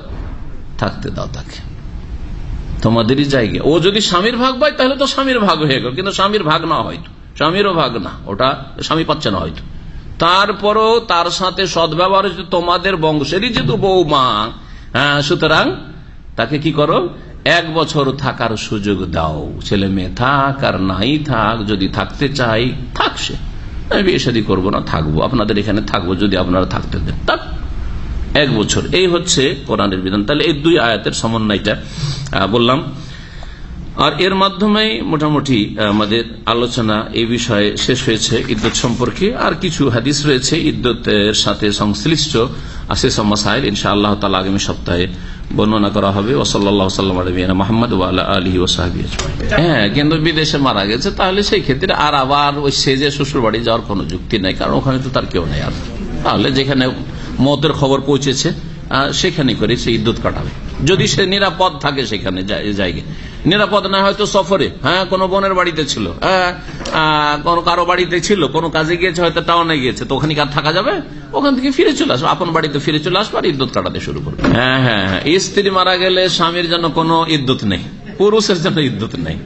থাকতে দাও তাকে। তোমাদেরই জায়গা। ও যদি স্বামীর ভাগ পায়, তাহলে তো স্বামীর ভাগ হয়ে গেল। কিন্তু স্বামীর ভাগ না হয়তো স্বামীরও ভাগ না। ওটা স্বামী পাচ্ছে না হয়তো তারপরও তার সাথে সদ্ব্যবহার হচ্ছে তোমাদের বংশেরই যেহেতু বৌমা হ্যাঁ সুতরাং তাকে কি করো? এক বছর থাকার সুযোগ দাও। ছেলে মেয়ে থাক আর নাই থাক, যদি থাকতে চাই থাকছে আমি বিয়ে শাদী করব না, থাকব। আপনাদের এখানে থাকব যদি আপনারা থাকতে দেন। এক বছর। এই হচ্ছে কোরআনের বিধান। তাহলে এই দুই আয়াতের সমন্বয়টা বললাম। আর এর মাধ্যমে মোটামুটি আমাদের আলোচনা এই বিষয়ে শেষ হয়েছে ইদ্যুৎ সম্পর্কে। আর কিছু হাদিস রয়েছে ইদ্যুতের সাথে সংশ্লিষ্ট। আছে মাসাইল ইনশা আল্লাহ তালা আগামী সপ্তাহে বর্ণনা করা হবে। মোহাম্মদ আলহি ওসাহাবি হ্যাঁ কিন্তু বিদেশে মারা গেছে, তাহলে সেই ক্ষেত্রে আর আবার ওই সেজে শ্বশুর বাড়ি যাওয়ার কোনো যুক্তি নাই, কারণ ওখানে তো তার কেউ নেই আর। তাহলে যেখানে মতের খবর পৌঁছেছে সেখানে করে সে ইদ্যুৎ কাটাবে। যদি সে নিরাপদ থাকে সেখানে জায়গায়। নিরাপদ না হয়তো সফরে হ্যাঁ কোনো বোনের বাড়িতে ছিল হ্যাঁ কোনো কারও বাড়িতে ছিল, কোনো কাজে গিয়েছে, হয়তো টাউনে গিয়েছে, তো ওখানে কার থাকা যাবে? ওখান থেকে ফিরে চলে আসবে, আপন বাড়িতে ফিরে চলে আসবে আর ইদ্যুৎ কাটাতে শুরু করবে। হ্যাঁ হ্যাঁ হ্যাঁ স্ত্রী মারা গেলে স্বামীর জন্য কোনো ইদ্যুৎ নেই, পুরুষের জন্য ইদ্যুৎ নেই।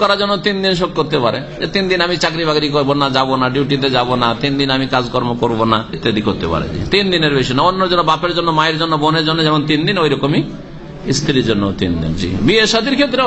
করার জন্য তিন দিন শোক করতে পারে। যে তিন দিন আমি চাকরি বাকরি করব না, যাব না, ডিউটিতে যাব না, তিন দিন আমি কাজকর্ম করব না, ইত্যাদি করতে পারে। তিন দিনের বেশি না অন্য জন্য, বাপের জন্য, মায়ের জন্য, বোনের জন্য যেমন তিন দিন ওই রকমই স্ত্রীর জন্য তিন দিন, জি। বিয়ে সাদীর ক্ষেত্রে